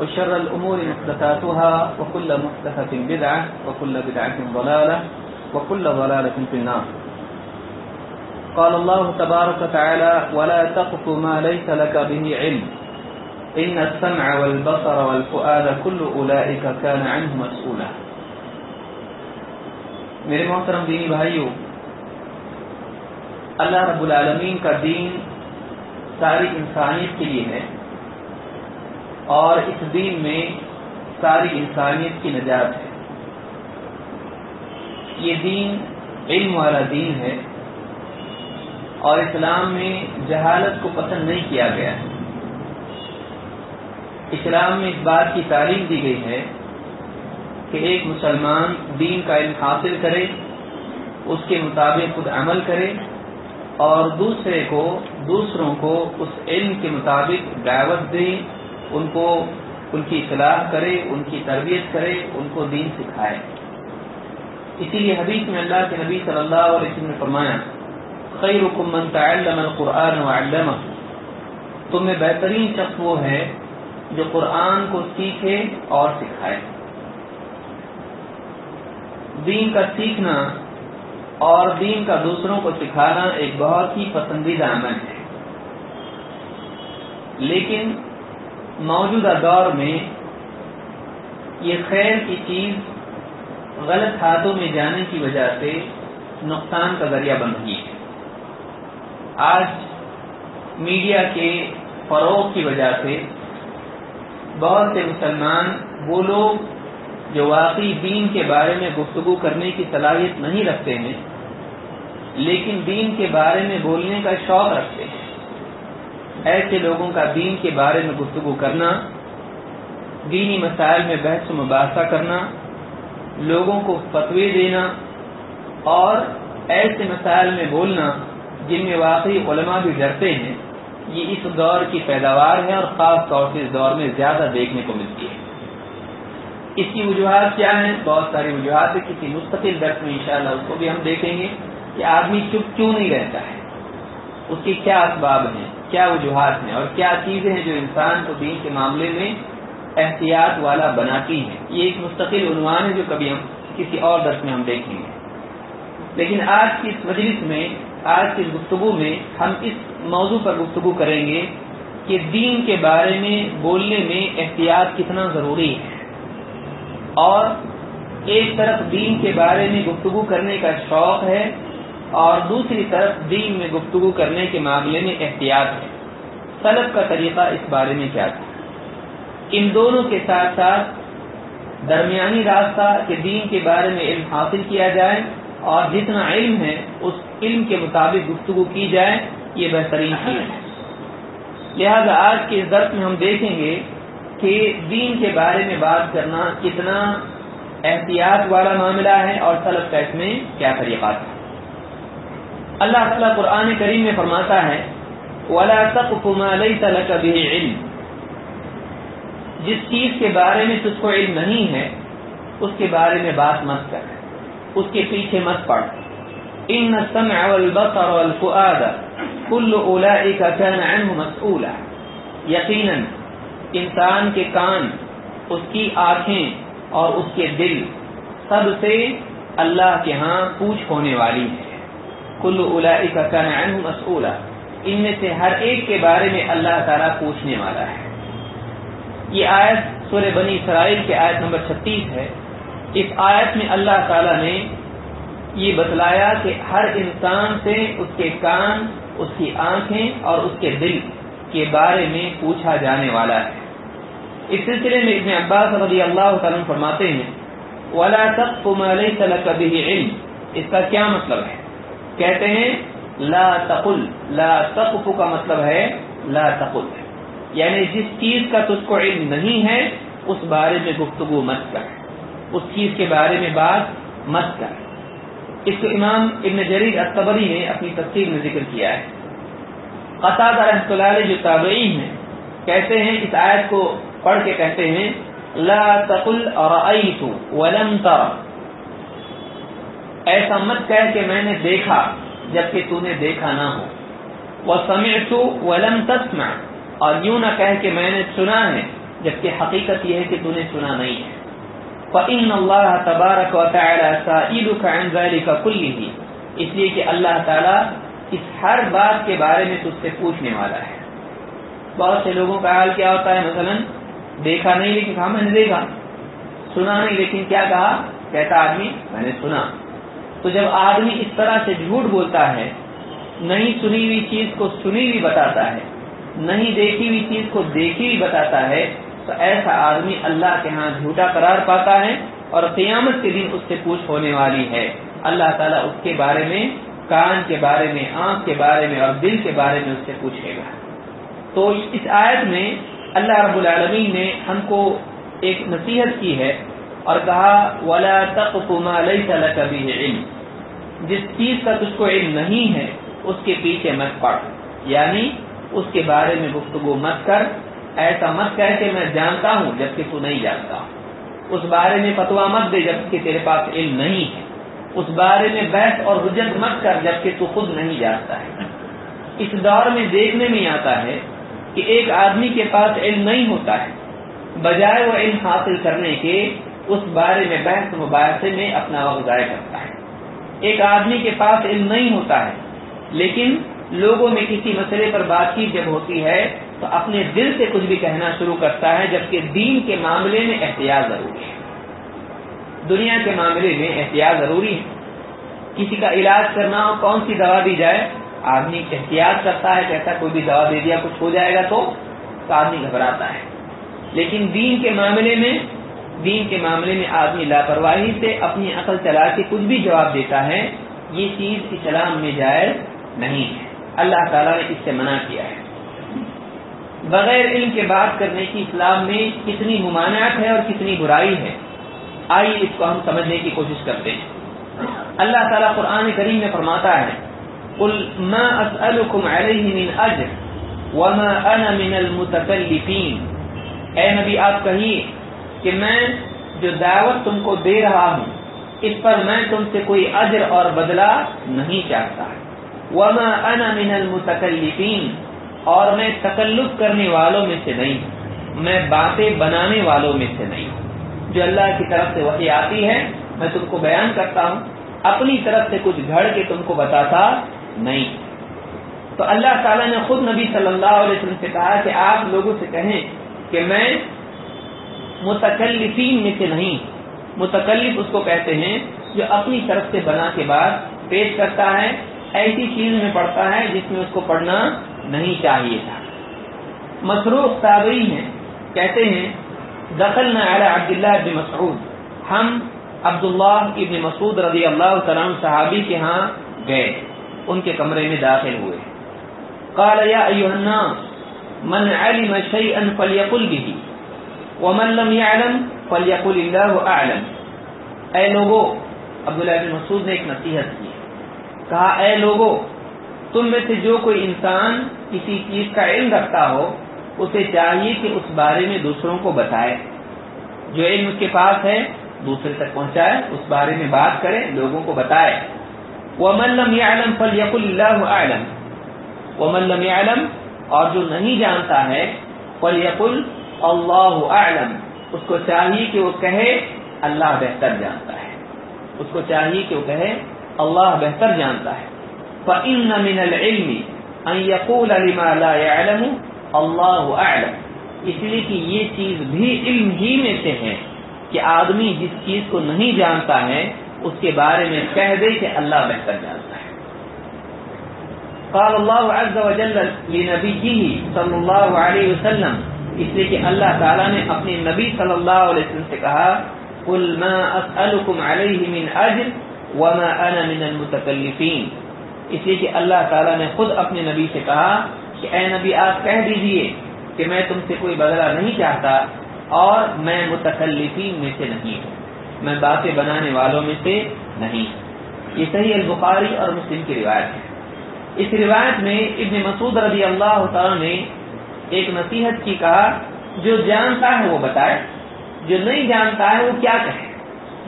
وشر الأمور محدثاتها وكل محدثة بدعة وكل بدعة ضلالة وكل ضلالة في النار. قال الله تبارك وتعالى ولا تقف ما ليس لك به علم. إن السمع والبصر والفؤاد كل أولئك كان عنه مسؤولا. میرے محترم دینی بھائیوں اللہ رب العالمین کا دین ساری انسانیت کے لیے ہے۔ اور اس دین میں ساری انسانیت کی نجات ہے۔ یہ دین علم والا دین ہے اور اسلام میں جہالت کو پسند نہیں کیا گیا۔ ہے اسلام میں اس بات کی تعلیم دی گئی ہے کہ ایک مسلمان دین کا علم حاصل کرے، اس کے مطابق خود عمل کرے اور دوسرے کو، دوسروں کو اس علم کے مطابق دعوت دے ان کو ان کی اصلاح کرے، ان کی تربیت کرے، ان کو دین سکھائے۔ اسی لیے حدیث میں اللہ کے نبی صلی اللہ علیہ وسلم نے فرمایا خیر من تعلم القرآن وعلمہ تم میں بہترین شخص وہ ہے جو قرآن کو سیکھے اور سکھائے۔ دین کا سیکھنا اور دین کا دوسروں کو سکھانا ایک بہت ہی پسندیدہ عمل ہے۔ لیکن موجودہ دور میں یہ خیر کی چیز غلط ہاتھوں میں جانے کی وجہ سے نقصان کا ذریعہ بن رہی ہے۔ آج میڈیا کے فروغ کی وجہ سے بہت سے مسلمان وہ لوگ جو واقعی دین کے بارے میں گفتگو کرنے کی صلاحیت نہیں رکھتے ہیں، لیکن دین کے بارے میں بولنے کا شوق رکھتے ہیں۔ ایسے لوگوں کا دین کے بارے میں گفتگو کرنا، دینی مسائل میں بحث و مباحثہ کرنا، لوگوں کو فتوی دینا اور ایسے مسائل میں بولنا جن میں واقعی علماء بھی ڈرتے ہیں، یہ اس دور کی پیداوار ہے اور خاص طور سے اس دور میں زیادہ دیکھنے کو ملتی ہے۔ اس کی وجوہات کیا ہیں؟ بہت ساری وجوہات ہیں، کسی مستقل درس میں انشاءاللہ اس کو بھی ہم دیکھیں گے کہ آدمی چپ کیوں نہیں رہتا ہے؟ اس کے کیا اسباب ہیں؟ کیا وجوہات ہیں اور کیا چیزیں ہیں جو انسان کو دین کے معاملے میں احتیاط والا بناتی ہیں؟ یہ ایک مستقل عنوان ہے جو کبھی ہم کسی اور درس میں ہم دیکھیں گے۔ لیکن آج کی اس مجلس میں، آج کی گفتگو میں ہم اس موضوع پر گفتگو کریں گے کہ دین کے بارے میں بولنے میں احتیاط کتنا ضروری ہے۔ اور ایک طرف دین کے بارے میں گفتگو کرنے کا شوق ہے اور دوسری طرف دین میں گفتگو کرنے کے معاملے میں احتیاط ہے۔ سلب کا طریقہ اس بارے میں کیا تھا؟ ان دونوں کے ساتھ ساتھ درمیانی راستہ کہ دین کے بارے میں علم حاصل کیا جائے اور جتنا علم ہے، اس علم کے مطابق گفتگو کی جائے، یہ بہترین چیز ہے۔ لہذا آج کے اس درس میں ہم دیکھیں گے کہ دین کے بارے میں بات کرنا کتنا احتیاط والا معاملہ ہے اور سلب کا اس میں کیا طریقہ ہے اللہ تعالیٰ قرآن کریم میں فرماتا ہے، ولا به علم۔ جس چیز کے بارے میں تجھ کو علم نہیں ہے، اس کے بارے میں بات مت کر، اس کے پیچھے مت پڑ ان السمع والبصر والفؤاد كل اولئك كان عنه مسؤولا یقینا، انسان کے کان، اس کی آنکھیں اور اس کے دل سب سے اللہ کے ہاں پوچھ ہونے والی ہے کل اولئک کان عنه مسؤولا ان میں سے ہر ایک کے بارے میں اللہ تعالیٰ پوچھنے والا ہے۔ یہ آیت سورہ بنی اسرائیل کے آیت نمبر چھتیس ہے۔ اس آیت میں اللہ تعالیٰ نے یہ بتلایا کہ ہر انسان سے اس کے کان، اس کی آنکھیں اور اس کے دل کے بارے میں پوچھا جانے والا ہے۔ اس سلسلے میں ابن عباس رضی اللہ تعالیٰ فرماتے ہیں، ولا تقف ما ليس لك به علم اس کا کیا مطلب ہے؟ کہتے ہیں، لا تقل، لا تقف کا مطلب ہے، لا تقل. یعنی جس چیز کا تجھ کو علم نہیں ہے، اس بارے میں گفتگو مت کر. اس چیز کے بارے میں بات مت کر. اس کو امام ابن جرید اکبری نے اپنی تفصیل میں ذکر کیا ہے. قطع رحمۃ اللہ علیہ جو تابعین ہیں، کہتے ہیں، اس آیت کو پڑھ کے کہتے ہیں، لا تقل ولم تر. ایسا مت کہہ کہ میں نے دیکھا جبکہ تو نے دیکھا نہ ہو۔ وہ سمعت ولم تسمع۔ اور یوں نہ کہہ کہ میں نے سنا ہے جبکہ حقیقت یہ ہے کہ تو نے سنا نہیں ہے۔ فَإِنَّ اللَّهَ تَبَارَكَ وَتَعَالَى سَائِلُكَ عَنْ ذَلِكَ كُلِّهِ۔ اس لیے کہ اللہ تعالیٰ اس ہر بات کے بارے میں تجھ سے پوچھنے والا ہے۔ بہت سے لوگوں کا حال کیا ہوتا ہے؟ مثلا دیکھا نہیں لیکن کہا میں نے دیکھا، سنا نہیں لیکن کیا کہا؟ کہتا آدمی، میں نے سنا۔ تو جب آدمی اس طرح سے جھوٹ بولتا ہے، نہیں سنی ہوئی چیز کو سنی ہوئی بتاتا ہے، نہیں دیکھی ہوئی چیز کو دیکھی ہوئی بتاتا ہے، تو ایسا آدمی اللہ کے ہاں جھوٹا قرار پاتا ہے اور قیامت کے دن اس سے پوچھ ہونے والی ہے۔ اللہ تعالیٰ اس کے بارے میں، کان کے بارے میں، آنکھ کے بارے میں اور دل کے بارے میں اس سے پوچھے گا۔ تو اس آیت میں اللہ رب العالمین نے ہم کو ایک نصیحت کی ہے۔ اور کہا، ولا تقما ليس لك به علم. جس چیز کا تجھ کو علم نہیں ہے، اس کے پیچھے مت پڑ یعنی اس کے بارے میں گفتگو مت کر۔ ایسا مت کہہ کہ میں جانتا ہوں، جبکہ تو نہیں جانتا۔ اس بارے میں فتوا مت دے جبکہ تیرے پاس علم نہیں ہے۔ اس بارے میں بحث اور حجت مت کر جبکہ تو خود نہیں جانتا ہے۔ اس دور میں دیکھنے میں آتا ہے کہ ایک آدمی کے پاس علم نہیں ہوتا ہے۔ بجائے وہ علم حاصل کرنے کے اس بارے میں بحث مباحثے میں اپنا وقت ضائع کرتا ہے۔ ایک آدمی کے پاس علم نہیں ہوتا ہے، لیکن لوگوں میں کسی مسئلے پر بات چیت جب ہوتی ہے تو اپنے دل سے کچھ بھی کہنا شروع کرتا ہے، جبکہ دین کے معاملے میں احتیاط ضروری ہے۔ دنیا کے معاملے میں احتیاط ضروری ہے۔ کسی کا علاج کرنا ہو کون سی دوا دی جائے، آدمی احتیاط کرتا ہے کہتا کوئی بھی دوا دے دیا، کچھ ہو جائے گا تو آدمی گھبراتا ہے۔ لیکن دین کے معاملے میں دین کے معاملے میں آدمی لاپرواہی سے اپنی عقل چلا کے کچھ بھی جواب دیتا ہے، یہ چیز اسلام میں جائز نہیں ہے۔ اللہ تعالیٰ نے اس سے منع کیا ہے۔ بغیر علم کے بات کرنے کی اسلام میں کتنی ممانعت ہے اور کتنی برائی ہے۔ آئیے اس کو ہم سمجھنے کی کوشش کرتے ہیں۔ اللہ تعالیٰ قرآن کریم میں فرماتا ہے، قل ما اسألكم عليه من اجر وما انا من المتکلفین۔ اے نبی، آپ کہیے کہ میں جو دعوت تم کو دے رہا ہوں، اس پر میں تم سے کوئی اجر اور بدلہ نہیں چاہتا۔ وما انا من المتکلفین اور میں تکلف کرنے والوں میں سے نہیں، میں باتیں بنانے والوں میں سے نہیں۔ جو اللہ کی طرف سے وہی آتی ہے، میں تم کو بیان کرتا ہوں۔ اپنی طرف سے کچھ گھڑ کے تم کو بتاتا نہیں۔ تو اللہ تعالیٰ نے خود نبی صلی اللہ علیہ وسلم سے کہا کہ آپ لوگوں سے کہیں کہ میں متکلفین میں سے نہیں۔ متکلف اس کو کہتے ہیں جو اپنی طرف سے بنا کے بعد پیش کرتا ہے، ایسی چیز میں پڑھتا ہے جس میں اس کو پڑھنا نہیں چاہیے تھا۔ مسروخ تابعی ہیں، کہتے ہیں دخل نہ عبداللہ ابن مسعود۔ ہم عبداللہ ابن مسعود رضی اللہ تعالیٰ صحابی کے ہاں گئے، ان کے کمرے میں داخل ہوئے۔ قال یا الناس، من علم شیئا فلیقل به ومن لم يعلم فلیقل اللہ اعلم اے لوگو، عبداللہ بن مسعود نے ایک نصیحت کی کہا، اے لوگو، تم میں سے جو کوئی انسان کسی چیز کا علم رکھتا ہو، اسے چاہیے کہ اس بارے میں دوسروں کو بتائے۔ جو علم اس کے پاس ہے، دوسرے تک پہنچائے، اس بارے میں بات کرے، لوگوں کو بتائے۔ ومن لم يعلم فليقل الله اعلم ومن لم يعلم، اور جو نہیں جانتا ہے، فليقل الله اعلم۔ اس کو چاہیے کہ وہ کہے، اللہ بہتر جانتا ہے۔ اس کو چاہیے کہ وہ کہے، اللہ بہتر جانتا ہے۔ فَإِنَّ مِنَ الْعِلْمِ أَن يَقُولَ لِمَا لَا يَعْلَمُ۔ اللَّهُ أَعْلَمُ۔ اس لیے کہ یہ چیز بھی علم ہی میں سے ہے کہ آدمی جس چیز کو نہیں جانتا ہے، اس کے بارے میں کہہ دے کہ اللہ بہتر جانتا ہے۔ قال اللہ عز وجل لنبیه صلی اللہ علیہ وسلم اس لیے کہ اللہ تعالیٰ نے اپنے نبی صلی اللہ علیہ وسلم سے کہا، قل ما اسألكم علیہ من اجر وما انا من المتکلفین۔ اس لیے کہ اللہ تعالیٰ نے خود اپنے نبی سے کہا کہ، اے نبی، آپ کہہ دیجیے کہ میں تم سے کوئی بدلہ نہیں چاہتا اور میں متخلفین میں سے نہیں ہوں۔ میں باتیں بنانے والوں میں سے نہیں۔ یہ صحیح البخاری اور مسلم کی روایت ہے۔ اس روایت میں ابن مسعود رضی اللہ تعالیٰ نے ایک نصیحت کی کہا، جو جانتا ہے وہ بتائے، جو نہیں جانتا ہے وہ کیا کہے؟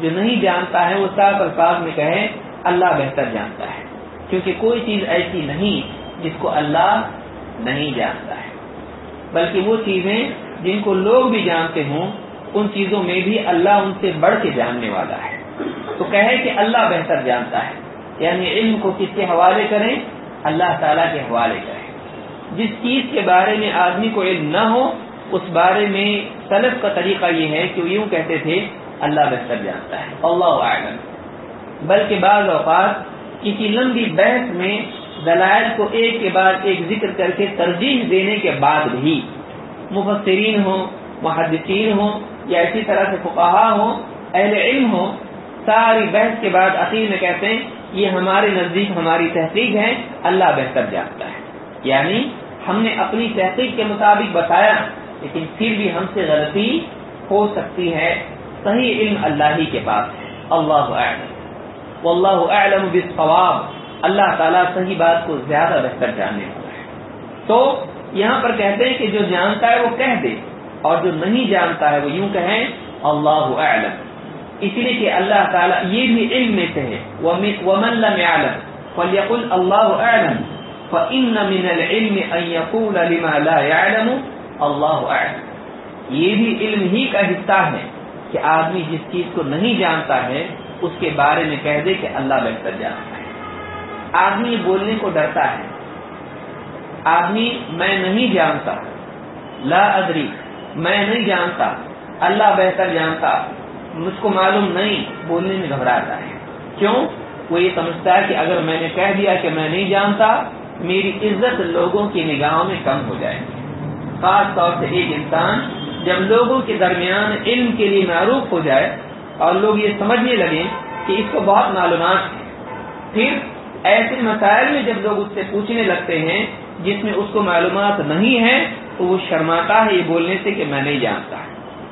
جو نہیں جانتا ہے وہ صاف الفاظ میں کہے، اللہ بہتر جانتا ہے۔ کیونکہ کوئی چیز ایسی نہیں جس کو اللہ نہیں جانتا ہے۔ بلکہ وہ چیزیں جن کو لوگ بھی جانتے ہوں، ان چیزوں میں بھی اللہ ان سے بڑھ کے جاننے والا ہے۔ تو کہے کہ اللہ بہتر جانتا ہے۔ یعنی علم کو کس کے حوالے کریں؟ اللہ تعالیٰ کے حوالے کریں۔ جس چیز کے بارے میں آدمی کو علم نہ ہو، اس بارے میں سلف کا طریقہ یہ ہے کہ وہ یوں کہتے تھے، اللہ بہتر جانتا ہے۔ اللہ عالم بلکہ بعض اوقات کسی لمبی بحث میں دلائل کو ایک کے بعد ایک ذکر کر کے ترجیح دینے کے بعد بھی مفسرین ہوں، محدثین ہوں، یا اسی طرح سے فقہا ہوں، اہل علم ہوں، ساری بحث کے بعد عقیل میں کہتے ہیں، یہ ہمارے نزدیک ہماری تحقیق ہے، اللہ بہتر جانتا ہے۔ یعنی ہم نے اپنی تحقیق کے مطابق بتایا، لیکن پھر بھی ہم سے غلطی ہو سکتی ہے۔ صحیح علم اللہ ہی کے پاس ہے۔ اللہ اعلم۔ واللہ اعلم بالصواب۔ اللہ تعالیٰ صحیح بات کو زیادہ بہتر جاننے والا ہے۔ تو یہاں پر کہتے ہیں کہ جو جانتا ہے وہ کہہ دے، اور جو نہیں جانتا ہے وہ یوں کہیں اللہ اعلم۔ اس لیے کہ اللہ تعالیٰ یہ بھی علم میں سے ہے۔ ومن لم يعلم فليقل الله اعلم۔ فإن من العلم ان يقول لما لا يعلم اللہ اعلم یہ بھی علم ہی کا حصہ ہے کہ آدمی جس چیز کو نہیں جانتا ہے، اس کے بارے میں کہہ دے کہ اللہ بہتر جانتا ہے۔ آدمی بولنے کو ڈرتا ہے۔ آدمی، میں نہیں جانتا، لا ادری، میں نہیں جانتا، اللہ بہتر جانتا، مجھ کو معلوم نہیں، بولنے میں گھبراتا ہے۔ کیوں؟ وہ یہ سمجھتا ہے کہ اگر میں نے کہہ دیا کہ میں نہیں جانتا میری عزت لوگوں کی نگاہوں میں کم ہو جائے۔ گی خاص طور سے ایک انسان جب لوگوں کے درمیان علم کے لیے معروف ہو جائے اور لوگ یہ سمجھنے لگے کہ اس کو بہت معلومات ہے پھر ایسے مسائل میں جب لوگ اس سے پوچھنے لگتے ہیں جس میں اس کو معلومات نہیں ہے تو وہ شرماتا ہے یہ بولنے سے کہ میں نہیں جانتا۔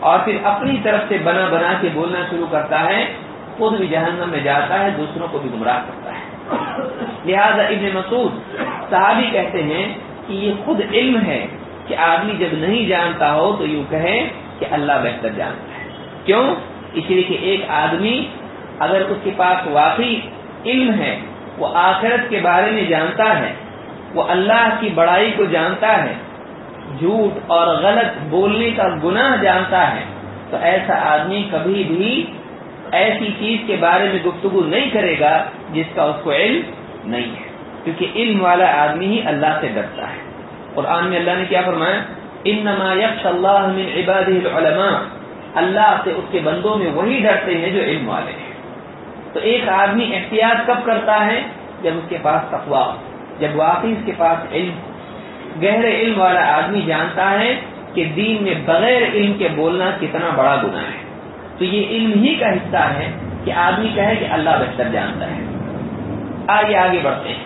اور پھر اپنی طرف سے بنا بنا کے بولنا شروع کرتا ہے، خود بھی جہنم میں جاتا ہے، دوسروں کو بھی گمراہ کرتا ہے۔ لہذا ابن مسعود صحابی کہتے ہیں کہ یہ خود علم ہے کہ آدمی جب نہیں جانتا ہو تو یوں کہے کہ اللہ بہتر جانتا ہے۔ کیوں؟ اس لیے کہ ایک آدمی اگر اس کے پاس واقعی علم ہے، وہ آخرت کے بارے میں جانتا ہے، وہ اللہ کی بڑائی کو جانتا ہے، جھوٹ اور غلط بولنے کا گناہ جانتا ہے، تو ایسا آدمی کبھی بھی ایسی چیز کے بارے میں گفتگو نہیں کرے گا جس کا اس کو علم نہیں ہے۔ کیونکہ علم والا آدمی ہی اللہ سے ڈرتا ہے۔ اور عام میں اللہ نے کیا فرمایا؟ انما یکش اللہ من عباده العلماء۔ اللہ سے اس کے بندوں میں وہی ڈرتے ہیں جو علم والے ہیں۔ تو ایک آدمی احتیاط کب کرتا ہے؟ جب اس کے پاس تقوا جب واقعی اس کے پاس علم گہرے علم والا آدمی جانتا ہے کہ دین میں بغیر علم کے بولنا کتنا بڑا گناہ ہے۔ تو یہ علم ہی کا حصہ ہے کہ آدمی کہے کہ اللہ بہتر جانتا ہے۔ آگے آگے بڑھتے ہیں۔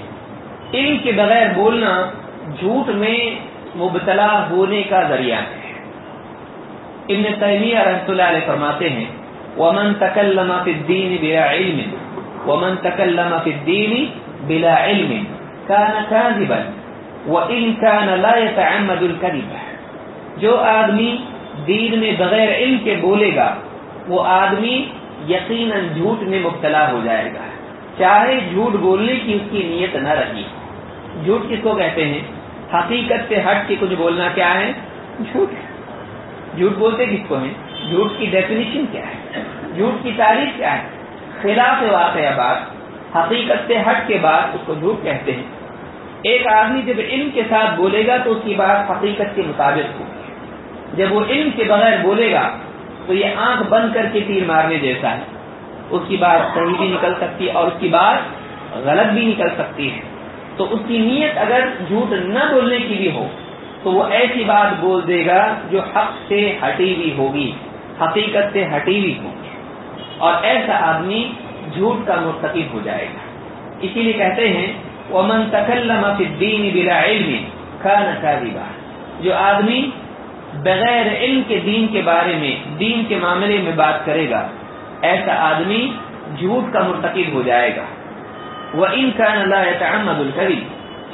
علم کے بغیر بولنا جھوٹ میں مبتلا ہونے کا ذریعہ ہے۔ ابن تیمیہ رحمۃ اللہ علیہ فرماتے ہیں، ومن تکلم فی الدین بلا علم، ومن تکلم فی الدین بلا علم، كان كاذبا وان كان لا يتعمد الكذب۔ جو آدمی دین میں بغیر علم کے بولے گا وہ آدمی یقیناً جھوٹ میں مبتلا ہو جائے گا۔ چاہے جھوٹ بولنے کی اس کی نیت نہ رہی۔ جھوٹ کس کو کہتے ہیں؟ حقیقت سے ہٹ کے کچھ بولنا کیا ہے؟ جھوٹ۔ جھوٹ بولتے کس کو ہیں؟ جھوٹ کی ڈیفینیشن کیا ہے؟ جھوٹ کی تاریخ کیا ہے؟ خلاف واقع بات۔ حقیقت سے ہٹ کے بعد اس کو جھوٹ کہتے ہیں۔ ایک آدمی جب علم کے ساتھ بولے گا تو اس کی بات حقیقت کے مطابق ہوگی۔ جب وہ علم کے بغیر بولے گا تو یہ آنکھ بند کر کے تیر مارنے جیسا ہے۔ اس کی بات صحیح بھی نکل سکتی ہے اور اس کی بات غلط بھی نکل سکتی ہے۔ تو اس کی نیت اگر جھوٹ نہ بولنے کی بھی ہو، تو وہ ایسی بات بول دے گا جو حق سے ہٹی ہوئی ہوگی، حقیقت سے ہٹی ہوئی ہوگی۔ اور ایسا آدمی جھوٹ کا مرتکب ہو جائے گا۔ اسی لیے کہتے ہیں، ومن تکلم فی الدین بلا علم کان کاذبا جو آدمی بغیر علم کے دین کے بارے میں، دین کے معاملے میں بات کرے گا۔ ایسا آدمی جھوٹ کا مرتکب ہو جائے گا۔ وہ ان کا اللہ الکری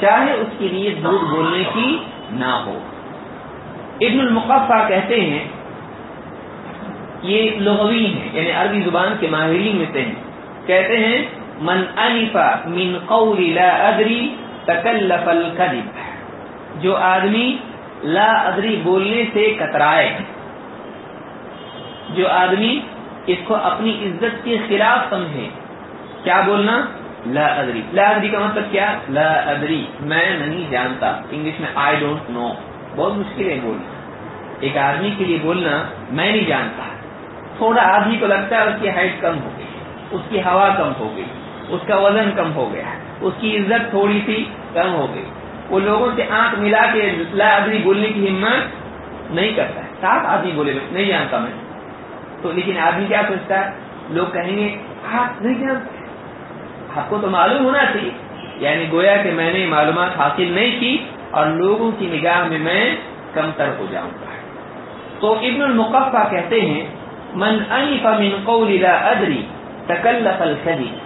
چاہے اس کے لیے جھوٹ بولنے کی نہ ہو۔ ابن المقفع کہتے ہیں، یہ لغوی ہیں یعنی عربی زبان کے ماہرین میں سے ہیں۔ کہتے ہیں، من من قول لا ادری تکلف الكذب جو آدمی لا ادری بولنے سے کترائے۔ جو آدمی اس کو اپنی عزت کے خلاف سمجھے، کیا بولنا؟ لا ادری۔ لا ادری کا مطلب کیا؟ لا ادری۔ میں نہیں جانتا۔ انگلش میں آئی ڈونٹ نو بہت مشکل ہے بولنا۔ ایک آدمی کے لیے بولنا میں نہیں جانتا۔ تھوڑا آدمی کو لگتا ہے اس کی ہائٹ کم ہو گئی، اس کی ہوا کم ہو گئی، اس کا وزن کم ہو گیا، اس کی عزت تھوڑی سی کم ہو گئی۔ وہ لوگوں سے آنکھ ملا کے لا ادری بولنے کی ہمت نہیں کرتا ہے۔ صاف آدمی بولے نہیں جانتا میں۔ تو لیکن آدمی کیا سوچتا ہے؟ لوگ کہیں گے، آپ نہیں جانتے آپ کو تو معلوم ہونا چاہیے۔ یعنی گویا کہ میں نے معلومات حاصل نہیں کی اور لوگوں کی نگاہ میں میں کم تر ہو جاؤں گا۔ تو ابن المقفع کہتے ہیں، من من قول لا ادری تکلف الكذب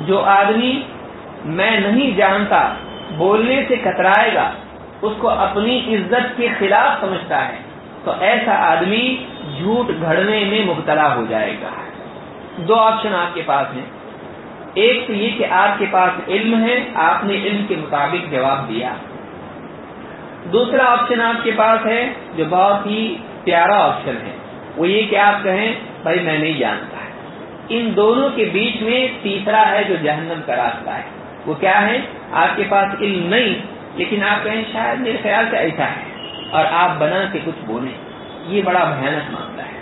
جو آدمی میں نہیں جانتا بولنے سے کترائے گا، اس کو اپنی عزت کے خلاف سمجھتا ہے، تو ایسا آدمی جھوٹ گھڑنے میں مبتلا ہو جائے گا۔ دو آپشن آپ کے پاس ہیں۔ ایک تو یہ کہ آپ کے پاس علم ہے، آپ نے علم کے مطابق جواب دیا۔ دوسرا آپشن آپ کے پاس ہے، جو بہت ہی پیارا آپشن ہے۔ وہ یہ کہ آپ کہیں، بھائی میں نہیں جانتا۔ ان دونوں کے بیچ میں تیسرا ہے جو جہنم کا راستہ ہے۔ وہ کیا ہے؟ آپ کے پاس علم نہیں، لیکن آپ کہیں شاید میرے خیال سے ایسا ہے۔ اور آپ بنا کے کچھ بولیں۔ یہ بڑا بھیانک معاملہ ہے۔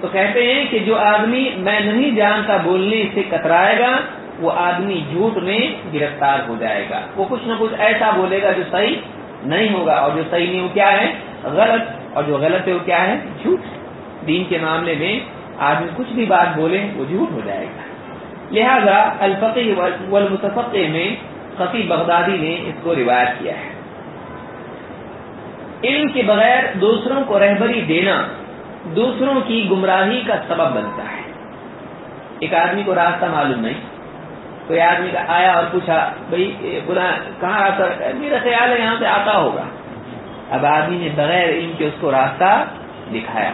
تو کہتے ہیں کہ جو آدمی میں نہیں جانتا بولنے سے کترائے گا، وہ آدمی جھوٹ میں گرفتار ہو جائے گا۔ وہ کچھ نہ کچھ ایسا بولے گا جو صحیح نہیں ہوگا۔ اور جو صحیح نہیں وہ کیا ہے؟ غلط۔ اور جو غلط ہے وہ کیا ہے؟ جھوٹ۔ دین کے معاملے میں آدمی کچھ بھی بات بولے، وہ جھوٹ ہو جائے گا۔ لہذا الفقی والمتفقی میں خفی بغدادی نے اس کو روایت کیا ہے۔ علم کے بغیر دوسروں کو رہبری دینا دوسروں کی گمراہی کا سبب بنتا ہے۔ ایک آدمی کو راستہ معلوم نہیں، کوئی آدمی کا آیا اور پوچھا، بھائی بلا کہاں آتا میرا خیال ہے یہاں سے آتا ہوگا۔ اب آدمی نے بغیر علم کے اس کو راستہ دکھایا۔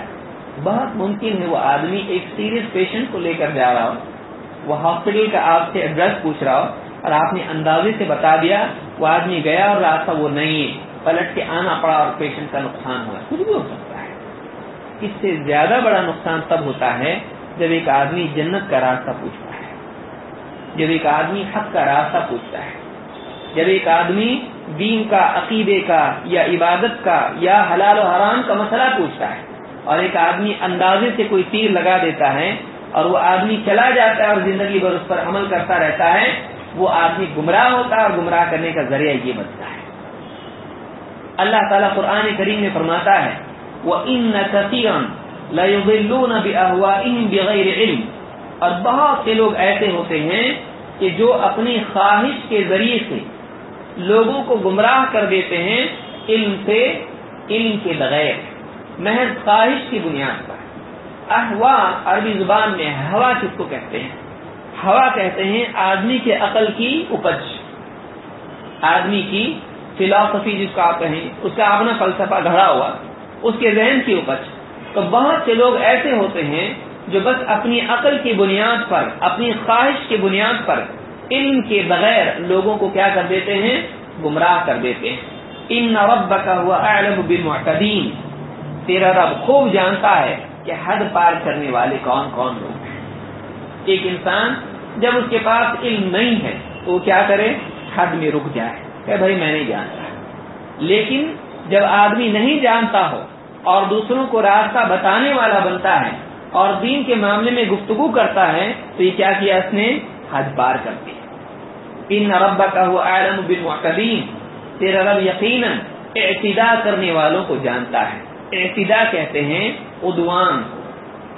بہت ممکن ہے وہ آدمی ایک سیریس پیشنٹ کو لے کر جا رہا ہو۔ وہ ہاسپٹل کا آپ سے ایڈریس پوچھ رہا ہو اور آپ نے اندازے سے بتا دیا وہ آدمی گیا اور راستہ وہ نہیں ہے پلٹ کے آنا پڑا اور پیشنٹ کا نقصان ہوا۔ کچھ بھی ہو سکتا ہے۔ اس سے زیادہ بڑا نقصان تب ہوتا ہے جب ایک آدمی جنت کا راستہ پوچھتا ہے۔ جب ایک آدمی حق کا راستہ پوچھتا ہے۔ جب ایک آدمی دین کا، عقیدے کا یا عبادت کا یا حلال و حرام کا مسئلہ پوچھتا ہے اور ایک آدمی اندازے سے کوئی تیر لگا دیتا ہے اور وہ آدمی چلا جاتا ہے اور زندگی بھر اس پر عمل کرتا رہتا ہے، وہ آدمی گمراہ ہوتا ہے اور گمراہ کرنے کا ذریعہ یہ بنتا ہے۔ اللہ تعالیٰ قرآن کریم میں فرماتا ہے وہ ان بغیر علم۔ اور بہت سے لوگ ایسے ہوتے ہیں کہ جو اپنی خواہش کے ذریعے سے لوگوں کو گمراہ کر دیتے ہیں، علم سے، علم کے بغیر، محض خواہش کی بنیاد پر۔ احوا عربی زبان میں ہوا کس کو کہتے ہیں؟ ہوا کہتے ہیں آدمی کے عقل کی اپج۔ آدمی کی فلاسفی جس کو آپ کہیں، اس کا اپنا فلسفہ گھڑا ہوا، اس کے ذہن کی اپج۔ تو بہت سے لوگ ایسے ہوتے ہیں جو بس اپنی عقل کی بنیاد پر، اپنی خواہش کی بنیاد پر علم کے بغیر لوگوں کو کیا کر دیتے ہیں؟ گمراہ کر دیتے ہیں۔ ان نوب کا ہوا اعلم بالمعتدین۔ تیرا رب خوب جانتا ہے۔ کہ حد پار کرنے والے کون کون لوگ ہیں؟ ایک انسان جب اس کے پاس علم نہیں ہے، تو وہ کیا کرے؟ حد میں رک جائے۔ کہ بھائی میں نہیں جانتا لیکن جب آدمی نہیں جانتا ہو اور دوسروں کو راستہ بتانے والا بنتا ہے اور دین کے معاملے میں گفتگو کرتا ہے، تو یہ کیا کیا اس نے؟ حد پار کر دیا ان ربا کا ہوا عالم بالمعتدین۔ تیرا رب یقیناً اعتدا کرنے والوں کو جانتا ہے۔ اعتدا کہتے ہیں ادوان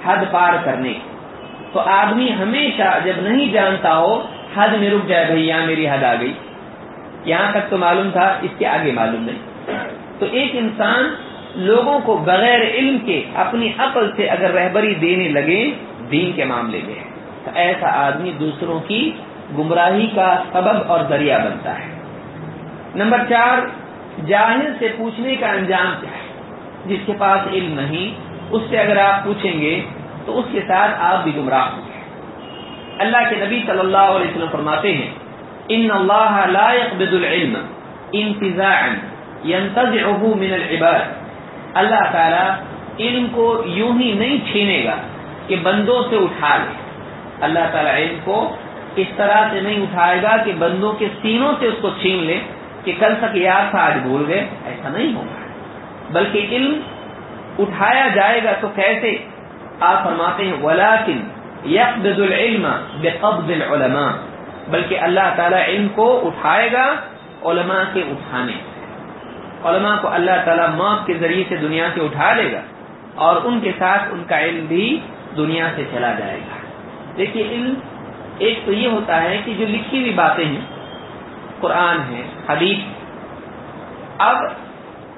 حد پار کرنے۔ تو آدمی ہمیشہ جب نہیں جانتا ہو، حد میں رک جائے بھائی یہاں میری حد آ گئی۔ یہاں تک تو معلوم تھا، اس کے آگے معلوم نہیں۔ تو ایک انسان لوگوں کو بغیر علم کے اپنی عقل سے اگر رہبری دینے لگے، دین کے معاملے میں۔ تو ایسا آدمی دوسروں کی گمراہی کا سبب اور ذریعہ بنتا ہے۔ نمبر چار، جاہل سے پوچھنے کا انجام کیا ہے؟ جس کے پاس علم نہیں، اس سے اگر آپ پوچھیں گے تو اس کے ساتھ آپ بھی گمراہ ہوں گے۔ اللہ کے نبی صلی اللہ علیہ وسلم فرماتے ہیں، ان اللہ لا يقبض العلم انتزاعا ينتزعه من العباد. اللہ تعالی علم کو یوں ہی نہیں چھینے گا کہ بندوں سے اٹھا لے۔ اللہ تعالی علم کو اس طرح سے نہیں اٹھائے گا کہ بندوں کے سینوں سے اس کو چھین لے کہ کل تک یاد تھا آج بھول گئے، ایسا نہیں ہوگا۔ بلکہ علم اٹھایا جائے گا تو کیسے؟ آپ فرماتے ہیں ولاکن یقبض العلم بقبض العلماء۔ بلکہ اللہ تعالیٰ علم کو اٹھائے گا علماء کے اٹھانے۔ علماء کو اللہ تعالیٰ موت کے ذریعے سے دنیا سے اٹھا لے گا اور ان کے ساتھ ان کا علم بھی دنیا سے چلا جائے گا۔ دیکھیے، علم ایک تو یہ ہوتا ہے کہ جو لکھی ہوئی باتیں ہیں، قرآن ہے، حدیث اب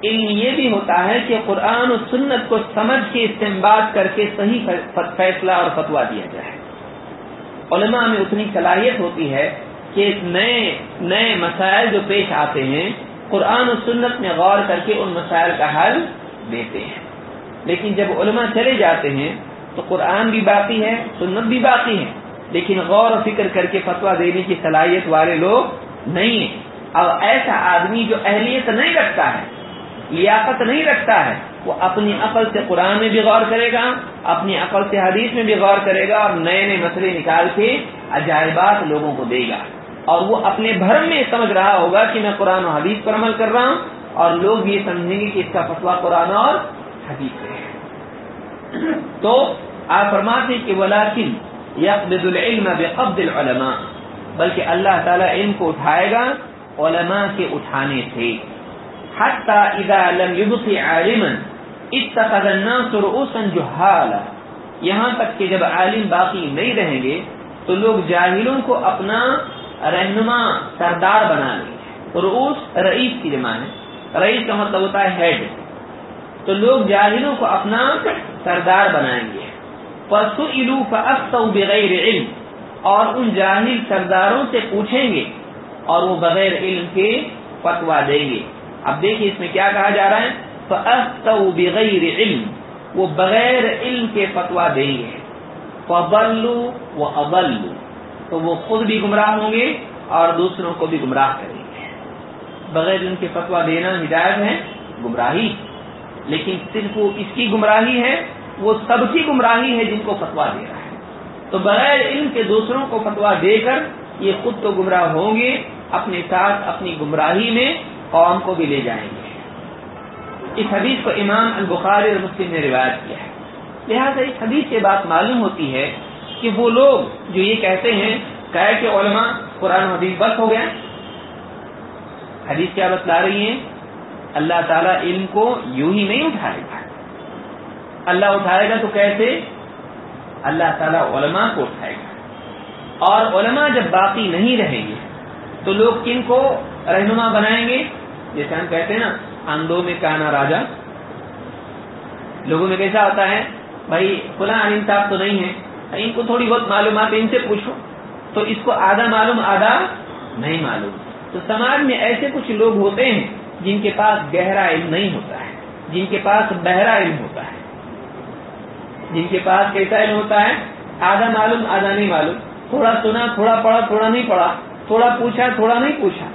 علم یہ بھی ہوتا ہے کہ قرآن و سنت کو سمجھ کے استعمال کر کے صحیح فیصلہ اور فتوا دیا جائے۔ علماء میں اتنی صلاحیت ہوتی ہے کہ نئے نئے مسائل جو پیش آتے ہیں، قرآن و سنت میں غور کر کے ان مسائل کا حل دیتے ہیں۔ لیکن جب علماء چلے جاتے ہیں، تو قرآن بھی باقی ہے، سنت بھی باقی ہے۔ لیکن غور و فکر کر کے فتوا دینے کی صلاحیت والے لوگ نہیں ہیں۔ اب ایسا آدمی جو اہلیت نہیں رکھتا ہے لیاقت نہیں رکھتا ہے، وہ اپنی عقل سے قرآن میں بھی غور کرے گا، اپنی عقل سے حدیث میں بھی غور کرے گا اور نئے نئے مسئلے نکال کے عجائبات لوگوں کو دے گا۔ اور وہ اپنے بھرم میں سمجھ رہا ہوگا کہ میں قرآن و حدیث پر عمل کر رہا ہوں اور لوگ یہ سمجھیں گے کہ اس کا فتوا قرآن اور حدیث ہے۔ تو آپ فرماتے کہ ولاکن یقبض العلم بقبض العلماء، بلکہ اللہ تعالیٰ علم کو اٹھائے گا، علماء کے اٹھانے سے۔ حتی اذا لم يبق عالما اتخذ الناس رؤوسا جهالا. یہاں تک کہ جب عالم باقی نہیں رہیں گے تو لوگ جاہلوں کو اپنا رہنما سردار بنا لیں گے. رؤوس رئیس کی جمع ہے. رئیس کا مطلب ہوتا ہے ہیڈ تو لوگ جاہلوں کو اپنا سردار بنائیں گے. فَسُئِلُوا فَأَفْتَوْا بِغَيْرِ علم. اور ان جاہل سرداروں سے پوچھیں گے اور وہ بغیر علم کے فتوا دیں گے. اب دیکھیے اس میں کیا کہا جا رہا ہے؟ فَأَفْتَوْا بِغَيْرِ علم، وہ بغیر علم کے فتوا دیں گے فَضَلُّوا وَأَضَلُّوا، تو وہ خود بھی گمراہ ہوں گے اور دوسروں کو بھی گمراہ کریں گے۔ بغیر علم کے فتوا دینا ہدایت ہے، گمراہی۔ لیکن صرف وہ اس کی گمراہی ہے، وہ سب کی گمراہی ہے جن کو فتوا دے رہا ہے۔ تو بغیر علم کے دوسروں کو فتوا دے کر یہ خود تو گمراہ ہوں گے، اپنے ساتھ اپنی گمراہی میں قوم کو بھی لے جائیں گے۔ اس حدیث کو امام البخاری اور مسلم نے روایت کیا ہے۔ لہٰذا اس حدیث سے بات معلوم ہوتی ہے کہ وہ لوگ جو یہ کہتے ہیں کہ کہ علماء قرآن حدیث بس ہو گیا حدیث کیا بتلا رہی ہیں؟ اللہ تعالیٰ علم کو یوں ہی نہیں اٹھائے گا۔ اللہ اٹھائے گا تو کیسے؟ اللہ تعالیٰ علماء کو اٹھائے گا۔ اور علماء جب باقی نہیں رہیں گے تو لوگ کن کو رہنما بنائیں گے؟ جیسے ہم کہتے ہیں نا اندو میں کانا راجا۔ لوگوں میں کیسا ہوتا ہے؟ بھائی، فلاں عالم صاحب تو نہیں ہے ان کو تھوڑی بہت معلومات ان سے پوچھو۔ تو اس کو آدھا معلوم، آدھا نہیں معلوم۔ تو سماج میں ایسے کچھ لوگ ہوتے ہیں جن کے پاس گہرا علم نہیں ہوتا ہے، جن کے پاس بہرا علم ہوتا ہے۔ جن کے پاس کیسا علم ہوتا ہے؟ آدھا معلوم، آدھا نہیں معلوم۔ تھوڑا سنا، تھوڑا پڑھا، تھوڑا نہیں پڑھا۔ تھوڑا پوچھا، تھوڑا نہیں پوچھا۔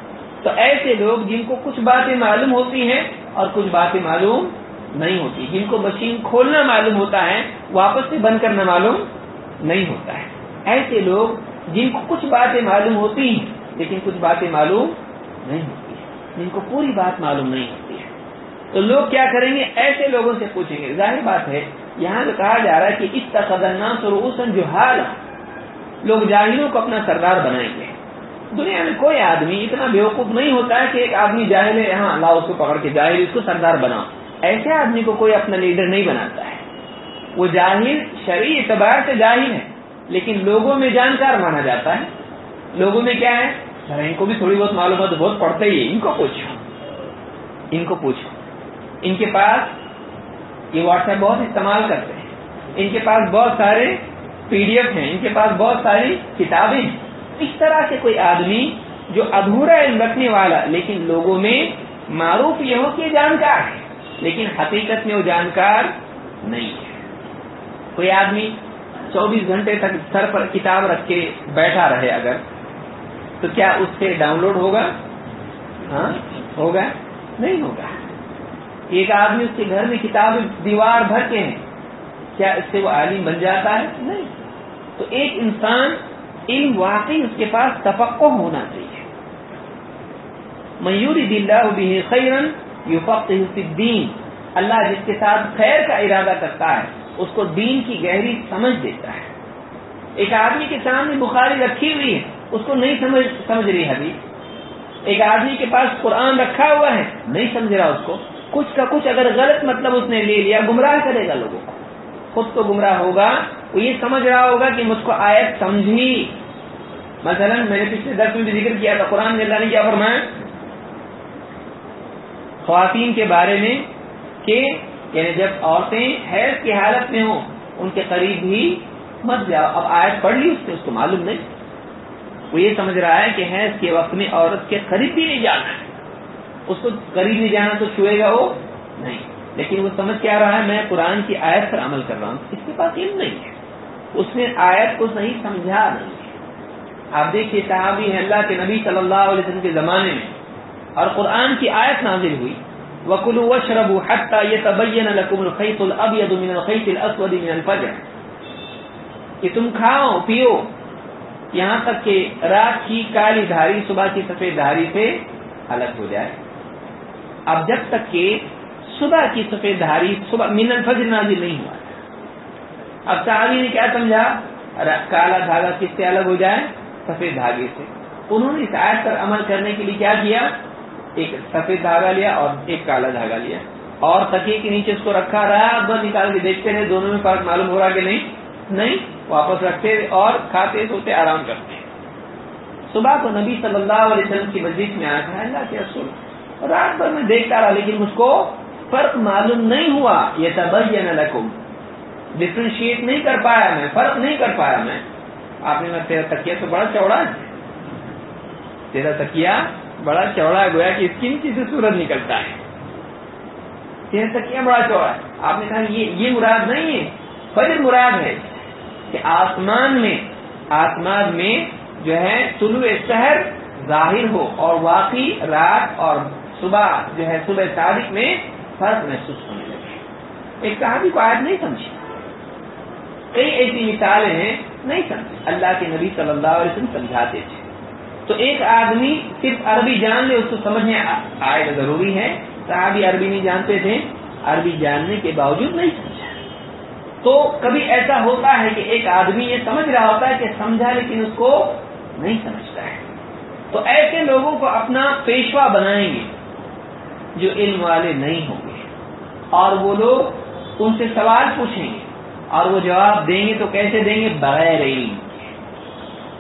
تو ایسے لوگ جن کو کچھ باتیں معلوم ہوتی ہیں اور کچھ باتیں معلوم نہیں ہوتی۔ جن کو مشین کھولنا معلوم ہوتا ہے، واپس سے بند کرنا معلوم نہیں ہوتا ہے۔ ایسے لوگ جن کو کچھ باتیں معلوم ہوتی ہیں، لیکن کچھ باتیں معلوم نہیں ہوتی ہیں۔ جن کو پوری بات معلوم نہیں ہوتی ہے۔ تو لوگ کیا کریں گے؟ ایسے لوگوں سے پوچھیں گے۔ ظاہر بات ہے، یہاں تو کہا جا رہا ہے کہ اس کا قدرنا سروسن جو حال لوگ جاہلوں کو اپنا سردار بنائیں گے۔ دنیا میں کوئی آدمی اتنا بیوقوف نہیں ہوتا ہے کہ ایک آدمی جاہل ہے یہاں اللہ اس کو پکڑ کے جاہل، اس کو سردار بناؤ۔ ایسے آدمی کو کوئی اپنا لیڈر نہیں بناتا ہے۔ وہ جاہل شرعی اعتبار سے جاہل ہے، لیکن لوگوں میں جانکار مانا جاتا ہے۔ لوگوں میں کیا ہے؟ سر ان کو بھی تھوڑی بہت معلومات بہت پڑتا ہی ہے۔ ان کو پوچھو۔ ان کو پوچھو۔ ان کے پاس یہ واٹس ایپ بہت استعمال کرتے ہیں۔ ان کے پاس بہت سارے پی ڈی ایف ہیں۔ ان کے پاس بہت ساری کتابیں ہیں۔ اس طرح سے کوئی آدمی جو ادھورا علم رکھنے والا، لیکن لوگوں میں معروف یہ ہو کہ جانکار ہے، لیکن حقیقت میں وہ جانکار نہیں ہے۔ کوئی آدمی چوبیس گھنٹے تک سر پر کتاب رکھ کے بیٹھا رہے اگر، تو کیا اس سے ڈاؤن لوڈ ہوگا؟ ہاں؟ ہوگا؟ نہیں ہوگا۔ ایک آدمی اس کے گھر میں کتاب دیوار بھر کے ہیں، کیا اس سے وہ عالم بن جاتا ہے؟ نہیں۔ تو ایک انسان علم واقعی اس کے پاس تفقع ہونا چاہیے۔ میوری دلہ بھی خیرن یو فخت الدین، اللہ جس کے ساتھ خیر کا ارادہ کرتا ہے، اس کو دین کی گہری سمجھ دیتا ہے۔ ایک آدمی کے سامنے بخاری رکھی ہوئی ہے، اس کو نہیں سمجھ سمجھ رہی حدیث۔ ایک آدمی کے پاس قرآن رکھا ہوا ہے، نہیں سمجھ رہا اس کو۔ کچھ کا کچھ اگر غلط مطلب اس نے لے لیا، گمراہ کرے گا لوگوں کو۔ خود تو گمراہ ہوگا، وہ یہ سمجھ رہا ہوگا کہ مجھ کو آیت سمجھی مثلا میں نے پچھلے درس میں بھی ذکر کیا تھا، قرآن میں اللہ نے کیا فرمایا؟ خواتین کے بارے میں کہ یعنی جب عورتیں حیض کی حالت میں ہوں، ان کے قریب بھی مت جاؤ۔ اب آیت پڑھ لی اس سے اس کو معلوم نہیں۔ وہ یہ سمجھ رہا ہے کہ حیض کے وقت میں عورت کے قریب بھی نہیں جانا ہے۔ اس کو قریب نہیں جانا تو چھوئے گا وہ؟ نہیں۔ لیکن وہ سمجھ کیا رہا ہے، میں قرآن کی آیت پر عمل کر رہا ہوں، اس کے پاس علم نہیں ہے۔ اس نے آیت کو صحیح سمجھا نہیں ہے۔ آپ دیکھیے، صحابی اللہ کے نبی صلی اللہ علیہ وسلم کے زمانے میں، اور قرآن کی آیت نازل ہوئی۔ وکلو وشرب حتى يتبين لكم الخيط الابيض من الخيط الاسود من الفجر۔ کہ تم کھاؤ، پیو۔ یہاں تک کہ رات کی کالی دھاری، صبح کی سفید دھاری سے الگ ہو جائے۔ اب جب تک کہ صبح کی سفید دھاری صبح من الفجر نازل نہیں ہوا۔ اب صحابی نے کیا سمجھا؟ کالا دھاگا کس سے الگ ہو جائے؟ سفید دھاگے سے۔ انہوں نے اس آیت پر عمل کرنے کے لیے کیا کیا؟ ایک سفید دھاگا لیا اور ایک کالا دھاگا لیا۔ اور تکیے کے نیچے اس کو رکھا رہا بس نکال کے دیکھتے رہے، دونوں میں فرق معلوم ہو رہا کہ نہیں؟ نہیں۔ واپس رکھتے اور کھاتے سوتے آرام کرتے۔ صبح کو نبی صلی اللہ علیہ وسلم کی مسجد میں آیا تھا، اللہ کے اصول رات بھر میں دیکھتا رہا لیکن مجھ کو فرق معلوم نہیں ہوا یہ تبین لکم۔ ڈفرینشیٹ نہیں کر پایا میں، فرق نہیں کر پایا میں۔ آپ نے تیرا تکیا تو بڑا چوڑا ہے۔ تیرا تکیا بڑا چوڑا ہے، گویا کہ اس کی سے سورج نکلتا ہے۔ تیرا تکیا بڑا چوڑا ہے۔ آپ نے کہا، یہ یہ مراد نہیں ہے۔ فجر مراد ہے کہ آسمان میں آسمان میں جو ہے طلوع شہر ظاہر ہو اور واقعی رات اور صبح جو ہے صبح صادق میں فرق محسوس ہونے لگے ایک صحابی کو آج نہیں سمجھی۔ کئی ایسی مثالیں ہیں نہیں سمجھے اللہ کے نبی صلی اللہ علیہ وسلم سمجھاتے تھے۔ تو ایک آدمی صرف عربی جان لے، اس کو سمجھنے آئے ضروری ہے۔ صحابی عربی نہیں جانتے تھے۔ عربی جاننے کے باوجود نہیں سمجھا۔ تو کبھی ایسا ہوتا ہے کہ ایک آدمی یہ سمجھ رہا ہوتا ہے کہ سمجھا لیکن اس کو نہیں سمجھتا ہے۔ تو ایسے لوگوں کو اپنا پیشوا بنائیں گے جو علم والے نہیں ہوں گے۔ اور وہ لوگ ان سے سوال پوچھیں گے اور وہ جواب دیں گے تو کیسے دیں گے؟ بغیر علم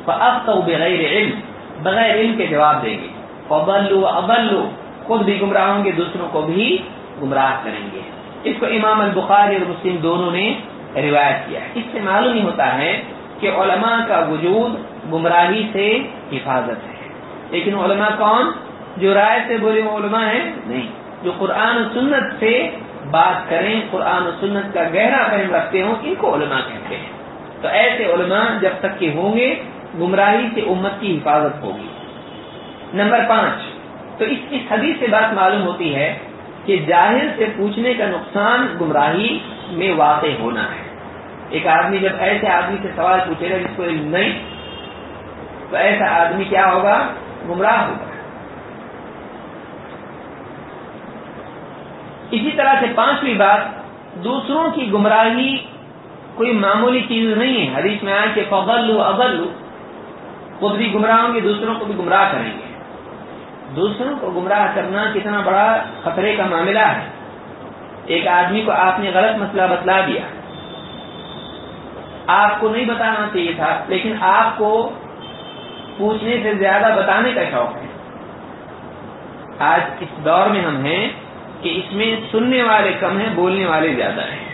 اب تو بغیر علم۔ بغیر علم کے جواب دیں گے۔ ابلو ابلو خود بھی گمراہ ہوں گے، دوسروں کو بھی گمراہ کریں گے۔ اس کو امام البخاری اور مسلم دونوں نے روایت کیا اس سے معلوم ہی ہوتا ہے کہ علماء کا وجود گمراہی سے حفاظت ہے۔ لیکن علماء کون؟ جو رائے سے بولے وہ علماء ہیں؟ نہیں۔ جو قرآن و سنت سے بات کریں، قرآن و سنت کا گہرا فہم رکھتے ہوں، ان کو علماء کہتے ہیں۔ تو ایسے علماء جب تک کہ ہوں گے، گمراہی سے امت کی حفاظت ہوگی۔ نمبر پانچ، تو اس کی حدیث سے بات معلوم ہوتی ہے کہ جاہر سے پوچھنے کا نقصان گمراہی میں واقع ہونا ہے۔ ایک آدمی جب ایسے آدمی سے سوال پوچھے گا جس کو علم نہیں، تو ایسا آدمی کیا ہوگا؟ گمراہ ہوگا۔ اسی طرح سے پانچویں بات، دوسروں کی گمراہی کوئی معمولی چیز نہیں ہے۔ حدیث میں آئے کہ فغل لو ابل لو خود بھی گمراہ ہوں گے، دوسروں کو بھی گمراہ کریں گے۔ دوسروں کو گمراہ کرنا کتنا بڑا خطرے کا معاملہ ہے۔ ایک آدمی کو آپ نے غلط مسئلہ بتلا دیا۔ آپ کو نہیں بتانا چاہیے تھا، لیکن آپ کو پوچھنے سے زیادہ بتانے کا شوق ہے۔ آج اس دور میں ہم ہیں کہ اس میں سننے والے کم ہیں، بولنے والے زیادہ ہیں۔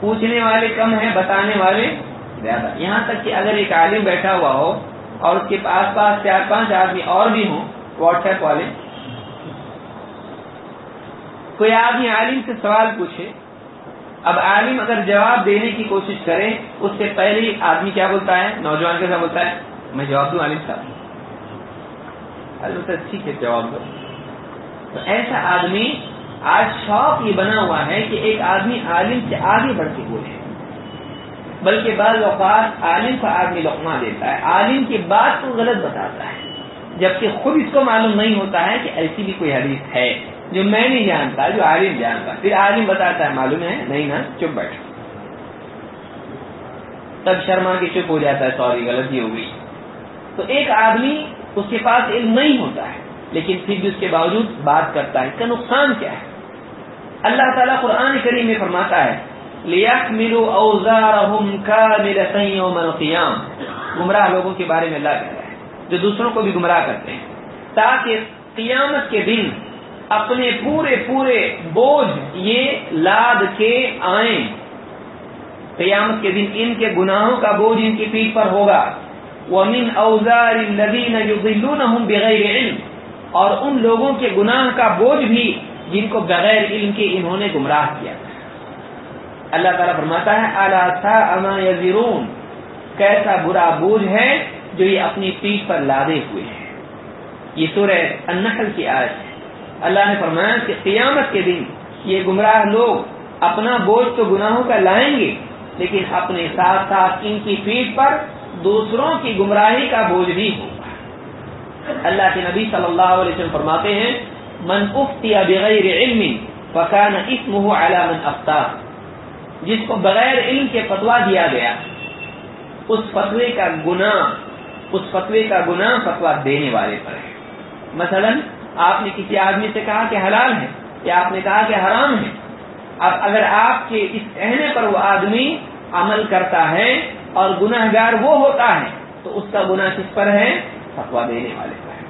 پوچھنے والے کم ہیں، بتانے والے زیادہ یہاں تک کہ اگر ایک عالم بیٹھا ہوا ہو اور اس کے آس پاس چار پانچ آدمی اور بھی ہوں واٹس ایپ والے، کوئی آدمی عالم سے سوال پوچھے، اب عالم اگر جواب دینے کی کوشش کرے، اس سے پہلے آدمی کیا بولتا ہے؟ نوجوان کیسا بولتا ہے؟ میں جواب دوں عالم صاحب۔ عالم ٹھیک ہے، جواب دو۔ تو ایسا آدمی آج شوق یہ بنا ہوا ہے کہ ایک آدمی عالم سے آگے بڑھ کے بولے۔ بلکہ بعض اوقات عالم کا آدمی لقمہ دیتا ہے۔ عالم کی بات کو غلط بتاتا ہے۔ جبکہ خود اس کو معلوم نہیں ہوتا ہے کہ ایسی بھی کوئی حدیث ہے جو میں نہیں جانتا، جو عالم جانتا۔ پھر عالم بتاتا ہے، معلوم ہے؟ نہیں نا، چپ بیٹھ۔ تب شرما کے چپ ہو جاتا ہے، سوری، غلطی ہو گئی۔ تو ایک آدمی اس کے پاس علم نہیں ہوتا ہے۔ لیکن پھر بھی اس کے باوجود بات کرتا ہے اس کا نقصان کیا ہے؟ اللہ تعالیٰ قرآن کریم میں فرماتا ہے گمراہ لوگوں کے بارے میں اللہ کہہ رہا ہے، جو دوسروں کو بھی گمراہ کرتے ہیں۔ تاکہ قیامت کے دن اپنے پورے پورے بوجھ یہ لاد کے آئیں۔ قیامت کے دن ان کے گناہوں کا بوجھ ان کی پیٹ پر ہوگا۔ وَمِنْ أَوْزَارِ الَّذِينَ يُضِلُّونَهُمْ بِغَيْرِ عِلْمٍ۔ اور ان لوگوں کے گناہ کا بوجھ بھی جن کو بغیر علم کے انہوں نے گمراہ کیا۔ اللہ تعالیٰ فرماتا ہے اما کیسا برا بوجھ ہے جو یہ اپنی پیٹ پر لادے ہوئے ہیں۔ یہ سورہ النحل کی آج ہے۔ اللہ نے فرمایا کہ قیامت کے دن یہ گمراہ لوگ اپنا بوجھ تو گناہوں کا لائیں گے، لیکن اپنے ساتھ ساتھ ان کی پیٹ پر دوسروں کی گمراہی کا بوجھ بھی ہوگا۔ اللہ کے نبی صلی اللہ علیہ وسلم فرماتے ہیں، من افتی بغیر علم فکان اسمه على من افتا جس کو بغیر علم کے فتوا دیا گیا، اس فتوے کا گناہ، اس فتوے کا گناہ فتوا دینے والے پر ہے۔ مثلا، آپ نے کسی آدمی سے کہا کہ حلال ہے، یا آپ نے کہا کہ حرام ہے۔ اب اگر آپ کے اس کہنے پر وہ آدمی عمل کرتا ہے اور گناہ گار وہ ہوتا ہے، تو اس کا گناہ کس پر ہے؟ فتوا دینے والے پر ہے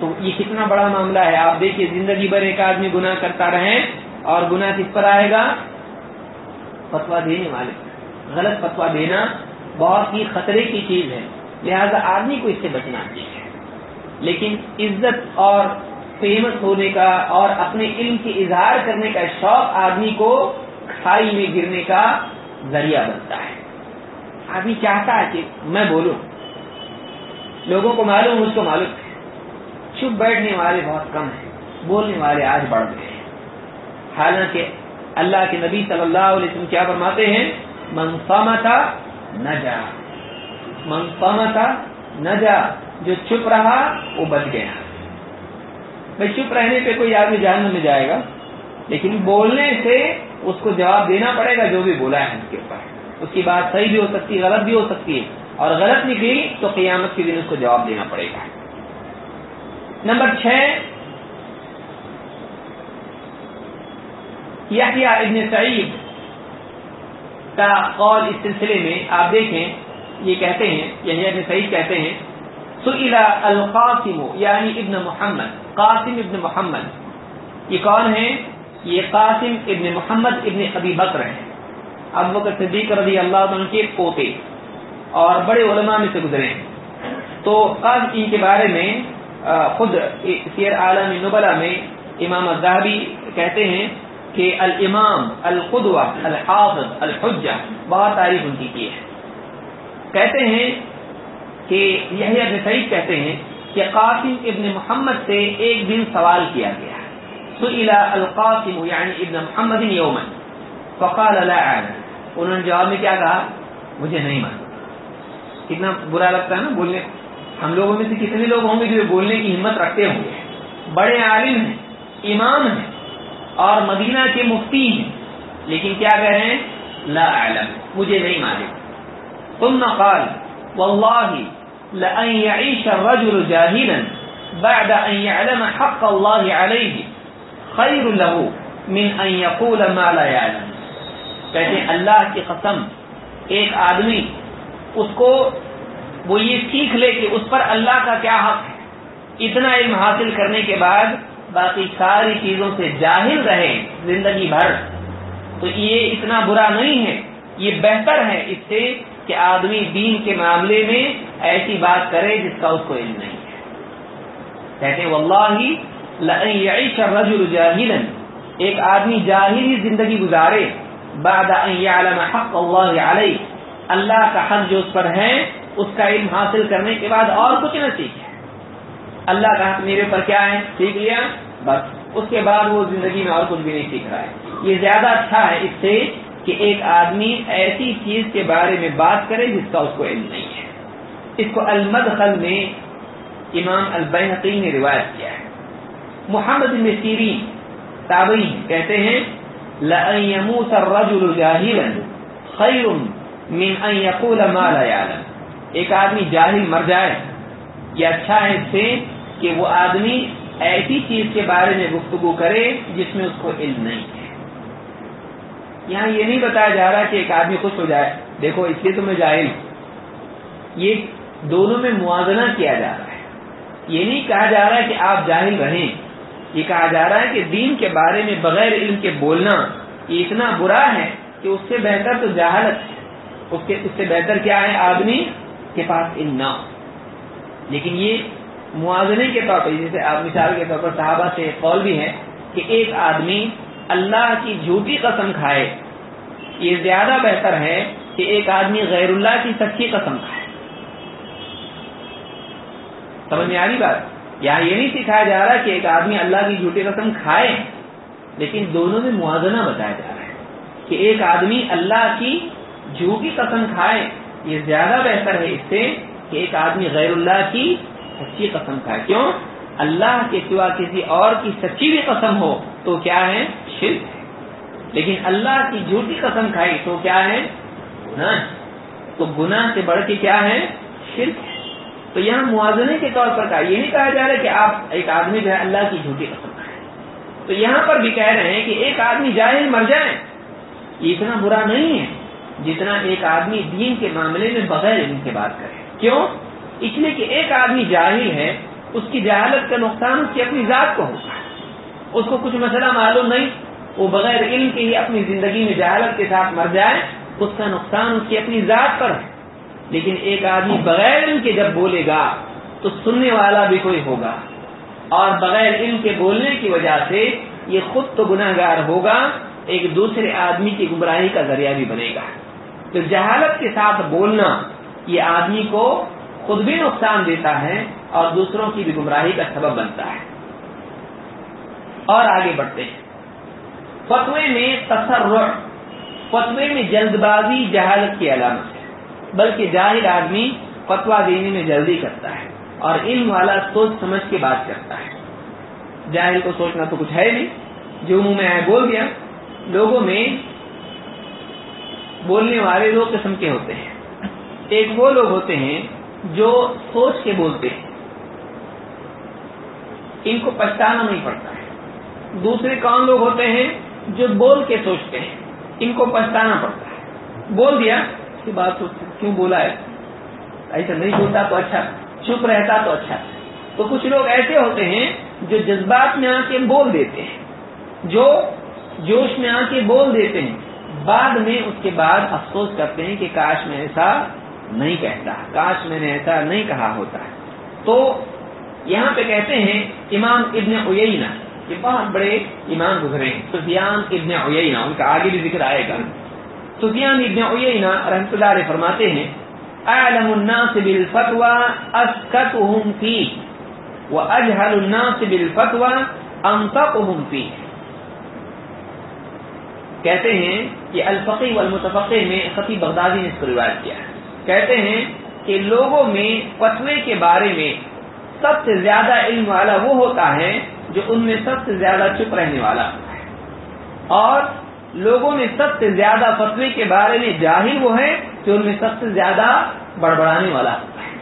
تو یہ کتنا بڑا معاملہ ہے؟ آپ دیکھیے، زندگی بھر ایک آدمی گناہ کرتا رہے اور گناہ کس پر آئے گا؟ فتوا دینے والے غلط فتوا دینا بہت ہی خطرے کی چیز ہے۔ لہذا آدمی کو اس سے بچنا چاہیے۔ لیکن عزت اور فیمس ہونے کا اور اپنے علم کی اظہار کرنے کا شوق آدمی کو کھائی میں گرنے کا ذریعہ بنتا ہے۔ آدمی چاہتا ہے کہ میں بولوں۔ لوگوں کو معلوم، مجھ کو معلوم۔ ہے چپ بیٹھنے والے بہت کم ہیں، بولنے والے آج بڑھ گئے ہیں۔ حالانکہ اللہ کے نبی صلی اللہ علیہ وسلم کیا فرماتے ہیں؟ منفام تھا نہ جا منفام تھا نہ جا جو چپ رہا وہ بچ گیا۔ بھائی، چپ رہنے پہ کوئی آدمی جان میں جائے گا؟ لیکن بولنے سے اس کو جواب دینا پڑے گا جو بھی بولا ہے اس کے اوپر۔ اس کی بات صحیح بھی ہو سکتی ہے، غلط بھی ہو سکتی ہے۔ اور غلط نکلی تو قیامت کے دن اس کو جواب دینا پڑے گا۔ نمبر چھ یا ابن سعید کا قول اس سلسلے میں آپ دیکھیں، یہ کہتے ہیں یعنی ابن سعید کہتے ہیں سئلہ القاسم یعنی ابن محمد، قاسم ابن محمد۔ یہ کون ہے یہ قاسم ابن محمد ابن ابی بکر ہیں۔ اب بکر صدیق رضی اللہ عنہ کے پوتے۔ اور بڑے علماء میں سے گزرے ہیں۔ تو قاسم ان کے بارے میں خود سیر عالم نبلا میں امام الزہبی کہتے ہیں کہ الامام، القدوہ، الحافظ، الحجہ بہت تعریف ان کی کی ہے۔ کہتے ہیں کہ یہ ابن سعید کہتے ہیں کہ قاسم ابن محمد سے ایک دن سوال کیا گیا۔ سئل القاسم یعنی ابن محمد یوما۔ فقال لا اعلم۔ انہوں نے جواب میں کیا کہا؟ مجھے نہیں معلوم۔ کتنا برا لگتا ہے نا بولنے ہم لوگوں میں سے کتنے لوگ ہوں گے جو بولنے کی ہمت رکھتے ہوں گے؟ بڑے عالم ہیں، امام ہیں اور مدینہ کے مفتی ہیں۔ لیکن کیا کہہ رہے ہیں؟ لا اعلم، مجھے نہیں معلوم۔ ثم قال والله لأن يعيش الرجل جاهلا بعد أن يعلم حق الله عليه خير له من أن يقول ما لا يعلم کہتے ہیں، اللہ کی قسم، ایک آدمی اس کو وہ یہ سیکھ لے کہ اس پر اللہ کا کیا حق ہے۔ اتنا علم حاصل کرنے کے بعد باقی ساری چیزوں سے جاہل رہے زندگی بھر۔ تو یہ اتنا برا نہیں ہے، یہ بہتر ہے اس سے کہ آدمی دین کے معاملے میں ایسی بات کرے جس کا اس کو علم نہیں ہے۔ کہتے ہیں، واللہ یعیش الرجل جاہلا ایک آدمی جاہلی زندگی گزارے، بعد ان یعلم حق اللہ علیہ۔ اللہ کا حق جو اس پر ہے، اس کا علم حاصل کرنے کے بعد اور کچھ نہ سیکھے اللہ کا حق میرے پر کیا ہے؟ سیکھ لیا۔ بس۔ اس کے بعد وہ زندگی میں اور کچھ بھی نہیں سیکھ رہا ہے۔ یہ زیادہ اچھا ہے اس سے کہ ایک آدمی ایسی چیز کے بارے میں بات کرے جس کا اس کو علم نہیں ہے۔ اس کو المدخل میں امام البحقی نے روایت کیا ہے۔ محمد بن سیرین تابعی کہتے ہیں، لَأَن يَمُوتَ الرَّجُلُ جَاهِلًا خَيْرٌ مِنْ أَن يَقُولَ مَا لَا يَعْلَمُ ایک آدمی جاہل مر جائے یہ اچھا ہے اس سے کہ وہ آدمی ایسی چیز کے بارے میں گفتگو کرے جس میں اس کو علم نہیں ہے۔ یہاں یہ نہیں بتایا جا رہا کہ ایک آدمی خوش ہو جائے۔ دیکھو، اس لیے تو میں جاہل ہوں۔ یہ دونوں میں موازنہ کیا جا رہا ہے۔ یہ نہیں کہا جا رہا ہے کہ آپ جاہل رہیں۔ یہ کہا جا رہا ہے کہ دین کے بارے میں بغیر علم کے بولنا یہ اتنا برا ہے کہ اس سے بہتر تو جہالت ہے۔ اس کے اس سے بہتر کیا ہے آدمی کے پاس علم نہ لیکن یہ موازنے کے طور پر، جیسے آپ مثال کے طور پر صحابہ سے قول بھی ہے کہ ایک آدمی اللہ کی جھوٹی قسم کھائے، یہ زیادہ بہتر ہے کہ ایک آدمی غیر اللہ کی سچی قسم کھائے۔ سمجھ میں آ رہی بات؟ یہاں یہ نہیں سکھایا جا رہا کہ ایک آدمی اللہ کی جھوٹی قسم کھائے، لیکن دونوں میں موازنہ بتایا جا رہا ہے کہ ایک آدمی اللہ کی جھوٹی قسم کھائے، یہ زیادہ بہتر ہے اس سے کہ ایک آدمی غیر اللہ کی سچی قسم کھائے۔ کیوں؟ اللہ کے سوا کسی اور کی سچی بھی قسم ہو تو کیا ہے؟ شرک۔ ہے لیکن اللہ کی جھوٹی قسم کھائی تو کیا ہے؟ گناہ۔ تو گناہ سے بڑھ کے کیا ہے؟ شرک۔ تو یہاں موازنے کے طور پر کہا یہ نہیں کہا جا رہا کہ آپ ایک آدمی جو ہے اللہ کی جھوٹی قسم کھائے۔ تو یہاں پر بھی کہہ رہے ہیں کہ ایک آدمی جاہل مر جائے، یہ اتنا برا نہیں ہے۔ جتنا ایک آدمی دین کے معاملے میں بغیر علم کے بات کرے۔ کیوں؟ اس لیے کہ ایک آدمی جاہل ہے، اس کی جہالت کا نقصان اس کی اپنی ذات کو ہوگا اس کو کچھ مسئلہ معلوم نہیں، وہ بغیر علم کے ہی اپنی زندگی میں جہالت کے ساتھ مر جائے، اس کا نقصان اس کی اپنی ذات پر ہے۔ لیکن ایک آدمی بغیر علم کے جب بولے گا، تو سننے والا بھی کوئی ہوگا۔ اور بغیر علم کے بولنے کی وجہ سے یہ خود تو گناہ گار ہوگا، ایک دوسرے آدمی کی گمراہی کا ذریعہ بھی بنے گا۔ تو جہالت کے ساتھ بولنا یہ آدمی کو خود بھی نقصان دیتا ہے اور دوسروں کی بھی گمراہی کا سبب بنتا ہے۔ اور آگے بڑھتے ہیں۔ فتوے میں تصر فتوے میں جلد بازی جہالت کی علامت ہے، بلکہ جاہل آدمی فتوا دینے میں جلدی کرتا ہے اور علم والا سوچ سمجھ کے بات کرتا ہے۔ جاہل کو سوچنا تو کچھ ہے نہیں، جو منہ میں آئے بول دیا لوگوں میں بولنے والے دو قسم کے ہوتے ہیں۔ ایک وہ لوگ ہوتے ہیں جو سوچ کے بولتے ہیں۔ ان کو پچھتانا نہیں پڑتا۔ ہے دوسرے کون لوگ ہوتے ہیں جو بول کے سوچتے ہیں۔ ان کو پچھتانا پڑتا ہے۔ بول دیا اس کی بات کیوں بولا ہے؟ ایسا نہیں بولتا تو اچھا چپ رہتا تو اچھا۔ تو کچھ لوگ ایسے ہوتے ہیں جو جذبات میں آ کے بول دیتے ہیں، جو جوش میں آ کے بول دیتے ہیں۔ بعد میں اس کے بعد افسوس کرتے ہیں کہ کاش میں ایسا نہیں کہتا، کاش میں نے ایسا نہیں کہا ہوتا۔ تو یہاں پہ کہتے ہیں امام ابن اوینا یہ بہت بڑے امام گزرے ہیں۔ سفیان ابن اوینا ان کا آگے بھی ذکر آئے گا۔ سفیان ابن اوینا رحمۃ اللہ علیہ فرماتے ہیں، اعلم الناس بالفتوى اسكتهم فيه واجهل الناس بالفتوى انطقهم فيه کہتے ہیں کہ الفقی والمتفقی میں خطیب بغدادی نے اس کو روایت کیا ہے۔ کہتے ہیں کہ لوگوں میں فتوے کے بارے میں سب سے زیادہ علم والا وہ ہوتا ہے جو ان میں سب سے زیادہ چپ رہنے والا اور لوگوں میں سب سے زیادہ فتوے کے بارے میں جاہل وہ ہے جو ان میں سب سے زیادہ بڑبڑانے والا ہوتا ہے۔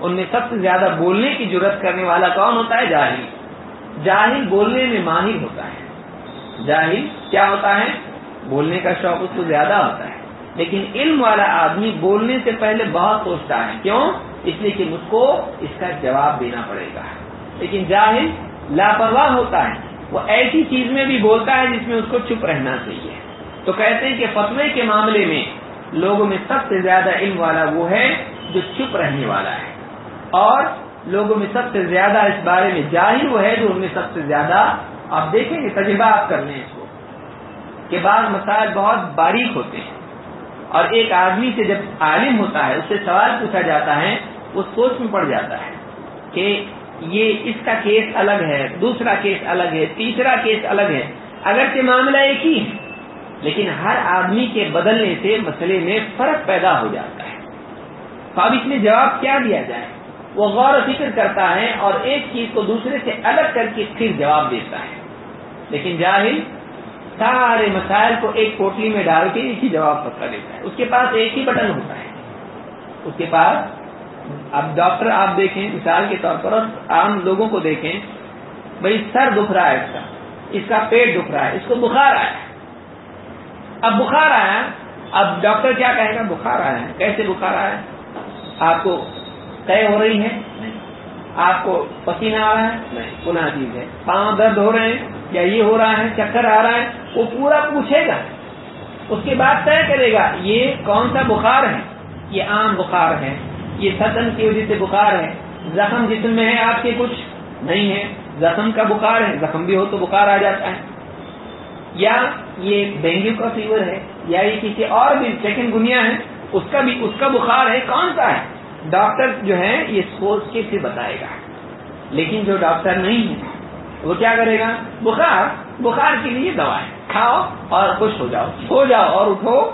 ان میں سب سے زیادہ بولنے کی ضرورت کرنے والا کون ہوتا ہے؟ جاہل۔ جاہل بولنے میں ماہر ہوتا ہے۔ جاہل کیا ہوتا ہے؟ بولنے کا شوق اس کو زیادہ ہوتا ہے۔ لیکن علم والا آدمی بولنے سے پہلے بہت سوچتا ہے۔ کیوں؟ اس لیے کہ مجھ کو اس کا جواب دینا پڑے گا۔ لیکن جاہل لاپرواہ ہوتا ہے۔ وہ ایسی چیز میں بھی بولتا ہے جس میں اس کو چپ رہنا چاہیے۔ تو کہتے ہیں کہ فتوے کے معاملے میں لوگوں میں سب سے زیادہ علم والا وہ ہے جو چپ رہنے والا ہے۔ اور لوگوں میں سب سے زیادہ اس بارے میں جاہر وہ ہے جو ان میں سب سے زیادہ آپ دیکھیں گے، تجربہ آپ کر لیں اس کو، کہ بعض مسائل بہت باریک ہوتے ہیں۔ اور ایک آدمی سے جب عالم ہوتا ہے، اس سے سوال پوچھا جاتا ہے، وہ سوچ میں پڑ جاتا ہے کہ یہ اس کا کیس الگ ہے، دوسرا کیس الگ ہے، تیسرا کیس الگ ہے۔ اگرچہ معاملہ ایک ہی ہے، لیکن ہر آدمی کے بدلنے سے مسئلے میں فرق پیدا ہو جاتا ہے۔ تو اب اس میں جواب کیا دیا جائے؟ وہ غور و فکر کرتا ہے اور ایک چیز کو دوسرے سے الگ کر کے پھر جواب دیتا ہے۔ لیکن جاہل سارے مسائل کو ایک پوٹلی میں ڈال کے ایک ہی جواب پکڑ لیتا ہے۔ اس کے پاس ایک ہی بٹن ہوتا ہے۔ اس کے پاس اب ڈاکٹر آپ دیکھیں، مثال کے طور پر اور عام لوگوں کو دیکھیں، بھائی سر دکھ رہا ہے اس کا اس کا پیٹ دکھ رہا ہے، اس کو بخار آیا۔ اب بخار آیا، اب ڈاکٹر کیا کہے گا؟ بخار آیا۔ ہے کیسے بخار آیا؟ آپ کو طے ہو رہی ہے آپ کو پسینہ آ رہا ہے؟ نہیں۔ پناہ چیز ہے۔ پاؤں درد ہو رہے ہیں؟ یا یہ ہو رہا ہے، چکر آ رہا ہے، وہ پورا پوچھے گا۔ اس کے بعد طے کرے گا، یہ کون سا بخار ہے؟ یہ عام بخار ہے، یہ ستن کی وجہ سے بخار ہے۔ زخم جسم میں ہے، آپ کے کچھ نہیں ہے۔ زخم کا بخار ہے، زخم بھی ہو تو بخار آ جاتا ہے۔ یا یہ ڈینگو کا فیور ہے، یا یہ کسی اور بھی چکن گنیا ہے، اس کا بھی، اس کا بخار ہے، کون سا ہے؟ ڈاکٹر جو ہے، یہ سوچ کے پھر بتائے گا۔ لیکن جو ڈاکٹر نہیں ہے وہ کیا کرے گا؟ بخار بخار کے لیے دوا ہے۔ کھاؤ اور خوش ہو جاؤ۔ سو جاؤ اور اٹھو۔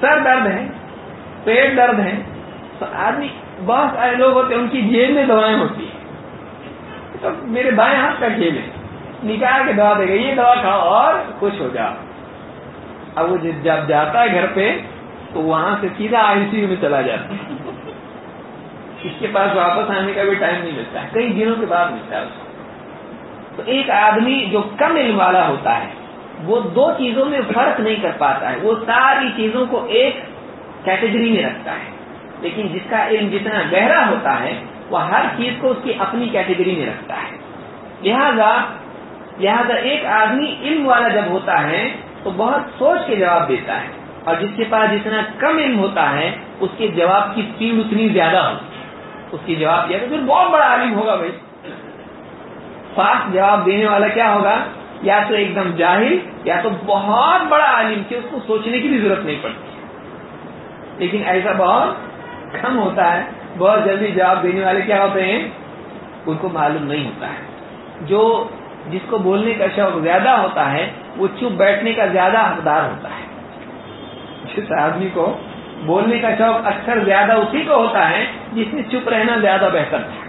سر درد ہے، پیٹ درد ہے۔ تو آدمی، بہت سارے لوگ ہوتے ہیں، ان کی جیب میں دوائیں ہوتی ہیں۔ تو میرے بائیں ہاتھ کا کھیل ہے۔ نکال کے دوا دے گا، یہ دوا کھاؤ اور خوش ہو جاؤ۔ اب وہ جب جاتا ہے گھر پہ، تو وہاں سے سیدھا آئی سی یو میں چلا جاتا ہے۔ اس کے پاس واپس آنے کا بھی ٹائم نہیں ملتا ہے، کئی دنوں کے بعد ملتا ہے اس کو۔ تو ایک آدمی جو کم علم والا ہوتا ہے، وہ دو چیزوں میں فرق نہیں کر پاتا ہے۔ وہ ساری چیزوں کو ایک کیٹیگری میں رکھتا ہے۔ لیکن جس کا علم جتنا گہرا ہوتا ہے، وہ ہر چیز کو اس کی اپنی کیٹیگری میں رکھتا ہے۔ لہذا لہذا ایک آدمی علم والا جب ہوتا ہے، تو بہت سوچ کے جواب دیتا ہے۔ اور جس کے پاس جتنا کم علم ہوتا ہے، اس کے جواب کی اسپیڈ اتنی زیادہ ہوتی ہے۔ اس کی جواب دیا تو پھر بہت بڑا عالم ہوگا بھائی۔ فاسٹ جواب دینے والا کیا ہوگا؟ یا تو ایک دم جاہل، یا تو بہت بڑا عالم کہ اس کو سوچنے کی بھی ضرورت نہیں پڑتی۔ لیکن ایسا بہت کم ہوتا ہے، بہت جلدی جواب دینے والے کیا ہوتے ہیں؟ ان کو معلوم نہیں ہوتا ہے۔ جو جس کو بولنے کا شوق زیادہ ہوتا ہے، وہ چپ بیٹھنے کا زیادہ حقدار ہوتا ہے۔ جس آدمی کو بولنے کا شوق اکثر زیادہ اسی کو ہوتا ہے جس میں چپ رہنا زیادہ بہتر تھا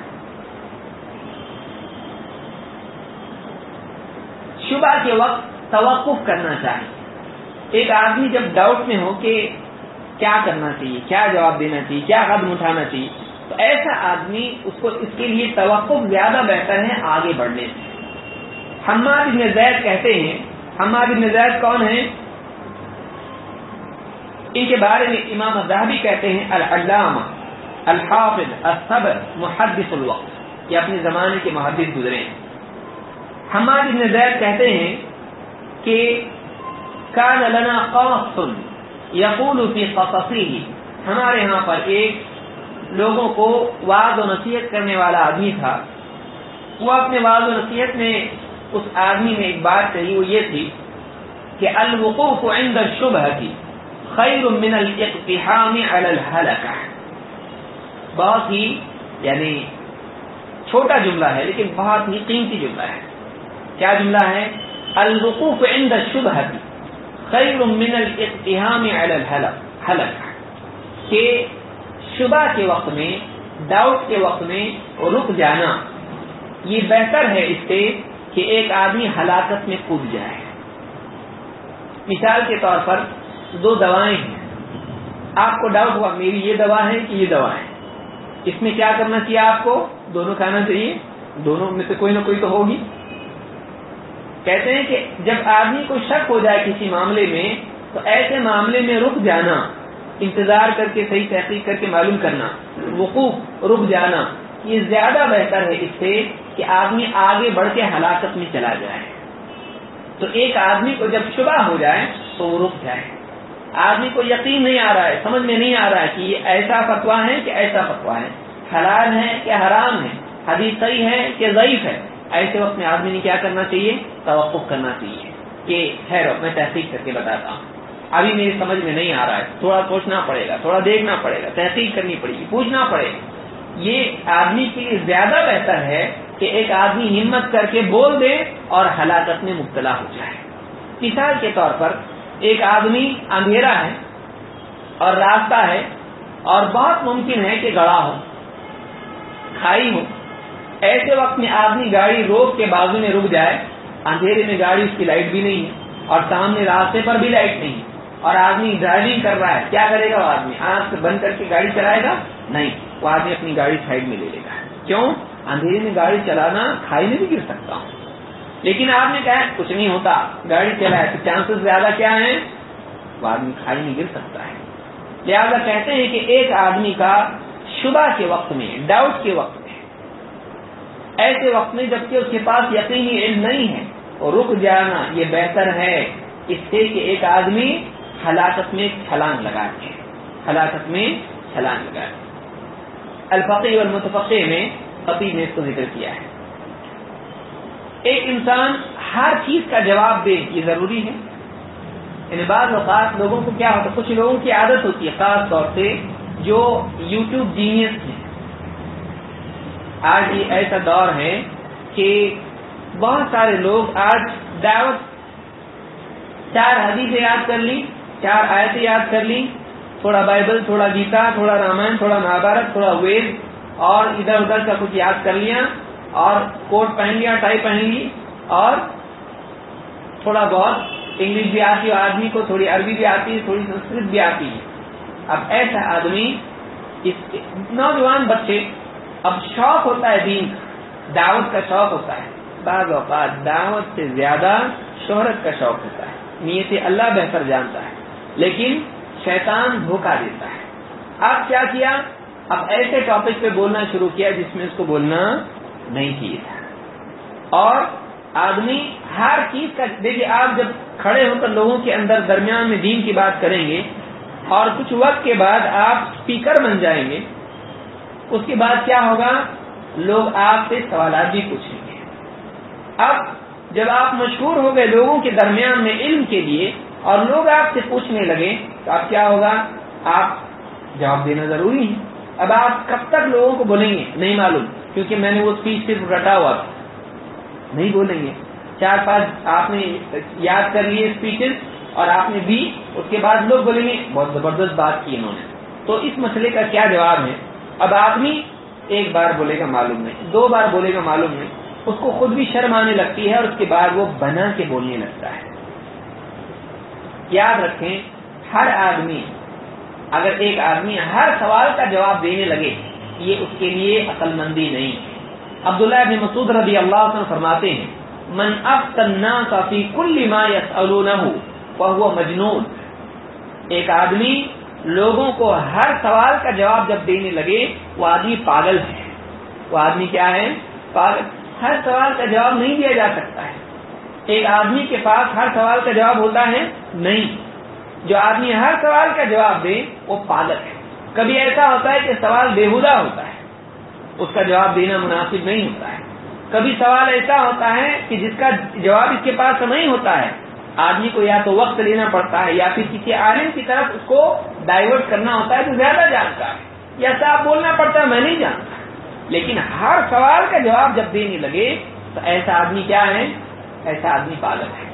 شبہ کے وقت توقف کرنا چاہیے۔ ایک آدمی جب ڈاؤٹ میں ہو کہ کیا کرنا چاہیے، کیا جواب دینا چاہیے، کیا قدم اٹھانا چاہیے، تو ایسا آدمی اس کو اس کے لیے توقف زیادہ بہتر ہے، آگے بڑھنے سے۔ حماد ابن زید کہتے ہیں، حماد ابن زید کون ہیں؟ ان کے بارے میں امام الزہبی کہتے ہیں، العلامہ، الحافظ، الصبر، محدث الوقت، یہ اپنے زمانے کے محدث گزرے ہیں۔ حماد ابن زید کہتے ہیں کہ کان لنا قاص یقول فی قصصه ہمارے ہاں پر ایک لوگوں کو وعد و نصیحت کرنے والا آدمی تھا۔ وہ اپنے وعد و نصیحت میں اس آدمی نے ایک بات کہی، وہ یہ تھی کہ الوقوف عند الشبہ کی خیر من الاقتحام علی الحلقہ. بہت ہی یعنی چھوٹا جملہ ہے، لیکن بہت ہی قیمتی جملہ ہے۔ کیا جملہ ہے؟ الوقوف عند الشبہ خیر من الاقتحام علی الحلقہ کہ شبہ کے وقت میں ڈاؤٹ کے وقت میں رک جانا، یہ بہتر ہے اس سے کہ ایک آدمی ہلاکت میں کود جائے۔ مثال کے طور پر دو دوائیں ہیں۔ آپ کو ڈاؤٹ ہوا، میری یہ دوا ہے کہ یہ دوا ہے۔ اس میں کیا کرنا چاہیے آپ کو؟ دونوں کھانا چاہیے۔ دونوں میں سے کوئی نہ کوئی تو ہوگی۔ کہتے ہیں کہ جب آدمی کو شک ہو جائے کسی معاملے میں، تو ایسے معاملے میں رک جانا، انتظار کر کے صحیح تحقیق کر کے معلوم کرنا وقوف رک جانا، یہ زیادہ بہتر ہے اس سے کہ آدمی آگے بڑھ کے ہلاکت میں چلا جائے۔ تو ایک آدمی کو جب شبہ ہو جائے، تو وہ رک جائے۔ آدمی کو یقین نہیں آ رہا ہے، سمجھ میں نہیں آ رہا ہے کہ یہ ایسا فتوا ہے کہ ایسا فتوا ہے۔ حلال ہے کہ حرام ہے؟ حدیث صحیح ہے کہ ضعیف ہے؟ ایسے وقت میں آدمی نے کیا کرنا چاہیے؟ توقف کرنا چاہیے کہ خیر میں تحقیق کر کے بتاتا ہوں۔ ابھی میری سمجھ میں نہیں آ رہا ہے۔ تھوڑا سوچنا پڑے گا، تھوڑا دیکھنا پڑے گا، تحقیق کرنی پڑے گی، پوچھنا پڑے گا۔ یہ آدمی کے لیے زیادہ بہتر ہے کہ ایک آدمی ہمت کر کے بول دے اور ہلاکت میں مبتلا ہو جائے۔ مثال کے طور پر ایک آدمی اندھیرا ہے اور راستہ ہے اور بہت ممکن ہے کہ گڑا ہو، کھائی ہو۔ ایسے وقت میں آدمی گاڑی روک کے بازو میں رک جائے، اندھیرے میں گاڑی اس کی لائٹ بھی نہیں ہے اور سامنے راستے پر بھی لائٹ نہیں ہے۔ اور آدمی ڈرائیونگ کر رہا ہے، کیا کرے گا وہ آدمی؟ آنکھ بند کر کے گاڑی چلائے گا؟ نہیں، وہ آدمی اپنی گاڑی سائڈ میں لے لے گا۔ کیوں؟ اندھیرے میں گاڑی چلانا کھائی میں بھی گر سکتا ہوں۔ لیکن آپ نے کہا کچھ نہیں ہوتا، گاڑی چلائے تو چانسز زیادہ کیا ہیں؟ وہ آدمی کھائی میں گر سکتا ہے۔ لہٰذا کہتے ہیں کہ ایک آدمی کا شبہ کے وقت میں ڈاؤٹ کے وقت میں، ایسے وقت میں جبکہ اس کے پاس یقینی علم نہیں ہے، اور رک جانا یہ بہتر ہے اس سے کہ ایک آدمی ہلاکت میں چھلانگ لگا کے ہلاکت میں چھلانگ لگا کے الفقی اور متفقے میں پتی نے اس کو ذکر کیا ہے۔ ایک انسان، ہر چیز کا جواب دے، یہ ضروری ہے۔ یعنی بعض اوقات لوگوں کو کیا ہوتا ہے، کچھ لوگوں کی عادت ہوتی ہے، خاص طور سے جو یوٹیوب جینیس ہیں۔ آج یہ ایسا دور ہے کہ بہت سارے لوگ آج دعوت، چار حدیثیں یاد کر لی چار آیتیں یاد کر لی تھوڑا بائبل، تھوڑا گیتا، تھوڑا رامائن، تھوڑا مہابھارت تھوڑا وید، اور ادھر ادھر کا کچھ یاد کر لیا۔ اور کوٹ پہن لیا ٹائی پہن لی اور تھوڑا بہت انگلش بھی آتی ہے آدمی کو تھوڑی عربی بھی آتی ہے، تھوڑی سنسکرت بھی آتی ہے۔ اب ایسا آدمی اس نوجوان بچے، اب شوق ہوتا ہے دین کا۔ دعوت کا شوق ہوتا ہے۔ بعض اوقات دعوت سے زیادہ شہرت کا شوق ہوتا ہے۔ نیت اللہ بہتر جانتا ہے، لیکن شیطان دھوکہ دیتا ہے۔ اب کیا کیا؟ اب ایسے ٹاپک پہ بولنا شروع کیا جس میں اس کو بولنا نہیں کیا تھا اور آدمی ہر چیز کا دیکھیے، آپ جب کھڑے ہو کر لوگوں کے اندر درمیان میں دین کی بات کریں گے اور کچھ وقت کے بعد آپ اسپیکر بن جائیں گے، اس کے بعد کیا ہوگا؟ لوگ آپ سے سوالات بھی پوچھیں گے۔ اب جب آپ مشہور ہو گئے لوگوں کے درمیان میں علم کے لیے اور لوگ آپ سے پوچھنے لگے تو اب کیا ہوگا؟ آپ جواب دینا ضروری ہے۔ اب آپ کب تک لوگوں کو بولیں گے؟ نہیں معلوم، کیونکہ میں نے وہ اسپیچ صرف رٹا ہوا تھا۔ نہیں بولیں گے۔ چار پانچ آپ نے یاد کر لیے اسپیچز اور آپ نے دی اس کے بعد لوگ بولیں گے، بہت زبردست بات کی انہوں نے۔ تو اس مسئلے کا کیا جواب ہے؟ اب آدمی ایک بار بولے گا معلوم نہیں، دو بار بولے گا معلوم نہیں، اس کو خود بھی شرم آنے لگتی ہے اور اس کے بعد وہ بنا کے بولنے لگتا ہے۔ یاد رکھیں، ہر آدمی اگر ایک آدمی ہر سوال کا جواب دینے لگے، یہ اس کے لیے عقل مندی نہیں۔ ہے عبداللہ بن مسعود رضی اللہ عنہ فرماتے ہیں، من اب تنا کافی کل ما وہ مجنون. ایک آدمی لوگوں کو ہر سوال کا جواب جب دینے لگے، وہ آدمی پاگل ہے۔ وہ آدمی کیا ہے؟ پاگل۔ ہر سوال کا جواب نہیں دیا جا سکتا ہے۔ ایک آدمی کے پاس ہر سوال کا جواب ہوتا ہے، نہیں۔ جو آدمی ہر سوال کا جواب دے، وہ پاگل ہے۔ کبھی ایسا ہوتا ہے کہ سوال بےحدہ ہوتا ہے۔ اس کا جواب دینا مناسب نہیں ہوتا ہے۔ کبھی سوال ایسا ہوتا ہے کہ جس کا جواب اس کے پاس نہیں ہوتا ہے۔ آدمی کو یا تو وقت لینا پڑتا ہے یا پھر کسی عالم کی طرف اس کو ڈائیورٹ کرنا ہوتا ہے تو زیادہ جانتا ہے۔ یا صاحب بولنا پڑتا ہے، میں نہیں جانتا۔ لیکن ہر سوال کا جواب جب دینے لگے تو ایسا آدمی کیا ہے؟ ایسا آدمی پالک ہے۔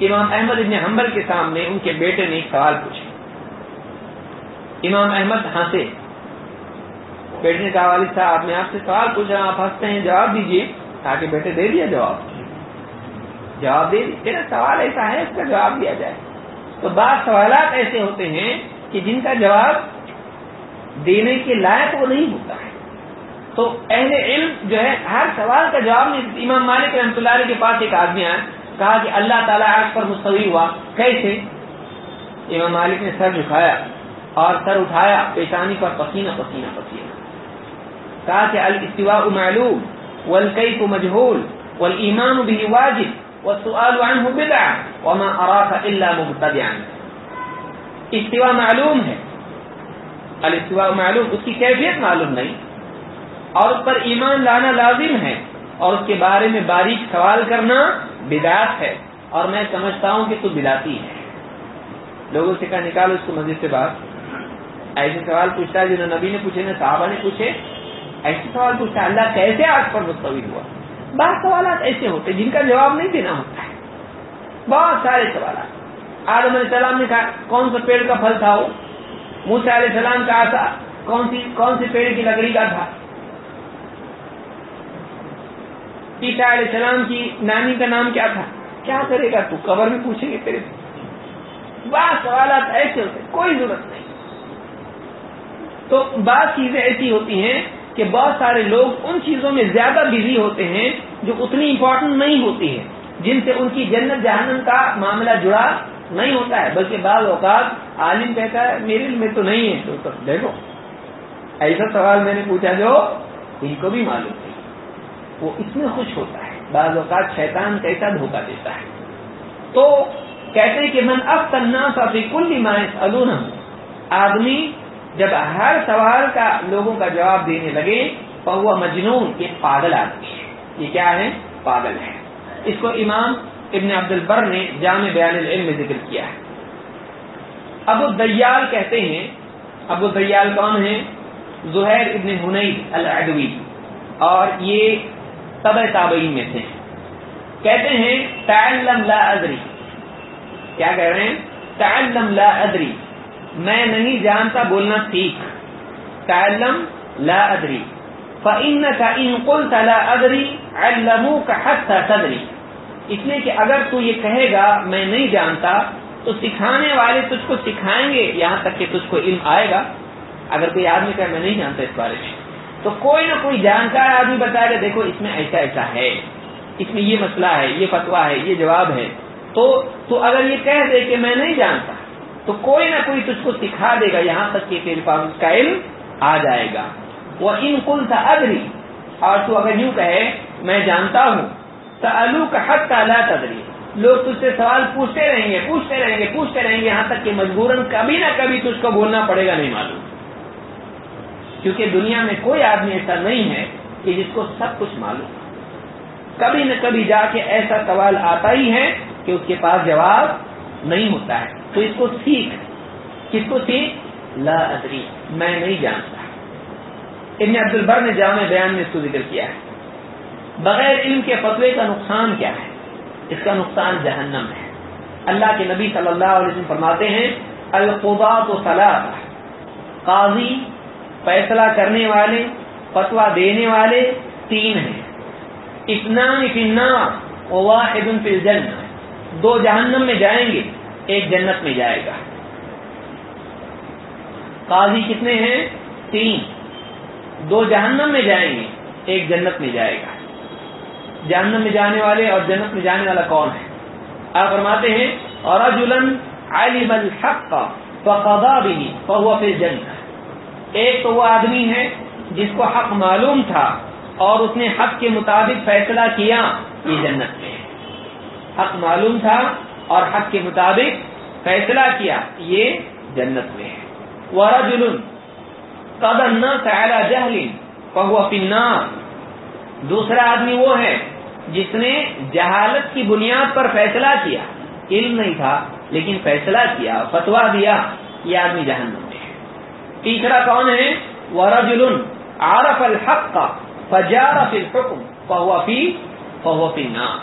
امام احمد ابن حنبل کے سامنے ان کے بیٹے نے ایک سوال پوچھا۔ امام احمد ہنسے۔ بیٹے نے کہا، والد صاحب میں آپ سے سوال پوچھا، آپ ہنستے ہیں، جواب دیجیے تاکہ بیٹے دے دیا جواب۔ جواب دے دیجیے سوال ایسا ہے، اس کا جواب دیا جائے۔ تو بعض سوالات ایسے ہوتے ہیں کہ جن کا جواب دینے کے لائق وہ نہیں ہوتا۔ ہے تو اہل علم جو ہے، ہر سوال کا جواب نہیں امام مالک رحمۃ اللہ علیہ کے پاس ایک آدمی آیا۔ کہا کہ اللہ تعالیٰ آج پر مستوی ہوا۔ کیسے؟ امام مالک نے سر جھکایا اور سر اٹھایا، پیشانی پر پسینہ پسینہ پسینہ۔ کہا کہ الاستواء معلوم، والکیف مجہول، والایمان به واجب، والسؤال عنه بدعہ وما اراك الا مبتدعا۔ استواء معلوم ہے۔ الاستواء معلوم، اس کی کیفیت معلوم نہیں۔ اور اس پر ایمان لانا لازم ہے۔ اور اس کے بارے میں باریک سوال کرنا بدعت ہے اور میں سمجھتا ہوں کہ تو بلاتی ہے۔ لوگوں سے کہا نکالو اس کو مسجد سے بات ایسے سوال پوچھتا ہے جنہوں نبی نے پوچھے نا صحابہ نے پوچھے۔ ایسے سوال پوچھتا ہے، اللہ کیسے آج پر مستوی ہوا؟ بعض سوالات ایسے ہوتے جن کا جواب نہیں دینا ہوتا ہے۔ بہت سارے سوالات۔ آدم علیہ السلام نے کہا، کون سا پیڑ کا پھل تھا وہ؟ موسا علیہ السلام کا آسا کون سی کون سی پیڑ کی لکڑی کا تھا؟ عیسا علیہ السلام کی نانی کا نام کیا تھا؟ کیا کرے گا تو؟ قبر میں پوچھیں گے تیرے سے۔ بعض سوالات ایسے ہوتے کوئی ضرورت نہیں۔ تو بعض چیزیں ایسی ہوتی ہیں کہ بہت سارے لوگ ان چیزوں میں زیادہ بزی ہوتے ہیں جو اتنی امپورٹنٹ نہیں ہوتی ہے جن سے ان کی جنت جہنم کا معاملہ جڑا نہیں ہوتا ہے۔ بلکہ بعض اوقات عالم کہتا ہے، میرے میں تو نہیں ہے۔ تو دیکھو، ایسا سوال میں نے پوچھا جو ان کو بھی معلوم ہے۔ وہ اس میں خوش ہوتا ہے۔ بعض اوقات شیطان کیسا دھوکہ دیتا ہے۔ تو کہتے ہیں کہ من اب تنا فی کل مائنس الون آدمی جب ہر سوال کا لوگوں کا جواب دینے لگے تو وہ مجنون، یہ پاگل آدمی ہے۔ یہ کیا ہے؟ پاگل ہے۔ اس کو امام ابن عبد البر نے جامع بیان العلم میں ذکر کیا ہے۔ ابو دیال کہتے ہیں، ابو دیال کون ہے زہیر ابن حنید العدوی۔ اور یہ طب تابعین میں تھے کہتے ہیں، تعلم لا ادری۔ کیا کہہ رہے ہیں؟ تعلم لا ادری۔ میں نہیں جانتا بولنا سیکھ۔ تعلم لا ادری۔ فَإِنَّكَ إِن قُلْتَ لَا أَدْرِي عَلَّمُوكَ حَتَّى تَدْرِي۔ اس لیے کہ اگر تو یہ کہے گا، میں نہیں جانتا، تو سکھانے والے تجھ کو سکھائیں گے، یہاں تک کہ تجھ کو علم آئے گا۔ اگر کوئی آدمی کہ میں نہیں جانتا اس بارے میں۔ تو کوئی نہ کوئی جانکار آدمی بتائے گا، دیکھو، اس میں ایسا ایسا ہے، اس میں یہ مسئلہ ہے، یہ فتوا ہے، یہ جواب ہے۔ تو تو اگر یہ کہہ دے کہ میں نہیں جانتا، تو کوئی نہ کوئی تجھ کو سکھا دے گا، یہاں تک کہ تیرے پاس اس کا علم آ جائے گا۔ وہ ان کل تھا ادری اور تو اگر یوں کہے، میں جانتا ہوں۔ تو الو کا حق کا اللہ تدری لوگ تجھ سے سوال پوچھتے رہیں گے، پوچھتے رہیں گے، پوچھتے رہیں گے، یہاں تک کہ مجبوراً کبھی نہ کبھی تجھ کو بولنا پڑے گا، نہیں معلوم۔ کیونکہ دنیا میں کوئی آدمی ایسا نہیں ہے کہ جس کو سب کچھ معلوم کبھی نہ کبھی جا کے ایسا سوال آتا ہی ہے کہ اس کے پاس جواب نہیں ہوتا ہے۔ تو اس کو سیکھ۔ کس کو سیکھ؟ لا ادری۔ میں نہیں جانتا۔ ابن عبد البر نے جامع بیان میں اس کو ذکر کیا ہے۔ بغیر علم کے فتوے کا نقصان کیا ہے؟ اس کا نقصان جہنم ہے۔ اللہ کے نبی صلی اللہ علیہ وسلم فرماتے ہیں القبات و صلاح قاضی فیصلہ کرنے والے فتوا دینے والے تین ہیں۔ اسنان فنا واحد فی الجنہ۔ دو جہنم میں جائیں گے، ایک جنت میں جائے گا۔ قاضی کتنے ہیں؟ تین۔ دو جہنم میں جائیں گے، ایک جنت میں جائے گا۔ جہنم میں جانے والے اور جنت میں جانے والا کون ہے؟ آپ فرماتے ہیں اور علم الحق فقضا بھی فهو فی الجنہ۔ ایک تو وہ آدمی ہے جس کو حق معلوم تھا اور اس نے حق کے مطابق فیصلہ کیا یہ جنت میں۔ حق معلوم تھا اور حق کے مطابق فیصلہ کیا، یہ جنت میں ہے۔ ورجل قد الناس على جهل فهو في النار۔ دوسرا آدمی وہ ہے جس نے جہالت کی بنیاد پر فیصلہ کیا۔ علم نہیں تھا، لیکن فیصلہ کیا فتوا دیا، یہ آدمی جہنم۔ تیسرا کون ہے؟ ورجل عرف الحق کا فجار فی الحکم فهو في فهو في النار۔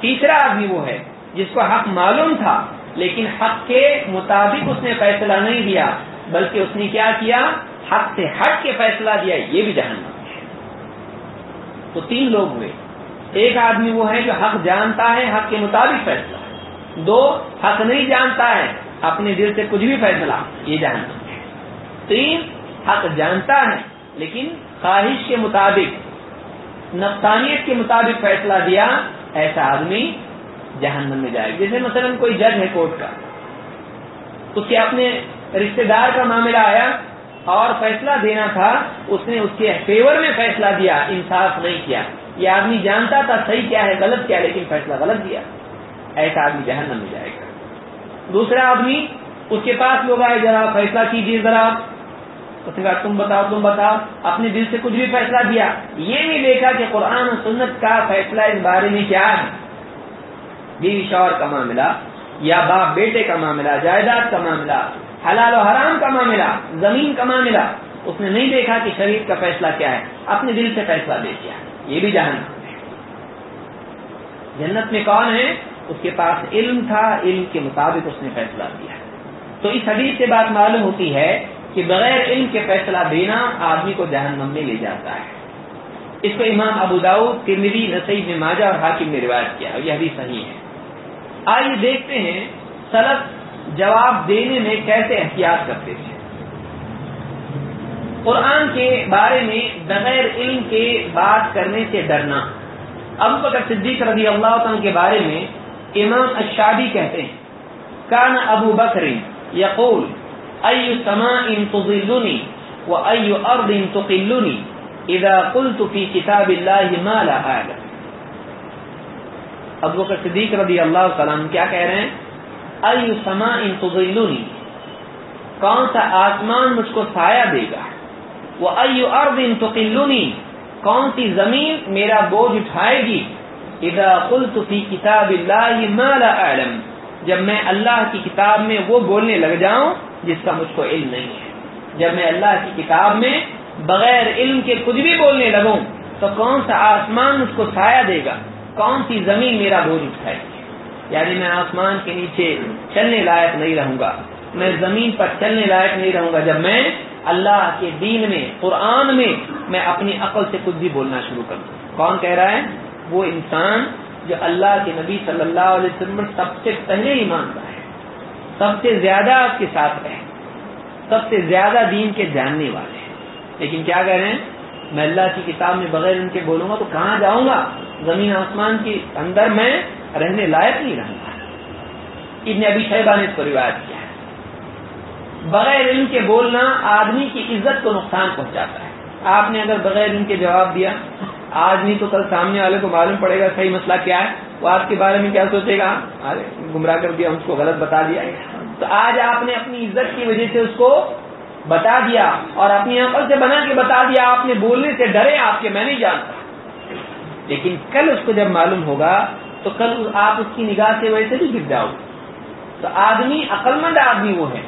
تیسرا آدمی وہ ہے جس کو حق معلوم تھا، لیکن حق کے مطابق اس نے فیصلہ نہیں دیا، بلکہ اس نے کیا کیا؟ حق سے ہٹ کے فیصلہ دیا، یہ بھی جہنم ہے۔ تو تین لوگ ہوئے۔ ایک آدمی وہ ہے جو حق جانتا ہے، حق کے مطابق فیصلہ۔ دو، حق نہیں جانتا ہے، اپنے دل سے کچھ بھی فیصلہ، یہ جہنم ہے حق جانتا ہے، لیکن خواہش کے مطابق نفسانیت کے مطابق فیصلہ دیا ایسا آدمی جہنم میں جائے جیسے مثلا کوئی جج ہے کورٹ کا، اس کے اپنے رشتے دار کا معاملہ آیا اور فیصلہ دینا تھا، اس نے اس کے فیور میں فیصلہ دیا، انصاف نہیں کیا۔ یہ آدمی جانتا تھا صحیح کیا ہے، غلط کیا ہے، لیکن فیصلہ غلط دیا۔ ایسا آدمی جہنم میں جائے گا۔ دوسرا آدمی، اس کے پاس لوگ آئے، ذرا فیصلہ کیجیے ذرا اس نے کہا، تم بتاؤ تم بتاؤ، اپنے دل سے کچھ بھی فیصلہ دیا یہ نہیں دیکھا کہ قرآن و سنت کا فیصلہ اس بارے میں کیا ہے۔ بیوی شور کا معاملہ، یا باپ بیٹے کا معاملہ، جائیداد کا معاملہ، حلال و حرام کا معاملہ، زمین کا معاملہ، اس نے نہیں دیکھا کہ شریف کا فیصلہ کیا ہے، اپنے دل سے فیصلہ دے کیا یہ بھی جہنم۔ ہے جنت میں کون ہے؟ اس کے پاس علم تھا، علم کے مطابق اس نے فیصلہ دیا تو اس حدیث سے بات معلوم ہوتی ہے کہ بغیر علم کے فیصلہ دینا آدمی کو جہنم میں لے جاتا ہے۔ اس کو امام ابو داؤد ترمیری نسیب میں ماجا اور حاکم نے روایت کیا یہ بھی صحیح ہے۔ آئیے دیکھتے ہیں سلط جواب دینے میں کیسے احتیاط کرتے تھے قرآن کے بارے میں بغیر علم کے بات کرنے سے ڈرنا۔ ابو بکر صدیق رضی اللہ عنہ کے بارے میں امام اشادی کہتے ہیں، کان ابو بکر یقول ای سما ان تضلنی و ای ارض تقلنی اذا قلت في کتاب اللہ ما لا اعلم ابو بکر صدیق رضی اللہ عنہ کیا کہہ رہے ہیں؟ ای سما ان تضلنی کون سا آسمان مجھ کو سایہ دے گا؟ وہ ائو ارد ان تقلنی کون سی زمین میرا بوجھ اٹھائے گی؟ اذا قلت فی کتاب اللہ ما لا اعلم جب میں اللہ کی کتاب میں وہ بولنے لگ جاؤں جس کا مجھ کو علم نہیں ہے۔ جب میں اللہ کی کتاب میں بغیر علم کے کچھ بھی بولنے لگوں، تو کون سا آسمان اس کو سایہ دے گا؟ کون سی زمین میرا بوجھ اٹھائے گی؟ یعنی میں آسمان کے نیچے چلنے لائق نہیں رہوں گا۔ میں زمین پر چلنے لائق نہیں رہوں گا۔ جب میں اللہ کے دین میں، قرآن میں میں اپنی عقل سے کچھ بھی بولنا شروع کروں کون کہہ رہا ہے؟ وہ انسان جو اللہ کے نبی صلی اللہ علیہ وسلم سب سے پہلے ایماندار ہے سب سے زیادہ آپ کے ساتھ رہے سب سے زیادہ دین کے جاننے والے ہیں۔ لیکن کیا کہہ رہے ہیں؟ میں اللہ کی کتاب میں بغیر ان کے بولوں گا تو کہاں جاؤں گا؟ زمین آسمان کے اندر میں رہنے لائق نہیں رہوں گا۔ ابن ابھی شہبہ نے اس کو روایت کیا ہے۔ بغیر علم کے بولنا آدمی کی عزت کو نقصان پہنچاتا ہے۔ آپ نے اگر بغیر علم کے جواب دیا آج نہیں تو کل سامنے والے کو معلوم پڑے گا صحیح مسئلہ کیا ہے، وہ آپ کے بارے میں کیا سوچے گا؟ گمراہ کر دیا اس کو غلط بتا دیا۔ تو آج آپ نے اپنی عزت کی وجہ سے اس کو بتا دیا اور اپنی عقل سے بنا کے بتا دیا۔ آپ نے بولنے سے ڈرے آپ کے، میں نہیں جانتا۔ لیکن کل اس کو جب معلوم ہوگا، تو کل آپ اس کی نگاہ سے ویسے بھی گر جاؤ۔ تو آدمی عقلمند آدمی وہ ہے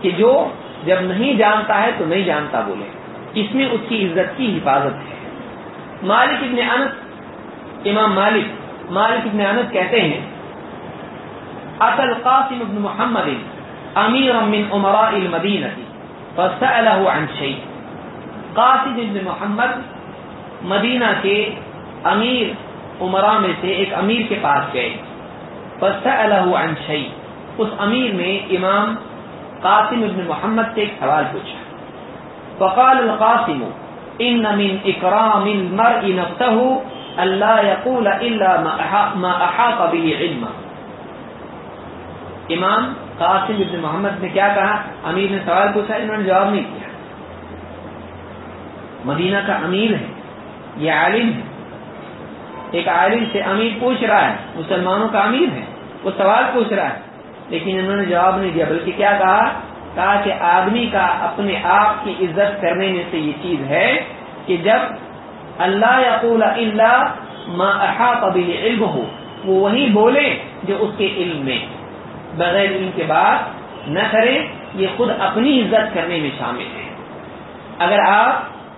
کہ جو جب نہیں جانتا ہے تو نہیں جانتا بولے۔ اس میں اس کی عزت کی حفاظت ہے۔ مالک ابن انس، امام مالک مالک ابن انس کہتے ہیں اصل قاسم ابن محمد امیر من عمراء المدینہ فسأله عن شيء قاسم ابن محمد مدینہ کے امیر عمرا میں سے ایک امیر کے پاس گئے۔ فسأله عن شيء اس امیر نے امام قاسم ابن محمد سے ایک سوال پوچھا۔ فقال القاسم ان من اکرام المرء نفسه اللہ يقول الا ما احاط به علم امام قاسم ابن محمد نے کیا کہا؟ امیر نے سوال پوچھا، انہوں نے جواب نہیں کیا مدینہ کا امیر ہے، یہ عالم ہے۔ ایک عالم سے امیر پوچھ رہا ہے، مسلمانوں کا امیر ہے، وہ سوال پوچھ رہا ہے، لیکن انہوں نے جواب نہیں دیا، بلکہ کیا کہا؟ کہا کہ آدمی کا اپنے آپ کی عزت کرنے میں سے یہ چیز ہے کہ جب اللہ یقول اللہ ما احاط به علم ہو وہ وہی بولے جو اس کے علم میں، بغیر علم کے بات نہ کرے، یہ خود اپنی عزت کرنے میں شامل ہے۔ اگر آپ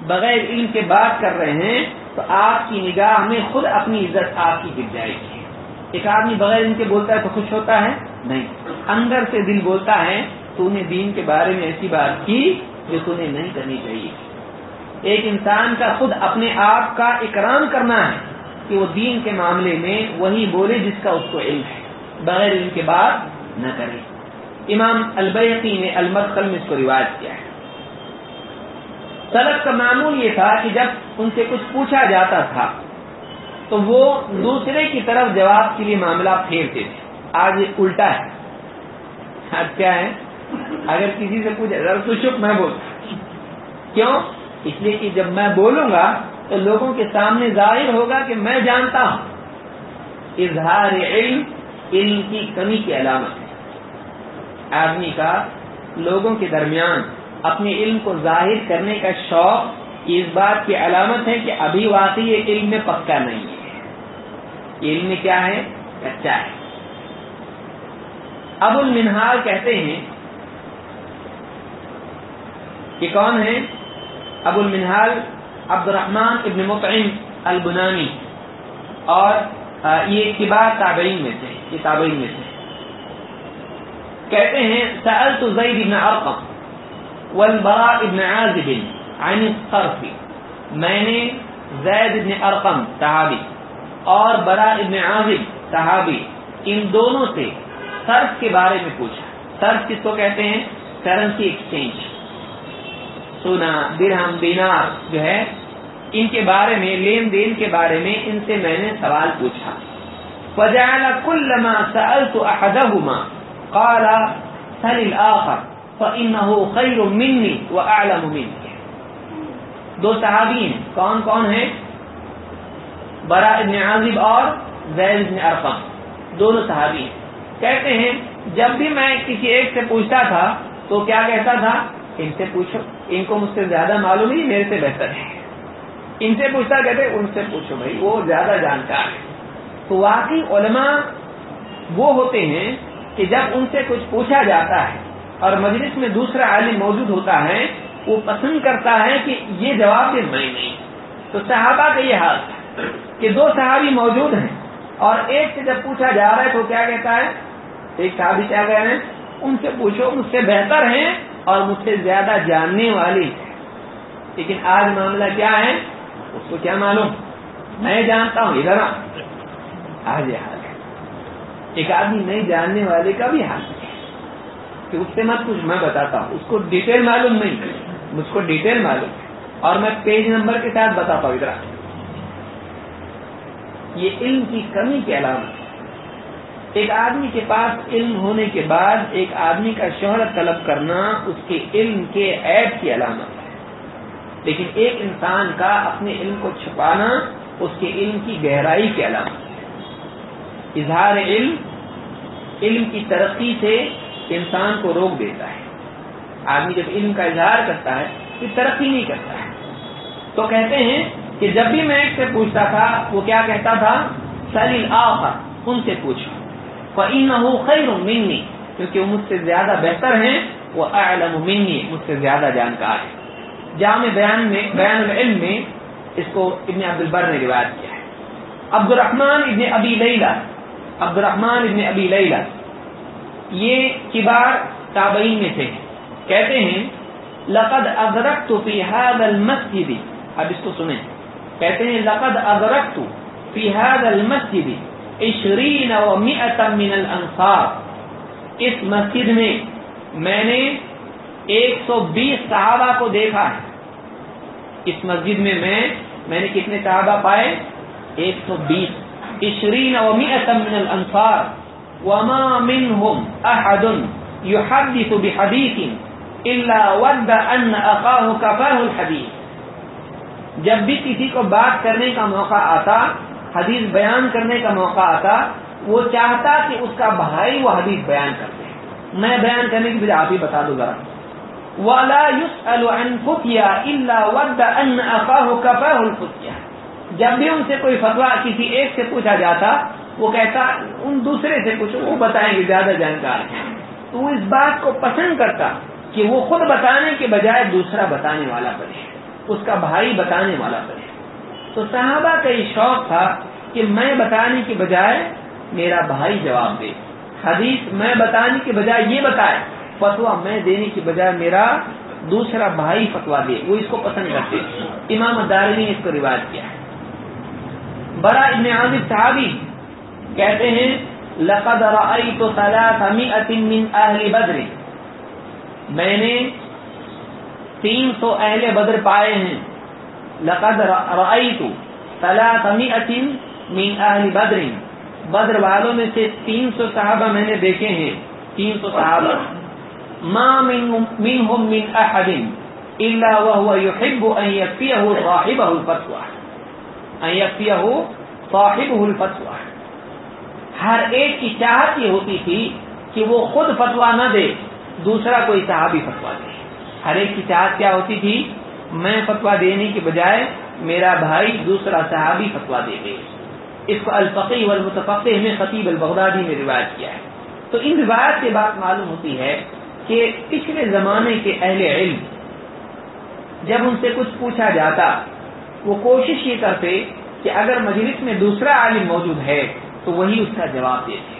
بغیر علم کے بات کر رہے ہیں، تو آپ کی نگاہ میں خود اپنی عزت آپ کی گر جائے گی۔ ایک آدمی بغیر علم کے بولتا ہے تو خوش ہوتا ہے؟ نہیں۔ اندر سے دل بولتا ہے تو نے دین کے بارے میں ایسی بات کی جو تمہیں نہیں کرنی چاہیے۔ ایک انسان کا خود اپنے آپ کا اکرام کرنا ہے کہ وہ دین کے معاملے میں وہی بولے جس کا اس کو علم ہے، بغیر علم کے بات نہ کرے۔ امام البیقی نے المدخل میں اس کو روایت کیا ہے۔ سلق کا معمول یہ تھا کہ جب ان سے کچھ پوچھا جاتا تھا، تو وہ دوسرے کی طرف جواب کے لیے معاملہ پھیرتے تھے۔ آج یہ الٹا ہے۔ آج کیا ہے؟ اگر کسی سے پوچھے تو چپ میں بول کیوں؟ اس لیے کہ جب میں بولوں گا تو لوگوں کے سامنے ظاہر ہوگا کہ میں جانتا ہوں۔ اظہار علم علم کی کمی کی علامت ہے۔ آدمی کا لوگوں کے درمیان اپنے علم کو ظاہر کرنے کا شوق اس بات کی علامت ہے کہ ابھی واقعی یہ علم میں پکا نہیں ہے۔ علم میں کیا ہے؟ کچا ہے۔ ابو المنہال کہتے ہیں کہ کون ہے ابو المنہال عبد الرحمان ابن مطعم البنانی۔ اور یہ کبار تابعین میں تھے یہ تابعین میں تھے کہتے ہیں، سألت زید ابن ارقم والبراء ابن عازب عن الصرف میں نے زید ابن ارقم، صحابی، اور برا ابن عازب، صحابی، ان دونوں سے صرف کے بارے میں پوچھا۔ صرف کس کو کہتے ہیں؟ Currency exchange. سونا درہم دینار جو ہے، ان کے بارے میں، لین دین کے بارے میں ان سے میں نے سوال پوچھا۔ فجعل كلما سألت أحدهما قال، سل الآخر فإنه خير مني وأعلم مني دو صحابی ہیں۔ کون کون ہیں؟ برا ابن عازب اور زید ابن ارقم۔ دونوں صحابی ہیں۔ کہتے ہیں، جب بھی میں کسی ایک سے پوچھتا تھا تو کیا کہتا تھا؟ ان سے پوچھو، ان کو مجھ سے زیادہ معلوم ہی میرے سے بہتر ہے۔ ان سے پوچھتا کہتے، ان سے پوچھو بھائی، وہ زیادہ جانکار ہے۔ تو واقعی علماء وہ ہوتے ہیں کہ جب ان سے کچھ پوچھا جاتا ہے اور مجلس میں دوسرا عالم موجود ہوتا ہے، وہ پسند کرتا ہے کہ یہ جواب دے، میں نہیں۔ تو صحابہ کا یہ حال تھا کہ دو صحابی موجود ہیں اور ایک سے جب پوچھا جا رہا ہے تو کیا کہتا ہے؟ ایک صحابی کیا کہہ رہے ہیں؟ ان سے پوچھو مجھ سے بہتر ہیں اور مجھ سے زیادہ جاننے والی۔ لیکن آج معاملہ کیا ہے؟ اس کو کیا معلوم؟ میں جانتا ہوں، ادھر آج یہ حال ہے۔ ایک آدمی نہیں جاننے والے کا بھی حال ہے۔ کہ اس سے مت کچھ میں بتاتا ہوں۔ اس کو ڈیٹیل معلوم نہیں۔ مجھ کو ڈیٹیل معلوم۔ ہے اور میں پیج نمبر کے ساتھ بتاتا ہوں، ادھر یہ علم کی کمی کی علامت ہے ایک آدمی کے پاس علم ہونے کے بعد ایک آدمی کا شہرت طلب کرنا اس کے علم کے عیب کی علامت ہے۔ لیکن ایک انسان کا اپنے علم کو چھپانا اس کے علم کی گہرائی کی علامت ہے۔ اظہار علم علم کی ترقی سے انسان کو روک دیتا ہے۔ آدمی جب علم کا اظہار کرتا ہے، تو ترقی نہیں کرتا ہے۔ تو کہتے ہیں کہ جب بھی میں ایک سے پوچھتا تھا، وہ کیا کہتا تھا؟ سلیل آخر ان سے پوچھو۔ خیر منی کیونکہ وہ مجھ سے زیادہ بہتر ہیں، وہ اعلم منی مجھ سے زیادہ جانکار ہے جامع بیان میں، بیان العلم میں اس کو ابن عبد البر نے روایت کیا ہے۔ عبد الرحمان ابن ابی لیلا عبد الرحمان ابن ابی لیلا یہ کبار تابعین میں تھے۔ کہتے ہیں، لقد ادرکت فی هذا المسجد۔ اب اس کو سنیں۔ کہتے ہیں، لقد ادرکت فی هذا المسجد۔ عشرین و مئتا من الانصار۔ اس مسجد میں میں نے ایک سو بیس صحابہ کو دیکھا ہے۔ اس مسجد میں میں میں نے کتنے صحابہ پائے؟ ایک سو بیس۔ عشرین و مئتا من الانصار۔ وما منهم احد يحدث بحديث الا ود ان اخاه كفاه الحديث جب بھی کسی کو بات کرنے کا موقع آتا حدیث بیان کرنے کا موقع آتا، وہ چاہتا کہ اس کا بھائی وہ حدیث بیان کر دے۔ میں بیان کرنے کی بجائے آپ ہی بتا دوں ذرا۔ والا یوس الفتیا اللہ ود ان افاہ الفتیا جب بھی ان سے کوئی فتوا کسی ایک سے پوچھا جاتا، وہ کہتا، ان دوسرے سے پوچھو، وہ بتائیں گے زیادہ جانکار ہیں تو وہ اس بات کو پسند کرتا کہ وہ خود بتانے کے بجائے دوسرا بتانے والا بنے۔ اس کا بھائی بتانے والا بنے۔ تو صحابہ کا یہ شوق تھا کہ میں بتانے کے بجائے میرا بھائی جواب دے۔ حدیث میں بتانے کے بجائے یہ بتائے فتوا میں دینے کے بجائے میرا دوسرا بھائی فتوا دے۔ وہ اس کو پسند کرتے امام دارمی نے اس کو رواج کیا ہے۔ بڑا ابن عامر صحابی کہتے ہیں، لقد رأيت ثلاثمائة من اہل بدر۔ میں نے تین سو اہل بدر پائے ہیں۔ لقد رأيت ثلاثمائة من اہل بدر. بدر والوں میں سے تین سو صحابہ میں نے دیکھے ہیں. تین سو صحابہ. ما من منهم من احد الا وهو يحب ان يكفيه صاحبه الفتوى. ان يكفيه صاحبه الفتوى. ہر ایک کی چاہت یہ ہوتی تھی کہ وہ خود فتوا نہ دے، دوسرا کوئی صحابی فتوا دے. ہر ایک کی چاہت کیا ہوتی تھی؟ میں فتوا دینے کے بجائے میرا بھائی دوسرا صحابی فتوا دے دے اس کو الفقی والمتفقی میں خطیب البغدادی نے روایت کیا ہے۔ تو ان روایت سے بات معلوم ہوتی ہے کہ پچھلے زمانے کے اہل علم جب ان سے کچھ پوچھا جاتا، وہ کوشش یہ کرتے کہ اگر مجلس میں دوسرا عالم موجود ہے تو وہی اس کا جواب دیتے۔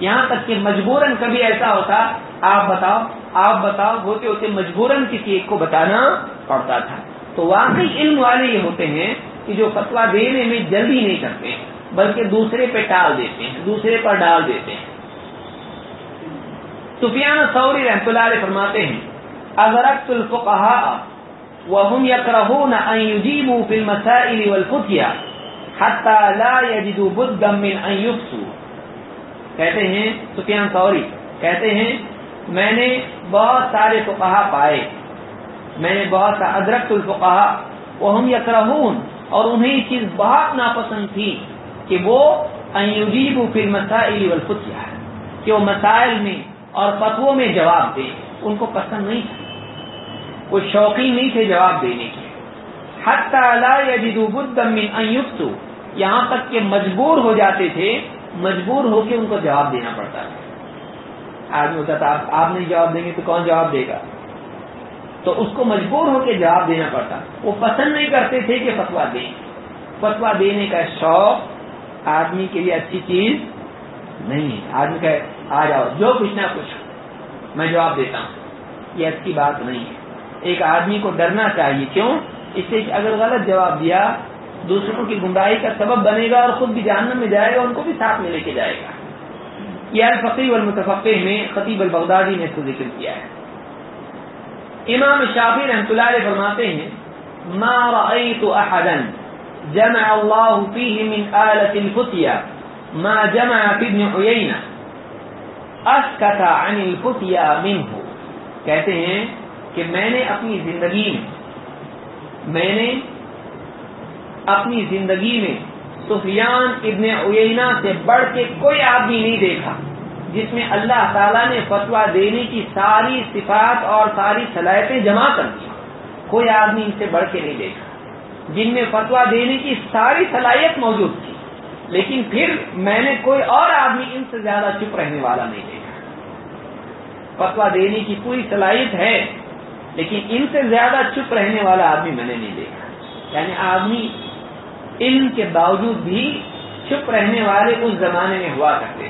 یہاں تک کہ مجبوراً کبھی ایسا ہوتا، آپ بتاؤ آپ بتاؤ، ہوتے ہوتے مجبوراً کسی ایک کو بتانا پڑتا تھا۔ تو واقعی علم والے یہ ہوتے ہیں کہ جو فتوا دینے میں جلدی نہیں کرتے، بلکہ دوسرے پہ ٹال دیتے ہیں، دوسرے پر ڈال دیتے ہیں۔ سفیان سوری رحمۃ اللہ علیہ فرماتے ہیں، اغرقت الفقهاء وهم يكرهون ان يجيبوا في المسائل والفتيا حتى لا يجدوا بدا من ان يفتوا کہتے ہیں سفیان سوری کہتے ہیں، میں نے بہت سارے فقہا پائے، میں نے بہت سا ادرکت الفقہا وهم يكرهون اور انہیں یہ چیز بہت ناپسند تھی کہ وہ ان يجيبوا في المسائل کہ وہ مسائل میں اور فتووں میں جواب دیں ان کو پسند نہیں تھا وہ شوقین نہیں تھے جواب دینے کے۔ حتی لا یجدو بد من ان یفتو، یہاں تک کہ مجبور ہو جاتے تھے مجبور ہو کے ان کو جواب دینا پڑتا تھا آدمی ہوتا تھا آپ نہیں جواب دیں گے تو کون جواب دے گا؟ تو اس کو مجبور ہو کے جواب دینا پڑتا۔ وہ پسند نہیں کرتے تھے کہ فتوا دیں۔ فتوا دینے کا شوق آدمی کے لیے اچھی چیز نہیں ہے۔ آدمی کہ آ جاؤ، جو کچھ نہ کچھ، میں جواب دیتا ہوں۔ یہ اچھی بات نہیں ہے۔ ایک آدمی کو ڈرنا چاہیے۔ کیوں؟ اس سے اگر غلط جواب دیا دوسروں کی گمراہی کا سبب بنے گا اور خود بھی جاننے میں جائے گا، ان کو بھی ساتھ میں لے کے جائے گا۔ یہ الفقی والمتفقی میں خطیب البغدادی نے اس کو ذکر کیا ہے۔ امام شافی رحمۃ اللہ علیہ فرماتے ہیں، ما رأيت احدا جمع الله فيه من آلة الفتيا ما جمع في ابن عيينة اسكت عن الفتيا منه کہتے ہیں کہ میں نے اپنی زندگی میں میں نے اپنی زندگی میں سفیان ابن اوینا سے بڑھ کے کوئی آدمی نہیں دیکھا، جس میں اللہ تعالیٰ نے فتوا دینے کی ساری صفات اور ساری صلاحیتیں جمع کر دی۔ کوئی آدمی ان سے بڑھ کے نہیں دیکھا، جن میں فتوا دینے کی ساری صلاحیت موجود تھی۔ لیکن پھر میں نے کوئی اور آدمی ان سے زیادہ چپ رہنے والا نہیں دیکھا۔ فتوا دینے کی پوری صلاحیت ہے، لیکن ان سے زیادہ چپ رہنے والا آدمی میں نے نہیں دیکھا۔ یعنی آدمی علم کے باوجود بھی چپ رہنے والے اس زمانے میں ہوا کرتے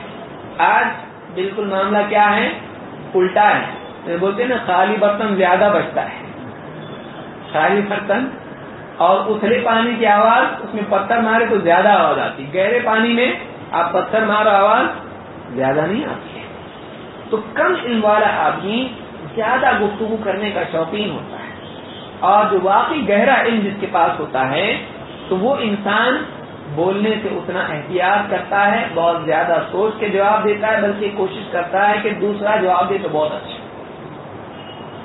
آج بالکل معاملہ کیا ہے؟ الٹا ہے۔ بولتے نا، خالی برتن زیادہ بچتا ہے۔ خالی برتن اور اتھلے پانی کی آواز، اس میں پتھر مارے تو زیادہ آواز آتی۔ گہرے پانی میں آپ پتھر مارو، آواز زیادہ نہیں آتی ہے۔ تو کم علم والا آدمی زیادہ گفتگو کرنے کا شوقین ہوتا ہے۔ اور جو واقعی گہرا علم جس کے پاس ہوتا ہے تو وہ انسان بولنے سے اتنا احتیاط کرتا ہے، بہت زیادہ سوچ کے جواب دیتا ہے، بلکہ کوشش کرتا ہے کہ دوسرا جواب دے تو بہت اچھا۔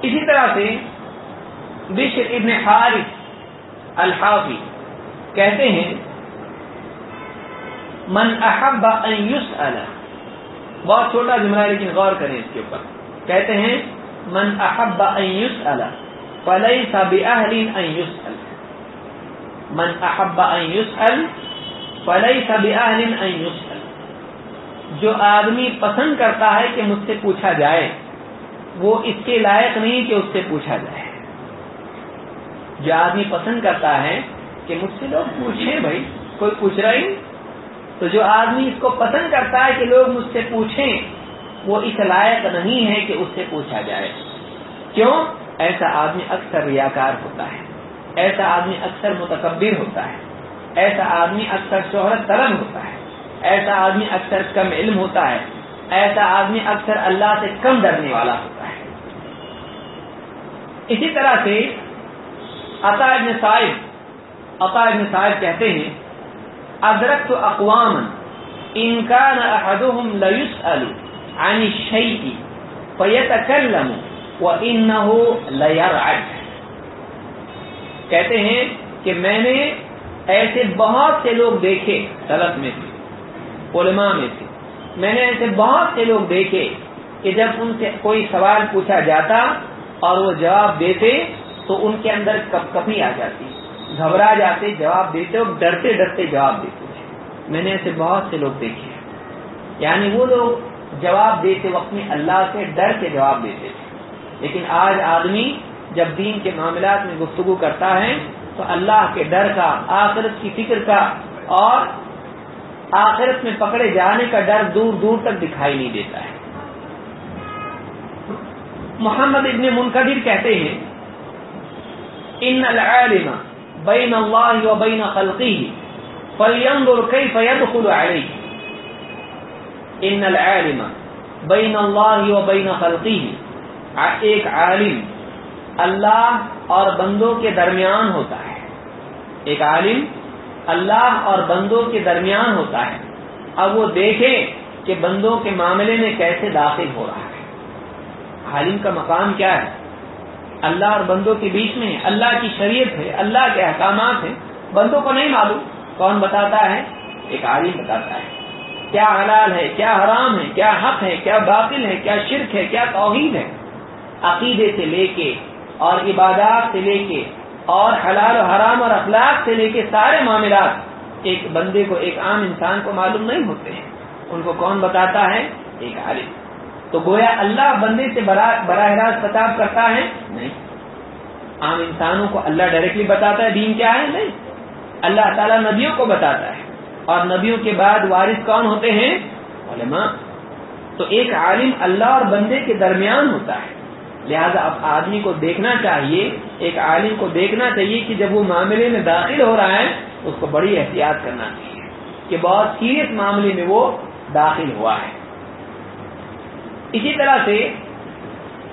اسی طرح سے بشر ابن حارث الحافی کہتے ہیں، من احب ان يسأل بہت چھوٹا جملہ ہے، لیکن غور کریں اس کے اوپر۔ کہتے ہیں، من احب ان يسأل فليس بأهل ان يسأل من احب ان يسأل فليس بأهل ان يسأل. جو آدمی پسند کرتا ہے کہ مجھ سے پوچھا جائے، وہ اس کے لائق نہیں کہ اس سے پوچھا جائے۔ جو آدمی پسند کرتا ہے کہ مجھ سے لوگ پوچھیں، بھائی، کوئی پوچھ رہا ہی تو جو آدمی اس کو پسند کرتا ہے کہ لوگ مجھ سے پوچھیں، وہ اس لائق نہیں ہے کہ اس سے پوچھا جائے۔ کیوں؟ ایسا آدمی اکثر ریاکار ہوتا ہے۔ ایسا آدمی اکثر متکبر ہوتا ہے، ایسا آدمی اکثر شہرت طلب ہوتا ہے، ایسا آدمی اکثر کم علم ہوتا ہے، ایسا آدمی اکثر اللہ سے کم ڈرنے والا ہوتا ہے۔ اسی طرح سے عطا ابن صاحب، عطا ابن صاحب کہتے ہیں، ادرکت اقوام ان كان احدهم لا يسأل عن الشيء فیت اکلم و کہتے ہیں کہ میں نے ایسے بہت سے لوگ دیکھے طلب میں سے، علماء میں سے۔ میں نے ایسے بہت سے لوگ دیکھے کہ جب ان سے کوئی سوال پوچھا جاتا اور وہ جواب دیتے تو ان کے اندر کپ کپی آ جاتی۔ گھبرا جاتے، جواب دیتے اور ڈرتے ڈرتے جواب دیتے۔ میں نے ایسے بہت سے لوگ دیکھے۔ یعنی وہ لوگ جواب دیتے وقت میں اللہ سے ڈر کے جواب دیتے۔ تھے لیکن آج آدمی جب دین کے معاملات میں گفتگو کرتا ہے، تو اللہ کے ڈر کا، آخرت کی فکر کا اور آخرت میں پکڑے جانے کا ڈر دور دور تک دکھائی نہیں دیتا ہے۔ محمد ابن منقدر کہتے ہیں، ان العالم بین اللہ و بین خلقی فلینظر کیف يدخل علیہ ان العالم بین اللہ و بین خلقی ایک عالم اللہ اور بندوں کے درمیان ہوتا ہے۔ ایک عالم اللہ اور بندوں کے درمیان ہوتا ہے۔ اب وہ دیکھے کہ بندوں کے معاملے میں کیسے داخل ہو رہا ہے۔ عالم کا مقام کیا ہے؟ اللہ اور بندوں کے بیچ میں اللہ کی شریعت ہے، اللہ کے احکامات ہیں۔ بندوں کو نہیں معلوم۔ کون بتاتا ہے؟ ایک عالم بتاتا ہے۔ کیا حلال ہے، کیا حرام ہے، کیا حق ہے، کیا باطل ہے، کیا شرک ہے، کیا توحید ہے؟ عقیدے سے لے کے اور عبادات سے لے کے اور حلال و حرام اور اخلاق سے لے کے سارے معاملات ایک بندے کو، ایک عام انسان کو معلوم نہیں ہوتے ہیں۔ ان کو کون بتاتا ہے؟ ایک عالم۔ تو گویا اللہ بندے سے براہ راست خطاب کرتا ہے؟ نہیں۔ عام انسانوں کو اللہ ڈائریکٹلی بتاتا ہے دین کیا ہے؟ نہیں۔ اللہ تعالیٰ نبیوں کو بتاتا ہے۔ اور نبیوں کے بعد وارث کون ہوتے ہیں؟ علماء۔ تو ایک عالم اللہ اور بندے کے درمیان ہوتا ہے۔ لہذا اب آدمی کو دیکھنا چاہیے، ایک عالم کو دیکھنا چاہیے کہ جب وہ معاملے میں داخل ہو رہا ہے، اس کو بڑی احتیاط کرنا چاہیے کہ بہت سیریس معاملے میں وہ داخل ہوا ہے۔ اسی طرح سے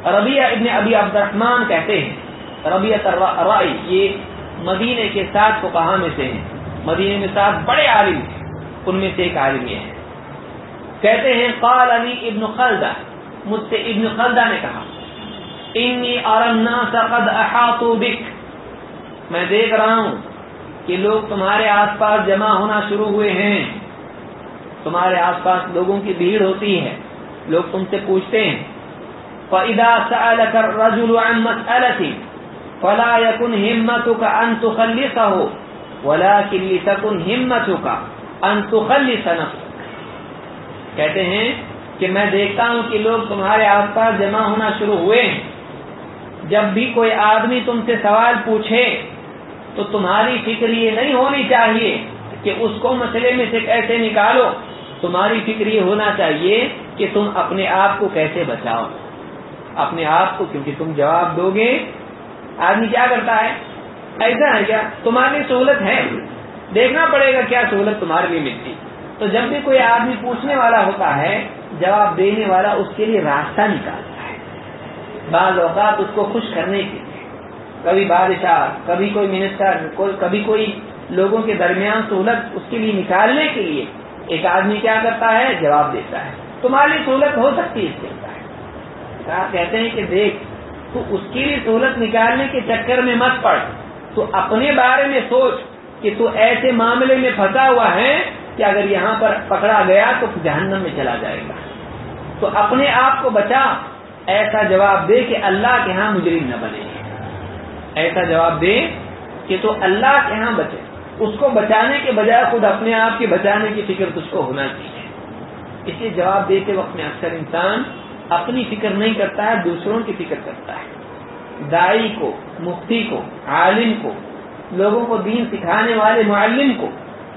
ربیہ ابن ابی عبد الرحمان کہتے ہیں ربیہ رائی یہ مدینے کے ساتھ کو کہاں میں سے ہیں۔ مدینے میں ساتھ بڑے عالم ہیں، ان میں سے ایک عالم یہ ہے۔ کہتے ہیں، قال علی ابن خلدہ، مجھ سے ابن خلدہ نے کہا انی قد احاطوا بک میں دیکھ رہا ہوں کہ لوگ تمہارے آس پاس جمع ہونا شروع ہوئے ہیں۔ تمہارے آس پاس لوگوں کی بھیڑ ہوتی ہے۔ لوگ تم سے پوچھتے ہیں۔ فَإِذَا سَأَلَكَ الرَّجُلُ عَن مَسْأَلَةٍ فَلَا يَكُنْ هِمَّتُكَ أَن تُخَلِّصَهُ، وَلَكِنْ لِتَكُنْ هِمَّتُكَ أَن تُخَلِّصَ نَفْسَكَ۔ کہتے ہیں کہ میں دیکھتا ہوں کہ لوگ تمہارے آس پاس جمع ہونا شروع ہوئے ہیں۔ جب بھی کوئی آدمی تم سے سوال پوچھے تو تمہاری فکر یہ نہیں ہونی چاہیے کہ اس کو مسئلے میں سے کیسے نکالو۔ تمہاری فکر یہ ہونا چاہیے کہ تم اپنے آپ کو کیسے بچاؤ۔ اپنے آپ کو، کیونکہ تم جواب دو گے۔ آدمی کیا کرتا ہے؟ ایسا ہے کیا؟ تمہاری سہولت ہے۔ دیکھنا پڑے گا کیا سہولت تمہارے لیے ملتی۔ تو جب بھی کوئی آدمی پوچھنے والا ہوتا ہے، جواب دینے والا اس کے لیے راستہ نکالتا بعض اوقات اس کو خوش کرنے کے لیے۔ کبھی بادشاہ، کبھی کوئی منسٹر کبھی کوئی لوگوں کے درمیان سہولت اس کے لیے نکالنے کے لیے۔ ایک آدمی کیا کرتا ہے؟ جواب دیتا ہے۔ تمہاری سہولت ہو سکتی ہے اس کے کہتے ہیں کہ دیکھ، تو اس کے لیے سہولت نکالنے کے چکر میں مت پڑ۔ تو اپنے بارے میں سوچ کہ تو ایسے معاملے میں پھنسا ہوا ہے کہ اگر یہاں پر پکڑا گیا تو جہنم میں چلا جائے گا۔ تو اپنے آپ کو بچا۔ ایسا جواب دے کہ اللہ کے ہاں مجرم نہ بنے۔ ایسا جواب دے کہ تو اللہ کے ہاں بچے۔ اس کو بچانے کے بجائے خود اپنے آپ کے بچانے کی فکر تجھ کو ہونا چاہیے۔ اس لیے جواب دیتے وقت میں اکثر انسان اپنی فکر نہیں کرتا ہے، دوسروں کی فکر کرتا ہے۔ دائی کو، مفتی کو، عالم کو، لوگوں کو دین سکھانے والے معلم کو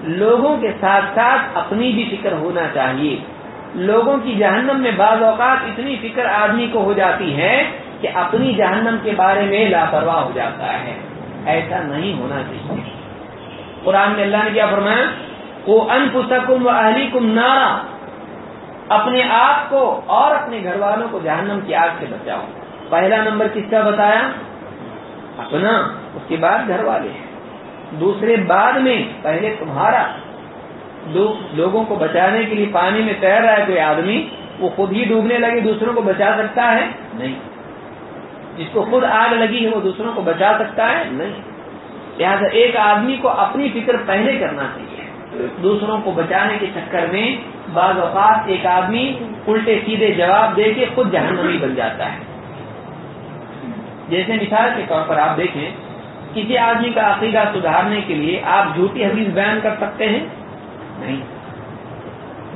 لوگوں کے ساتھ ساتھ اپنی بھی فکر ہونا چاہیے۔ لوگوں کی جہنم میں بعض اوقات اتنی فکر آدمی کو ہو جاتی ہے کہ اپنی جہنم کے بارے میں لاپرواہ ہو جاتا ہے۔ ایسا نہیں ہونا چاہیے۔ قرآن میں اللہ نے کیا فرمایا؟ وہ ان پسکم و اہلی کم نارا اپنے آپ کو اور اپنے گھر والوں کو جہنم کی آگ سے بچاؤ۔ پہلا نمبر کس کا بتایا؟ اپنا، اس کے بعد گھر والے دوسرے، بعد میں، پہلے تمہارا۔ لوگوں کو بچانے کے لیے پانی میں تیر رہا ہے کوئی آدمی، وہ خود ہی ڈوبنے لگے، دوسروں کو بچا سکتا ہے؟ نہیں۔ جس کو خود آگ لگی ہے، وہ دوسروں کو بچا سکتا ہے؟ نہیں۔ لہٰذا ایک آدمی کو اپنی فکر پہلے کرنا چاہیے۔ دوسروں کو بچانے کے چکر میں بعض اوقات ایک آدمی الٹے سیدھے جواب دے کے خود جہنمی بن جاتا ہے۔ جیسے مثال کے طور پر آپ دیکھیں، کسی آدمی کا عقیدہ سدھارنے کے لیے آپ جھوٹی حدیث بیان کر سکتے ہیں؟ نہیں۔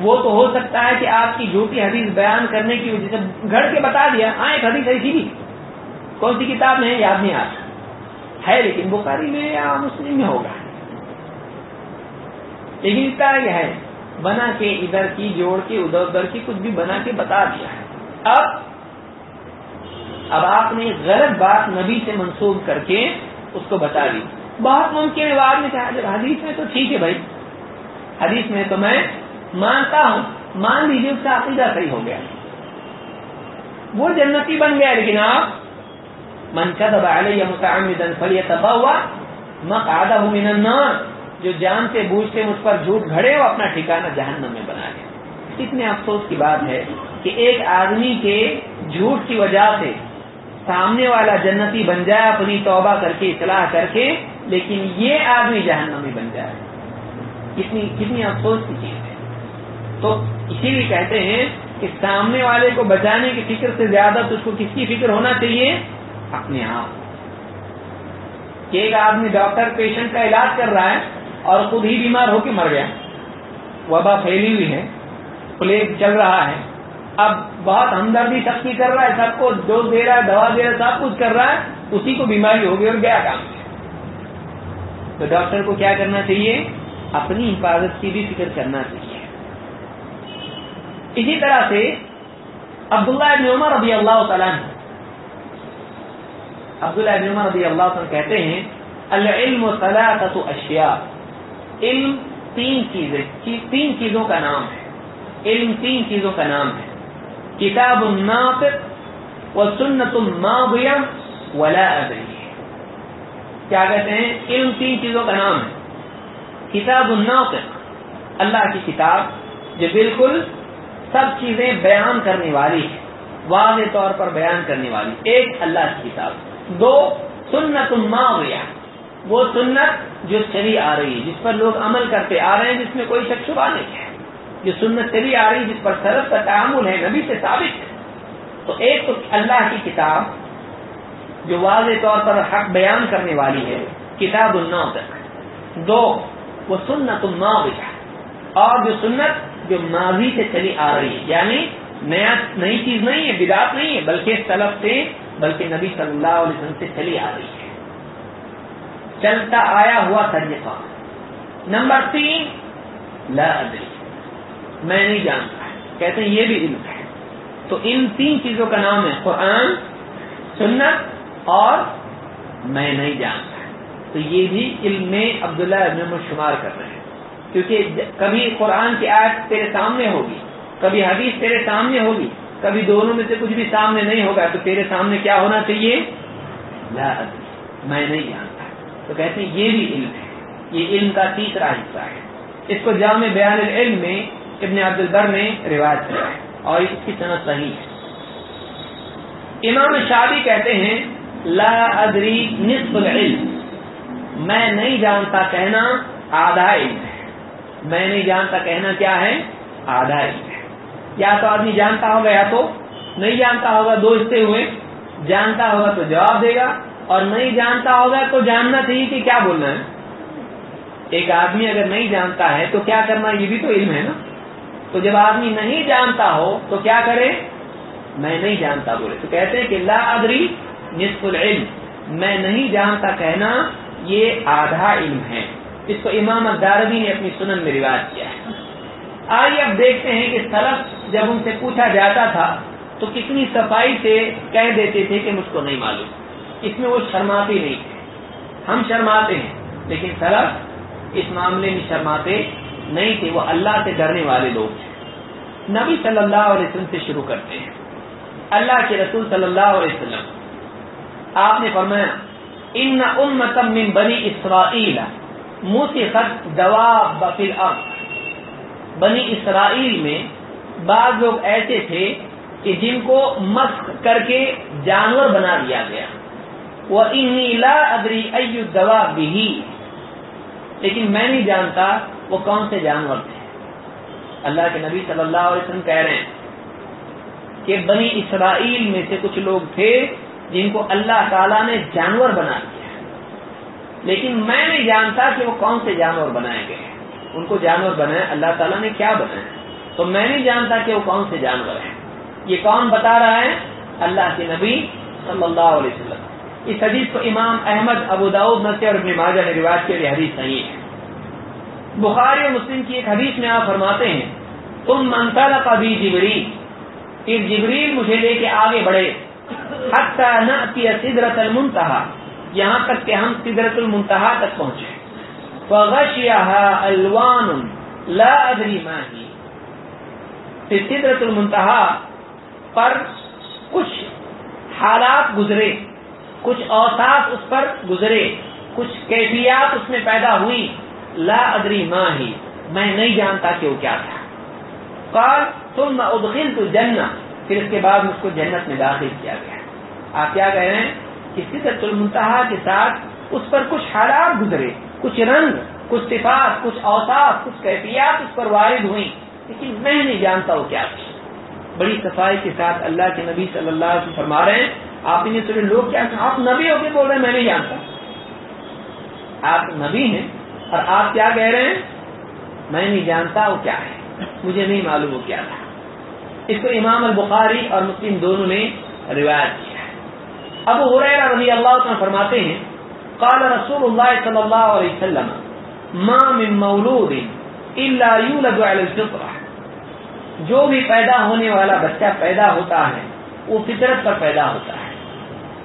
وہ تو ہو سکتا ہے کہ آپ کی جھوٹی حدیث بیان کرنے کی وجہ سے گھر کے بتا دیا ہاں ایک حدیث ایسی بھی۔ کون سی کتاب میں یاد نہیں آتا ہے لیکن بخاری میں یا مسلم میں ہوگا۔ لیکن اتنا یہ ہے، بنا کے ادھر کی، جوڑ کے، ادھر ادھر کی، کچھ بھی بنا کے بتا دیا ہے۔ اب اب آپ نے غلط بات نبی سے منسوخ کر کے اس کو بتا دی۔ بہت ممکن ہے، بعد میں کہا حدیث میں تو ٹھیک ہے بھائی۔ حدیث میں تو میں مانتا ہوں۔ مان لیجیے اس کا عقیدہ صحیح ہو گیا۔ وہ جنتی بن گیا لیکن آپ من كذب علي متعمدا فليتبوا مقعده من النار۔ جو جانتے بوجھتے مجھ پر جھوٹ گھڑے وہ اپنا ٹھکانہ جہنم میں بنا لے۔ اتنے افسوس کی بات ہے کہ ایک آدمی کے جھوٹ کی وجہ سے سامنے والا جنتی بن جائے، اپنی توبہ کر کے اطلاع کر کے، لیکن یہ آدمی جہنم میں بن جائے۔ کتنی کتنی افسوس کی چیز ہے تو اسی لیے کہتے ہیں کہ سامنے والے کو بچانے کی فکر سے زیادہ تو اس کو کس کی فکر ہونا چاہیے؟ اپنے آپ۔ کہ ایک آدمی ڈاکٹر پیشنٹ کا علاج کر رہا ہے اور خود ہی بیمار ہو کے مر گیا۔ وبا پھیلی ہوئی ہے، پلیگ چل رہا ہے۔ اب بہت ہمدردی سختی کر رہا ہے، سب کو ڈوز دے رہا ہے، دوا دے رہا ہے، سب کچھ کر رہا ہے، اسی کو بیماری ہو گئی اور گیا کام۔ تو ڈاکٹر کو کیا کرنا چاہیے؟ اپنی حفاظت کی بھی فکر کرنا چاہیے۔ اسی طرح سے عبداللہ ابن عمر رضی اللہ تعالیٰ عبداللہ ابن عمر رضی اللہ عنہ کہتے ہیں، العلم ثلاثت اشیاء۔ علم تین چیزیں، تین چیزوں کا نام ہے۔ علم تین چیزوں کا نام ہے۔ کتاب الناطق و سنت الماضیہ ولا ادری کیا کہتے ہیں؟ علم تین چیزوں کا نام ہے۔ کتاب الناطق، اللہ کی کتاب جو بالکل سب چیزیں بیان کرنے والی ہے واضح طور پر بیان کرنے والی ایک اللہ کی کتاب، دو سنت الماویہ وہ سنت جو چلی آ رہی ہے، جس پر لوگ عمل کرتے آ رہے ہیں، جس میں کوئی شک شبہ نہیں ہے۔ جو سنت چلی آ رہی ہے، جس پر سرف کا تعامل ہے، نبی سے ثابت ہے۔ تو ایک تو اللہ کی کتاب، جو واضح طور پر حق بیان کرنے والی ہے، کتاب النا تک دو وہ سنت الماویہ اور جو سنت جو ماضی سے چلی آ رہی ہے یعنی نیا نئی چیز نہیں ہے بدات نہیں ہے، بلکہ سلف سے، بلکہ نبی صلی اللہ علیہ وسلم سے چلی آ رہی ہے۔ چلتا آیا ہوا طریقہ نمبر تین، لا ادری۔ میں نہیں جانتا کہتے ہیں یہ بھی علم ہے۔ تو ان تین چیزوں کا نام ہے قرآن، سنت اور میں نہیں جانتا۔ تو یہ بھی علم میں عبداللہ ابن شمار کر رہے ہیں۔ کیونکہ کبھی قرآن کی آیت تیرے سامنے ہوگی، کبھی حدیث تیرے سامنے ہوگی، کبھی دونوں میں سے کچھ بھی سامنے نہیں ہوگا، تو تیرے سامنے کیا ہونا چاہیے؟ لا میں نہیں جانتا۔ تو کہتے ہیں یہ بھی علم ہے۔ یہ علم کا تیسرا حصہ ہے۔ اس کو جامع بیان العلم میں ابن عبد البر نے رواج کیا ہے اور اس کی صنعت صحیح ہے۔ امام شادی کہتے ہیں، لا ادری نصف العلم۔ میں نہیں جانتا کہنا آدھا علم ہے۔ میں نہیں جانتا کہنا کیا ہے؟ آدھا علم ہے۔ یا تو آدمی جانتا ہوگا یا تو نہیں جانتا ہوگا دو حصے ہوئے جانتا ہوگا تو جواب دے گا، اور نہیں جانتا ہوگا تو جاننا چاہیے کہ کیا بولنا ہے۔ ایک آدمی اگر نہیں جانتا ہے تو کیا کرنا، یہ بھی تو علم ہے نا۔ تو جب آدمی نہیں جانتا ہو تو کیا کرے؟ میں نہیں جانتا بولے۔ تو کہتے ہیں کہ لا ادری نصف العلم۔ میں نہیں جانتا کہنا یہ آدھا علم ہے۔ اس کو امام داروی نے اپنی سنن میں رواج کیا ہے۔ آئیے اب دیکھتے ہیں کہ سلف جب ان سے پوچھا جاتا تھا تو کتنی صفائی سے کہہ دیتے تھے کہ مجھ کو نہیں معلوم۔ اس میں وہ شرماتے نہیں تھے۔ ہم شرماتے ہیں، لیکن سلف اس معاملے میں شرماتے نہیں تھے۔ وہ اللہ سے ڈرنے والے لوگ تھے نبی صلی اللہ علیہ وسلم سے شروع کرتے ہیں۔ اللہ کے رسول صلی اللہ علیہ وسلم، آپ نے فرمایا ان امتم من بنی اسرائیل موسی خط دوا بفل بنی اسرائیل میں بعض لوگ ایسے تھے کہ جن کو مسق کر کے جانور بنا دیا گیا۔ وہ لا ادری دوا بھی لیکن میں نہیں جانتا وہ کون سے جانور تھے۔ اللہ کے نبی صلی اللہ علیہ وسلم کہہ رہے ہیں کہ بنی اسرائیل میں سے کچھ لوگ تھے جن کو اللہ تعالیٰ نے جانور بنا دیا لیکن میں نہیں جانتا کہ وہ کون سے جانور بنائے گئے ان کو جانور بنائے، اللہ تعالیٰ نے کیا بنایا تو میں نہیں جانتا کہ وہ کون سے جانور ہیں۔ یہ کون بتا رہا ہے؟ اللہ کے نبی صلی اللہ علیہ وسلم۔ اس حدیث کو امام احمد، ابو داود نسر اور ابن ماجہ نے رواج کے لیے حدیث صحیح ہے۔ بخاری اور مسلم کی ایک حدیث میں آپ فرماتے ہیں تم منتلا کا بھی جبریل۔ پھر جبریل مجھے لے کے آگے بڑھے۔ حتی نأتی سدرت المنتہا یہاں تک کہ ہم سدرت المنتہا تک پہنچے. فغشیہا الوان لا ادری ماہی پھر سدرت المنتہا پر کچھ حالات گزرے. کچھ اوساف اس پر گزرے. کچھ کیفیات اس میں پیدا ہوئی. لا ادری ماں ہی. میں نہیں جانتا کہ وہ کیا تھا. قال تم ادخل تو پھر اس کے بعد اس کو جنت میں داخل کیا گیا. آپ کیا کہہ رہے ہیں کہ سدرت المنتہا کے ساتھ اس پر کچھ حالات گزرے، کچھ رنگ، کچھ صفات، کچھ اوساف کچھ کیفیات اس پر وارد ہوئی لیکن میں نہیں جانتا وہ کیا تھی۔ بڑی صفائی کے ساتھ اللہ کے نبی صلی اللہ علیہ وسلم فرما رہے ہیں، آپ انہیں سنے لوگ کیا آپ نبی ہو کے بول رہے ہیں، میں نہیں جانتا۔ آپ نبی ہیں اور آپ کیا کہہ رہے ہیں؟ میں نہیں جانتا وہ کیا ہے۔ مجھے نہیں معلوم وہ کیا تھا۔ اس کو امام البخاری اور مسلم دونوں نے روایت کیا ہے اب حریرہ رضی اللہ عنہ فرماتے ہیں، قال رسول اللہ صلی اللہ علیہ وسلم، ما من مولود الا يولد على الفطرہ. جو بھی پیدا ہونے والا بچہ پیدا ہوتا ہے، وہ فطرت پر پیدا ہوتا ہے۔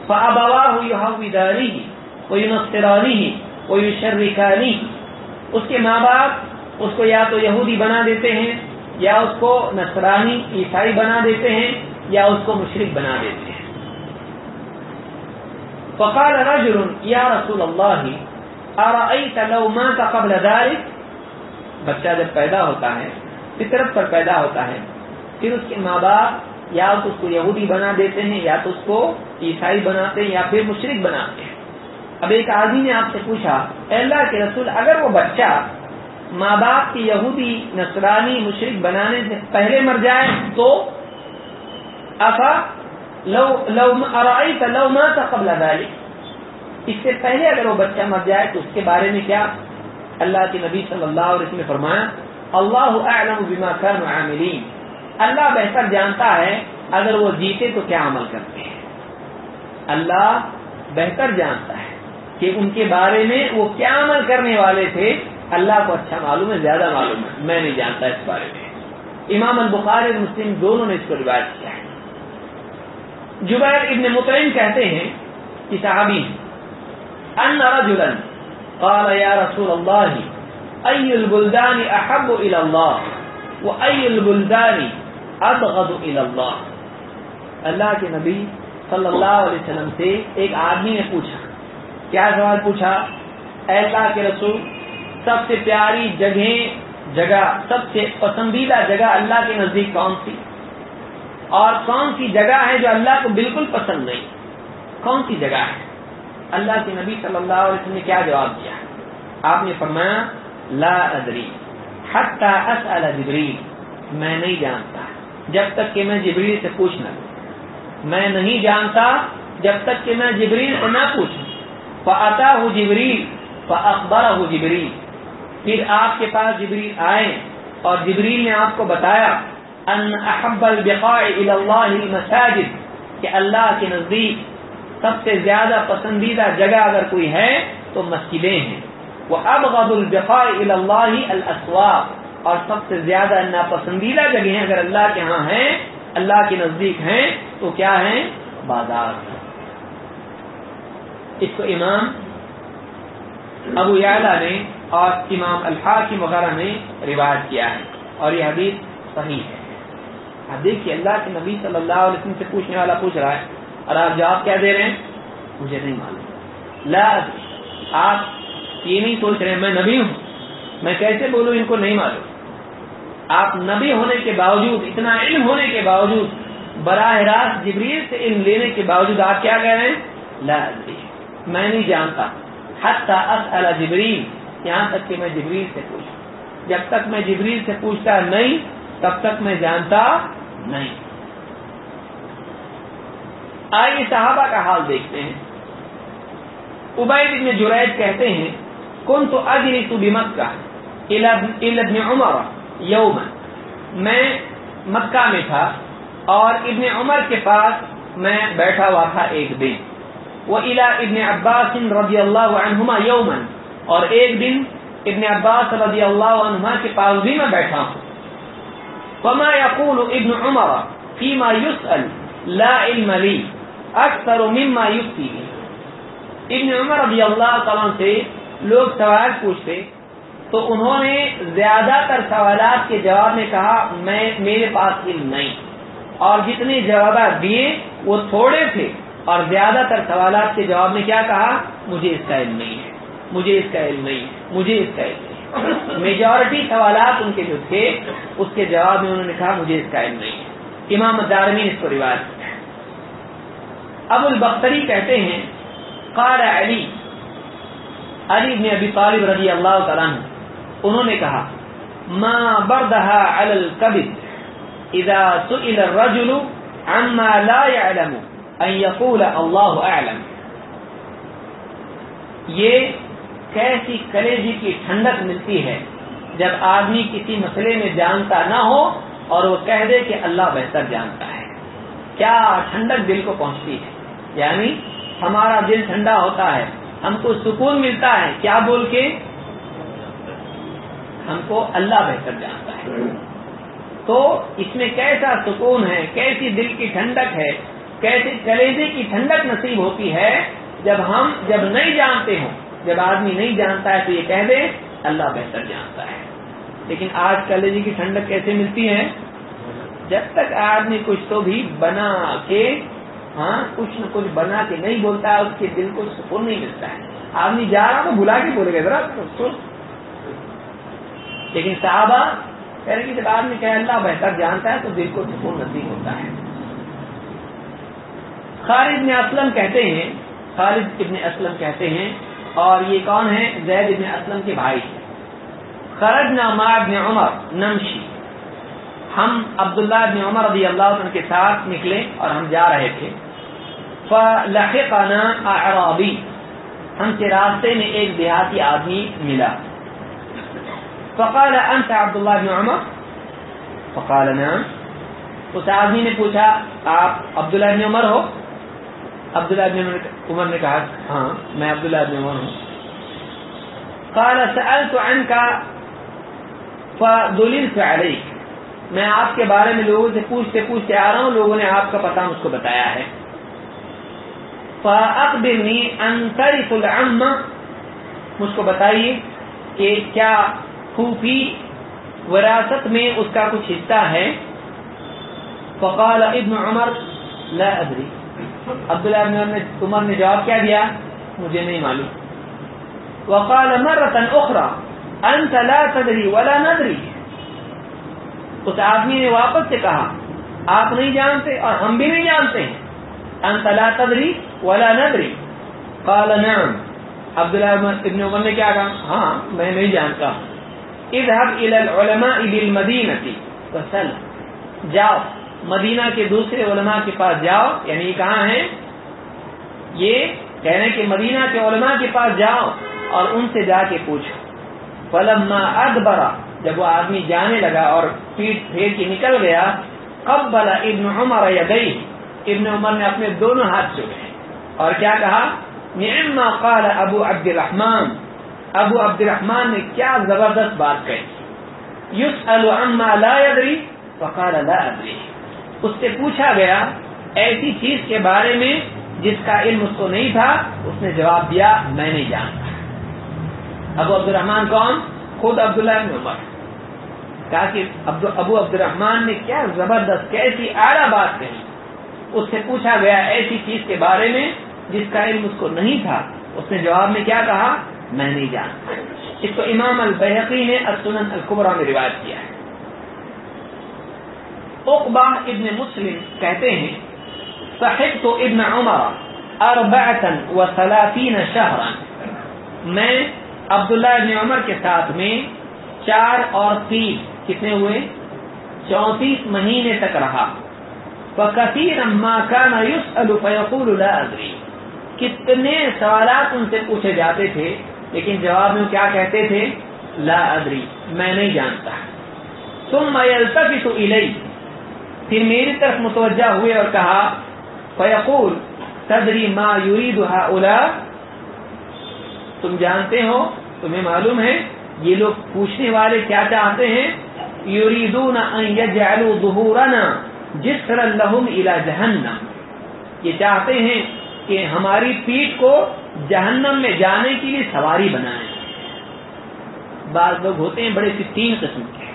فابواہ یحودانی وینصرانی ویشرکانی اس کے ماں باپ اس کو یا تو یہودی بنا دیتے ہیں، یا اس کو نصرانی عیسائی بنا دیتے ہیں، یا اس کو مشرق بنا دیتے ہیں۔ فقال رجل یا رسول اللہ ارأيت لو مات قبل ذلك؟ بچہ جب پیدا ہوتا ہے فطرت پر پیدا ہوتا ہے، پھر اس کے ماں باپ یا تو اس کو یہودی بنا دیتے ہیں، یا تو اس کو عیسائی بناتے ہیں، یا پھر مشرق بناتے ہیں۔ اب ایک آدمی نے آپ سے پوچھا، اے اللہ کے رسول، اگر وہ بچہ ماں باپ کی یہودی، نصرانی مشرق بنانے سے پہلے مر جائے تو؟ افا لو لو ارائی کا لو کا قبل ڈالی اس سے پہلے اگر وہ بچہ مر جائے تو اس کے بارے میں کیا؟ اللہ کے نبی صلی اللہ علیہ وسلم نے فرمایا، اللہ اعلم بما كانوا عاملین. اللہ بہتر جانتا ہے اگر وہ جیتے تو کیا عمل کرتے ہیں۔ اللہ بہتر جانتا ہے کہ ان کے بارے میں وہ کیا عمل کرنے والے تھے۔ اللہ کو اچھا معلوم ہے، زیادہ معلوم ہے۔ میں نہیں جانتا اس بارے میں۔ امام البخار مسلم دونوں نے اس کو روایت کیا ہے۔ جبیر ابن مطعم کہتے ہیں کہ صحابی ان رجلا قال یا رسول اللہ، ای البلدان احب الى اللہ و ای البلدان ابغض الى اللہ۔ اللہ کے نبی صلی اللہ علیہ وسلم سے ایک آدمی نے پوچھا، کیا سوال پوچھا؟ اے اللہ کے رسول، سب سے پیاری جگہیں، جگہ، سب سے پسندیدہ جگہ اللہ کے نزدیک کون سی؟ اور کون سی جگہ ہے جو اللہ کو بالکل پسند نہیں؟ کون سی جگہ ہے؟ اللہ کے نبی صلی اللہ علیہ وسلم نے کیا جواب دیا؟ آپ نے فرمایا، لا ادری، حتی اسأل جبریل، میں نہیں جانتا، جب تک کہ میں جبریل سے پوچھنا۔ میں نہیں جانتا جب تک کہ میں جبریل سے نہ پوچھوں۔ فعطا ہوں جبریل فاخبر ہوں جبریل۔ پھر آپ کے پاس جبریل آئے اور جبریل نے آپ کو بتایا ان احب البقاء الى اللہ المساجد، کہ اللہ کے نزدیک سب سے زیادہ پسندیدہ جگہ اگر کوئی ہے تو مسجدیں ہیں۔ وہ ابغض البقاء الى اللہ الاسواق اور سب سے زیادہ ناپسندیدہ جگہیں اگر اللہ کے ہاں ہیں، اللہ کے نزدیک ہیں، تو کیا ہیں؟ بازار۔ اس کو امام ابو یالا نے اور امام الحاکم وغیرہ نے روایت کیا ہے، اور یہ حدیث صحیح ہے۔ اب دیکھیے اللہ کے نبی صلی اللہ علیہ وسلم سے پوچھنے والا پوچھ رہا ہے، اور آپ جواب کیا دے رہے ہیں؟ مجھے نہیں معلوم۔ لا، آپ یہ نہیں سوچ رہے ہیں میں نبی ہوں۔ میں کیسے بولوں، ان کو نہیں معلوم۔ آپ نبی ہونے کے باوجود، اتنا علم ہونے کے باوجود، براہ راست جبریل سے علم لینے کے باوجود آپ کیا کہہ رہے ہیں؟ لا، میں نہیں جانتا۔ حتی اسأل جبریل، یہاں تک کہ میں جبریل سے پوچھوں۔ جب تک میں جبریل سے پوچھتا نہیں، تب تک میں جانتا نہیں۔ آئیے صحابہ کا حال دیکھتے ہیں۔ عبید ابن جرائد کہتے ہیں کن تو اجری تو مکہ ابن عمر یومن میں مکہ میں تھا اور ابن عمر کے پاس میں بیٹھا ہوا تھا ایک دن۔ وہ الا ابن عباس رضی اللہ عنہما یومن اور ایک دن ابن عباس رضی اللہ عنہما کے پاس بھی میں بیٹھا ہوں۔ وما يقول ابن عمر فيما يسأل لا علم لي اکثر مما يفتي. ابن عمر رضی اللہ تعالیٰ سے لوگ سوال پوچھتے، تو انہوں نے زیادہ تر سوالات کے جواب میں کہا، میں، میرے پاس علم نہیں۔ اور جتنے جوابات دیے، وہ تھوڑے تھے۔ اور زیادہ تر سوالات کے جواب میں کیا کہا، مجھے اس کا علم نہیں ہے، مجھے اس کا علم نہیں ہے، مجھے اس کا علم نہیں میجورٹی سوالات ان کے جو تھے، اس کے جواب میں انہوں نے کہا، مجھے اس کا علم نہیں ہے۔ امام دارمی اس کو رواج ابو البختری کہتے ہیں، قال علی علی بن ابی طالب رضی اللہ تعالیٰ انہوں نے کہا، ما بردها على الكبد اذا سئل الرجل عما لا يعلم ان يقول الله اعلم. یہ کیسی کلیجی کی ٹھنڈک ملتی ہے جب آدمی کسی مسئلے میں جانتا نہ ہو اور وہ کہہ دے کہ اللہ بہتر جانتا ہے۔ کیا ٹھنڈک دل کو پہنچتی ہے؟ یعنی ہمارا دل ٹھنڈا ہوتا ہے، ہم کو سکون ملتا ہے، کیا بول کے؟ ہم کو اللہ بہتر جانتا ہے۔ تو اس میں کیسا سکون ہے؟ کیسی دل کی ٹھنڈک ہے؟ کیسی کلیجے کی ٹھنڈک نصیب ہوتی ہے جب ہم، جب نہیں جانتے ہوں۔ جب آدمی نہیں جانتا ہے تو یہ کہہ دے، اللہ بہتر جانتا ہے۔ لیکن آج کلیجے جی کی ٹھنڈک کیسے ملتی ہے؟ جب تک آدمی کچھ تو بھی بنا کے ہاں کچھ نہ کچھ بنا کے نہیں بولتا ہے اس کے دل کو سکون نہیں ملتا ہے۔ آدمی جا رہا تو بلا کے بولے گا، ذرا لیکن صحابہ کہہ رہے کہ جب آدمی کہ اللہ بہتر جانتا ہے تو دل کو سکون نصیب ہوتا ہے۔ خالد ابن اسلم کہتے ہیں، خالد ابن اسلم کہتے ہیں اور یہ کون ہے زید ابن اسلم کے بھائی۔ خرج ابن عمر، نمشی۔ ہم عبداللہ ابن عمر رضی اللہ عنہ کے ساتھ نکلے اور ہم جا رہے تھے۔ فلحقنا اعرابی۔ ہم سے راستے میں ایک دیہاتی آدمی ملا۔ فقال، انت عبداللہ ابن عمر؟ فقال، نعم۔ اس آدمی نے پوچھا، آپ عبداللہ ابن عمر ہو؟ عبداللہ ابن عمر عمر نے کہا ہاں میں عبداللہ ابن عمر ہوں۔ قال، سألت عنك فدللت عليك۔ میں آپ کے بارے میں لوگوں سے پوچھتے پوچھتے آ رہا ہوں، لوگوں نے آپ کا پتا مجھ کو بتایا ہے۔ فأخبرني أن ترث العم۔ مجھ کو بتائیے کہ کیا پھوپھی وراثت میں اس کا کچھ حصہ ہے؟ فقال، ابن عمر، لا ادری۔ عبداللہ ابن عمر نے جواب کیا دیا؟ مجھے نہیں معلوم۔ وقال مرة اخرى انت لا تدری ولا ندری اس آدمی نے واپس سے کہا، آپ نہیں جانتے اور ہم بھی نہیں جانتے۔ ہیں انت لا تدری ولا ندری قال نعم۔ عبداللہ ابن عمر نے کیا کہا؟ ہاں میں نہیں جانتا۔ ہوں اذهب الى العلماء بالمدینہ فسل۔ جاؤ۔ مدینہ کے دوسرے علماء کے پاس جاؤ یعنی یہ کہاں ہے یہ کہنے کہ مدینہ کے علماء کے پاس جاؤ اور ان سے جا کے پوچھو۔ فلما ادبرا جب وہ آدمی جانے لگا اور پیٹ پھیر کے نکل گیا، قبل ابن عمر یدئی ابن عمر نے اپنے دونوں ہاتھ چکے اور کیا کہا؟ نعم قال ابو عبد الرحمن ابو عبد الرحمان نے کیا زبردست بات کہی۔ یوس الما لا ادری فقال لا ادری۔ اس سے پوچھا گیا ایسی چیز کے بارے میں جس کا علم اس کو نہیں تھا، اس نے جواب دیا، میں نہیں جانتا۔ ابو عبد الرحمان کون؟ خود عبداللہ بن عمر۔ کہا کہ ابو عبد الرحمان نے کیا زبردست، کیسی اعلیٰ بات کہی۔ اس سے پوچھا گیا ایسی چیز کے بارے میں جس کا علم اس کو نہیں تھا۔ اس نے جواب میں کیا کہا؟ میں نہیں جانتا۔ اس کو امام البحقی نے السنن القبرا میں روایت کیا ہے۔ اقبا ابن مسلم کہتے ہیں صحب تو ابن عمر اربعتن و سلاطین شہران میں عبداللہ ابن عمر کے ساتھ میں چار اور تین کتنے ہوئے؟ چونتیس مہینے تک رہا۔ کثیر کا کتنے سوالات ان سے پوچھے جاتے تھے، لیکن جواب میں کیا کہتے تھے؟ لا ادری، میں نہیں جانتا۔ تم میں تو پھر میری طرف متوجہ ہوئے اور کہا، فیقول، تدری ما یورید اولا؟ تم جانتے ہو، تمہیں معلوم ہے، یہ لوگ پوچھنے والے کیا چاہتے ہیں؟ یوریدون ان یجعلوا ظہورنا جسر لهم الى جہنم۔ یہ چاہتے ہیں کہ ہماری پیٹ کو جہنم میں جانے کے لیے سواری بنائیں۔ بعض لوگ ہوتے ہیں بڑے سے تین قسم کے۔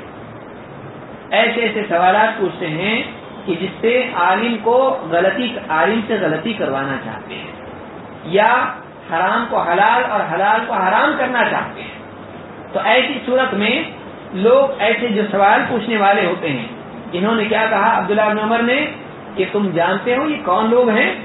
ایسے ایسے سوالات پوچھتے ہیں کہ جس سے عالم کو غلطی، عالم سے غلطی کروانا چاہتے ہیں، یا حرام کو حلال اور حلال کو حرام کرنا چاہتے ہیں۔ تو ایسی صورت میں لوگ ایسے جو سوال پوچھنے والے ہوتے ہیں، انہوں نے کیا کہا؟ عبداللہ بن عمر نے کہ تم جانتے ہو یہ کون لوگ ہیں؟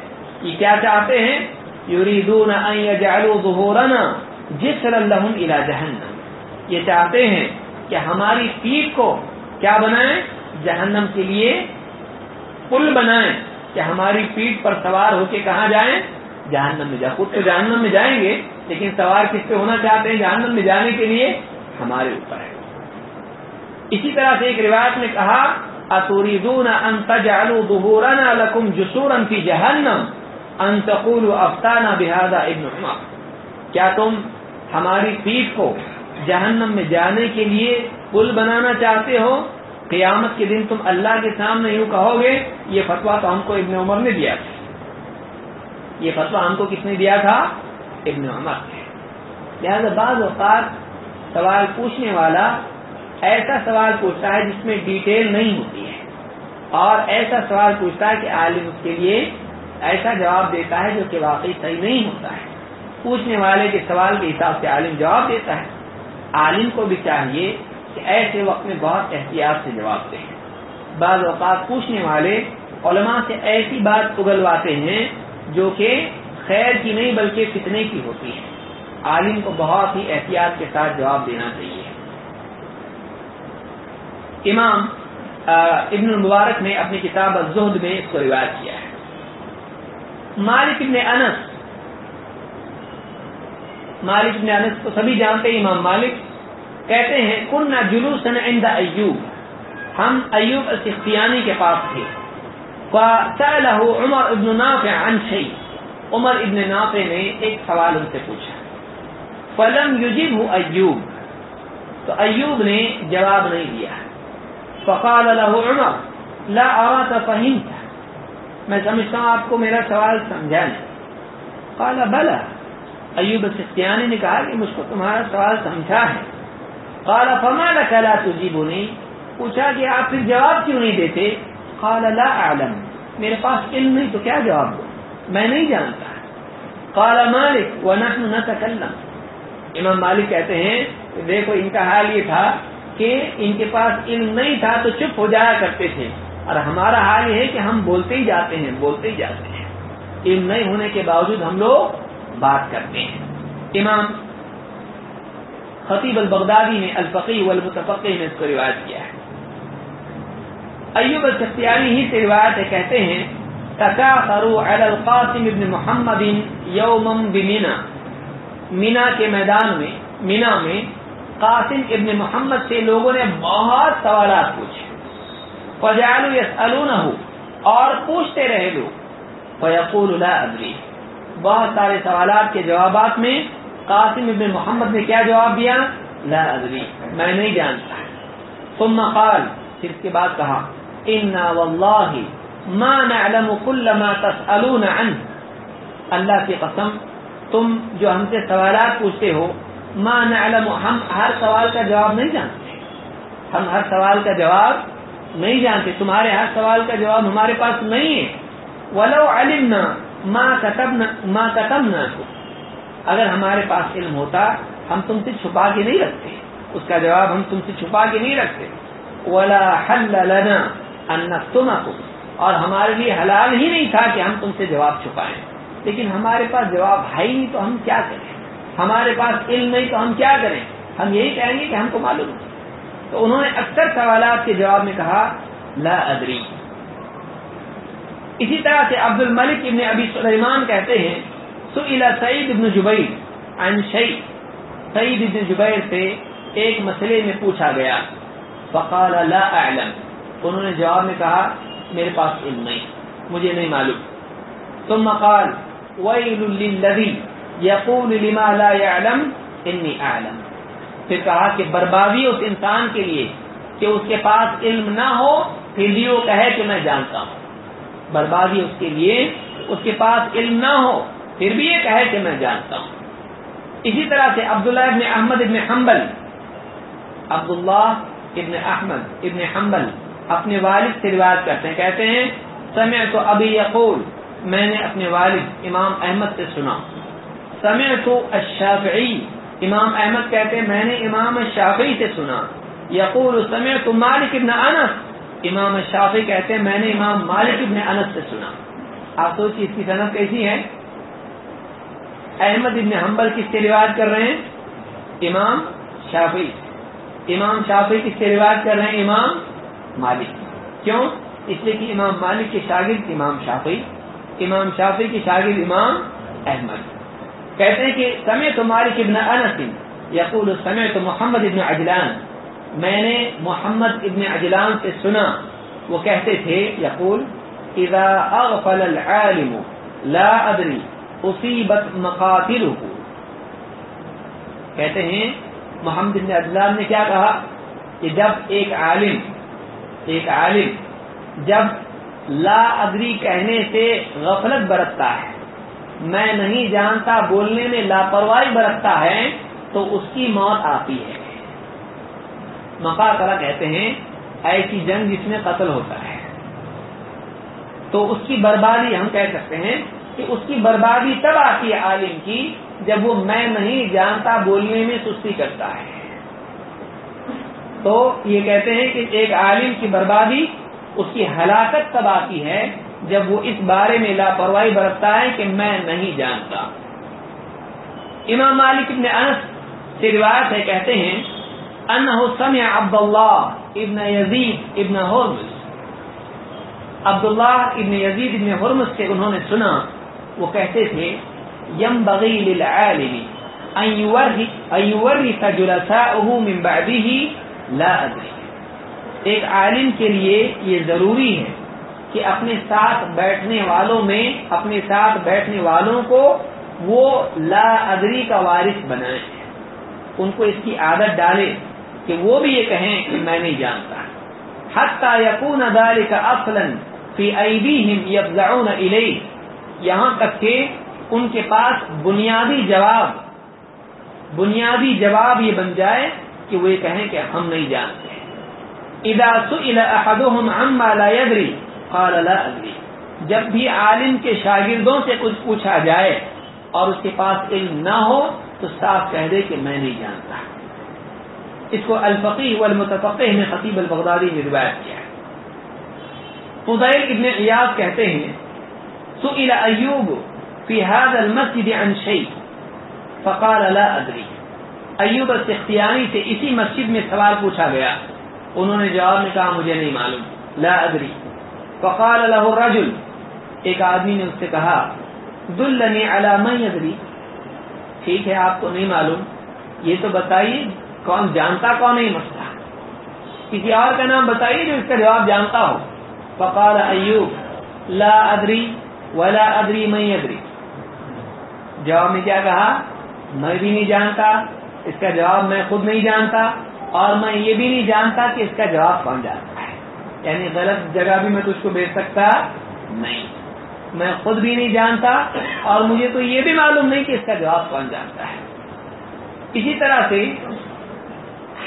یہ کیا چاہتے ہیں؟ یوریدون ان یجعلوا ظہورنا جسر لهم الى جہنم۔ یہ چاہتے ہیں کہ ہماری پیٹ کو کیا بنائیں؟ جہنم کے لیے پل بنائیں کہ ہماری پیٹ پر سوار ہو کے کہاں جائیں؟ جہنم میں جائیں۔ خود تو جہنم میں جائیں گے، لیکن سوار کس پہ ہونا چاہتے ہیں؟ جہنم میں جانے کے لیے ہمارے اوپر ہے۔ اسی طرح سے ایک روایت میں کہا اتوریدون ان تجعلوا ظهورنا لكم جسورا في جهنم ان تقولوا افطانہ بهذا ابن عمر. کیا تم ہماری پیٹ کو جہنم میں جانے کے لیے پل بنانا چاہتے ہو، قیامت کے دن تم اللہ کے سامنے یوں کہو گے، یہ فتوا تو ہم کو ابن عمر نے دیا تھا۔ یہ فتوا ہم کو کس نے دیا تھا؟ ابن عمر نے۔ لہٰذا بعض اوقات سوال پوچھنے والا ایسا سوال پوچھتا ہے جس میں ڈیٹیل نہیں ہوتی ہے۔ اور ایسا سوال پوچھتا ہے کہ عالم اس کے لیے ایسا جواب دیتا ہے جو کہ واقعی صحیح نہیں ہوتا ہے۔ پوچھنے والے کے سوال کے حساب سے عالم جواب دیتا ہے۔ عالم کو بھی چاہیے کہ ایسے وقت میں بہت احتیاط سے جواب دیں بعض اوقات پوچھنے والے علماء سے ایسی بات اگلواتے ہیں جو کہ خیر کی نہیں بلکہ فتنے کی ہوتی ہے عالم کو بہت ہی احتیاط کے ساتھ جواب دینا چاہیے۔ امام ابن المبارک نے اپنی کتاب الزہد میں اس کو روایت کیا ہے۔ مالک ابن انس مالک ابن انس کو سبھی جانتے ہیں، امام مالک کہتے ہیں، کن نہ جلوس عند ایوب. ہم ایوب السختیانی کے پاس تھے۔ عمر ابن نافع عن شيء۔ عمر ابن نافع نے ایک سوال ان سے پوچھا۔ فلم يجبه ایوب۔ تو ایوب نے جواب نہیں دیا۔ فقال له عمر، لا اراك فهمت. میں سمجھتا ہوں آپ کو میرا سوال سمجھا نہیں۔ قال بلا ایوب السختیانی نے کہا کہ مجھ کو تمہارا سوال سمجھا ہے۔ قال، فما لك لا تجيبني پوچھا کہ آپ پھر جواب کیوں نہیں دیتے؟ قال، لا اعلم۔ میرے پاس علم نہیں تو کیا جواب دو میں نہیں جانتا۔ قال، مالک، ونحن نتكلم امام مالک کہتے ہیں، دیکھو ان کا حال یہ تھا کہ ان کے پاس علم نہیں تھا تو چپ ہو جایا کرتے تھے۔ اور ہمارا حال یہ ہے کہ ہم بولتے ہی جاتے ہیں، بولتے ہی جاتے ہیں۔ علم نہیں ہونے کے باوجود ہم لوگ بات کرتے ہیں۔ امام خطیب البغدادی نے الفقی والمتفقی میں اس کو روایت کیا ہے۔ ایوب السختیانی ہی سے روایت کہتے ہیں، تکاثروا علی القاسم ابن محمد یوم بمینا مینا کے میدان میں مینا میں قاسم ابن محمد سے لوگوں نے بہت سوالات پوچھے۔ فجعلوا يسألونه اور پوچھتے رہے لوگ۔ فیقول لا ادری۔ بہت سارے سوالات کے جوابات میں قاسم ابن محمد نے کیا جواب دیا؟ لا ادری، میں نہیں جانتا۔ ثم قال، پھر اس کے بعد کہا، انا واللہ ما نعلم كل ما تسالون عنه۔ اللہ کی قسم، تم جو ہم سے سوالات پوچھتے ہو، ما نعلم، ہم ہر سوال کا جواب نہیں جانتے۔ ہم ہر سوال کا جواب نہیں جانتے۔ تمہارے ہر سوال کا جواب ہمارے پاس نہیں ہے۔ ولو علمنا ما كتبنا ما كتبنا اگر ہمارے پاس علم ہوتا، ہم تم سے چھپا کے نہیں رکھتے۔ اس کا جواب ہم تم سے چھپا کے نہیں رکھتے۔ ولا حل لنا ان اور ہمارے لیے حلال ہی نہیں تھا کہ ہم تم سے جواب چھپائیں۔ لیکن ہمارے پاس جواب ہے ہی نہیں تو ہم کیا کریں؟ ہمارے پاس علم نہیں تو ہم کیا کریں؟ ہم یہی کہیں گے کہ ہم کو معلوم۔ تو انہوں نے اکثر سوالات کے جواب میں کہا، لا ادری۔ اسی طرح سے عبد الملک ابن ابی سلیمان کہتے ہیں، سئل سعید ابن جبیر عن شیء، سعید ابن جبیر سے ایک مسئلے میں پوچھا گیا۔ فقال، لا اعلم۔ انہوں نے جواب میں کہا، میرے پاس علم نہیں، مجھے نہیں معلوم۔ ثم قال ويل للذي لما لا يعلم اني اعلم۔ پھر کہا کہ بربادی اس انسان کے لیے کہ اس کے پاس علم نہ ہو، پھر بھی وہ کہے کہ میں جانتا ہوں۔ بربادی اس کے لیے اس کے پاس علم نہ ہو۔ پھر بھی یہ کہے کہ میں جانتا ہوں۔ اسی طرح سے عبداللہ ابن احمد ابن حنبل، عبداللہ ابن احمد ابن حنبل اپنے والد سے روایت کرتے ہیں۔ کہتے ہیں سمع تو ابھی یقول، میں نے اپنے والد امام احمد سے سنا۔ سمع تو الشافعی، امام احمد کہتے ہیں، میں نے امام شافعی سے سنا۔ یقول سمع تو مالک ابن انس امام شافعی کہتے ہیں، میں نے امام مالک ابن انس سے سنا۔ آپ سوچیے اس کی صنعت کیسی ہے؟ احمد ابن حنبل کس سے روایت کر رہے ہیں؟ امام شافی امام شافی کس سے روایت کر رہے ہیں؟ امام مالک۔ کیوں؟ اس لیے کہ امام مالک کے شاگرد امام شافی امام شافی کے شاگرد امام احمد۔ کہتے ہیں کہ سمے تو مالک ابن انس، یقول سمے تو محمد ابن اجلان میں نے محمد ابن اجلان سے سنا۔ وہ کہتے تھے، یقول، اذا اغفل العالم، لا ادری، اصیبت مقاتل کہتے ہیں، محمد بن اجلان نے کیا کہا؟ کہ جب ایک عالم ایک عالم جب لا ادری کہنے سے غفلت برتتا ہے، میں نہیں جانتا، بولنے میں لاپرواہی برتتا ہے، تو اس کی موت آتی ہے۔ مقاصلہ کہتے ہیں، ایسی جنگ جس میں قتل ہوتا ہے۔ تو اس کی بربادی ہم کہہ سکتے ہیں کہ اس کی بربادی تب آتی ہے عالم کی جب وہ میں نہیں جانتا بولنے میں سستی کرتا ہے۔ تو یہ کہتے ہیں کہ ایک عالم کی بربادی اس کی ہلاکت تب آتی ہے جب وہ اس بارے میں لاپرواہی برتتا ہے کہ میں نہیں جانتا۔ امام مالک ابن انس سے روایت ہے، کہتے ہیں سمع عبد اللہ ابن یزید ابن حرمز. عبداللہ ابن یزید ابن حرمز سے انہوں نے سنا، وہ کہتے تھے یم بغی لا ادری. ایک عالم کے لیے یہ ضروری ہے کہ اپنے ساتھ بیٹھنے والوں میں، اپنے ساتھ بیٹھنے والوں کو وہ لا ادری کا وارث بنائے، ان کو اس کی عادت ڈالے۔ کہ وہ بھی یہ کہیں کہ میں نہیں جانتا۔ حتى يكون ذلك اصلا في ايديهم يفزعون اليه یہاں تک کہ ان کے پاس بنیادی جواب بنیادی جواب یہ بن جائے کہ وہ یہ کہیں کہ ہم نہیں جانتے۔ اذا سئل احدهم عما لا يدري قال لا ادري جب بھی عالم کے شاگردوں سے کچھ پوچھا جائے اور اس کے پاس علم نہ ہو تو صاف کہہ دے کہ میں نہیں جانتا۔ اس کو الفقی والمتفقہ نے خطیب البغدادی نے روایت کیا ہے۔ فضیل ابن ایاز کہتے ہیں، سئل ایوب فی هذا المسجد عن شيء فقال لا ادری۔ ایوب السختیانی سے اسی مسجد میں سوال پوچھا گیا۔ انہوں نے جواب میں کہا، مجھے نہیں معلوم۔ لا ادری۔ فقال له الرجل۔ ایک آدمی نے اس سے کہا، دلنی علی من یدری۔ ٹھیک ہے، آپ کو نہیں معلوم۔ یہ تو بتائیے کون جانتا کون نہیں مسئلہ۔ کسی اور کا نام بتائیے جو اس کا جواب جانتا ہو۔ فقال ایوب، لا ادری ولا ادری میں ادری جواب میں کیا کہا؟ میں بھی نہیں جانتا، اس کا جواب میں خود نہیں جانتا، اور میں یہ بھی نہیں جانتا کہ اس کا جواب کون جانتا ہے۔ یعنی غلط جگہ بھی میں تجھ کو بھیج سکتا نہیں۔ میں خود بھی نہیں جانتا، اور مجھے تو یہ بھی معلوم نہیں کہ اس کا جواب کون جانتا ہے۔ اسی طرح سے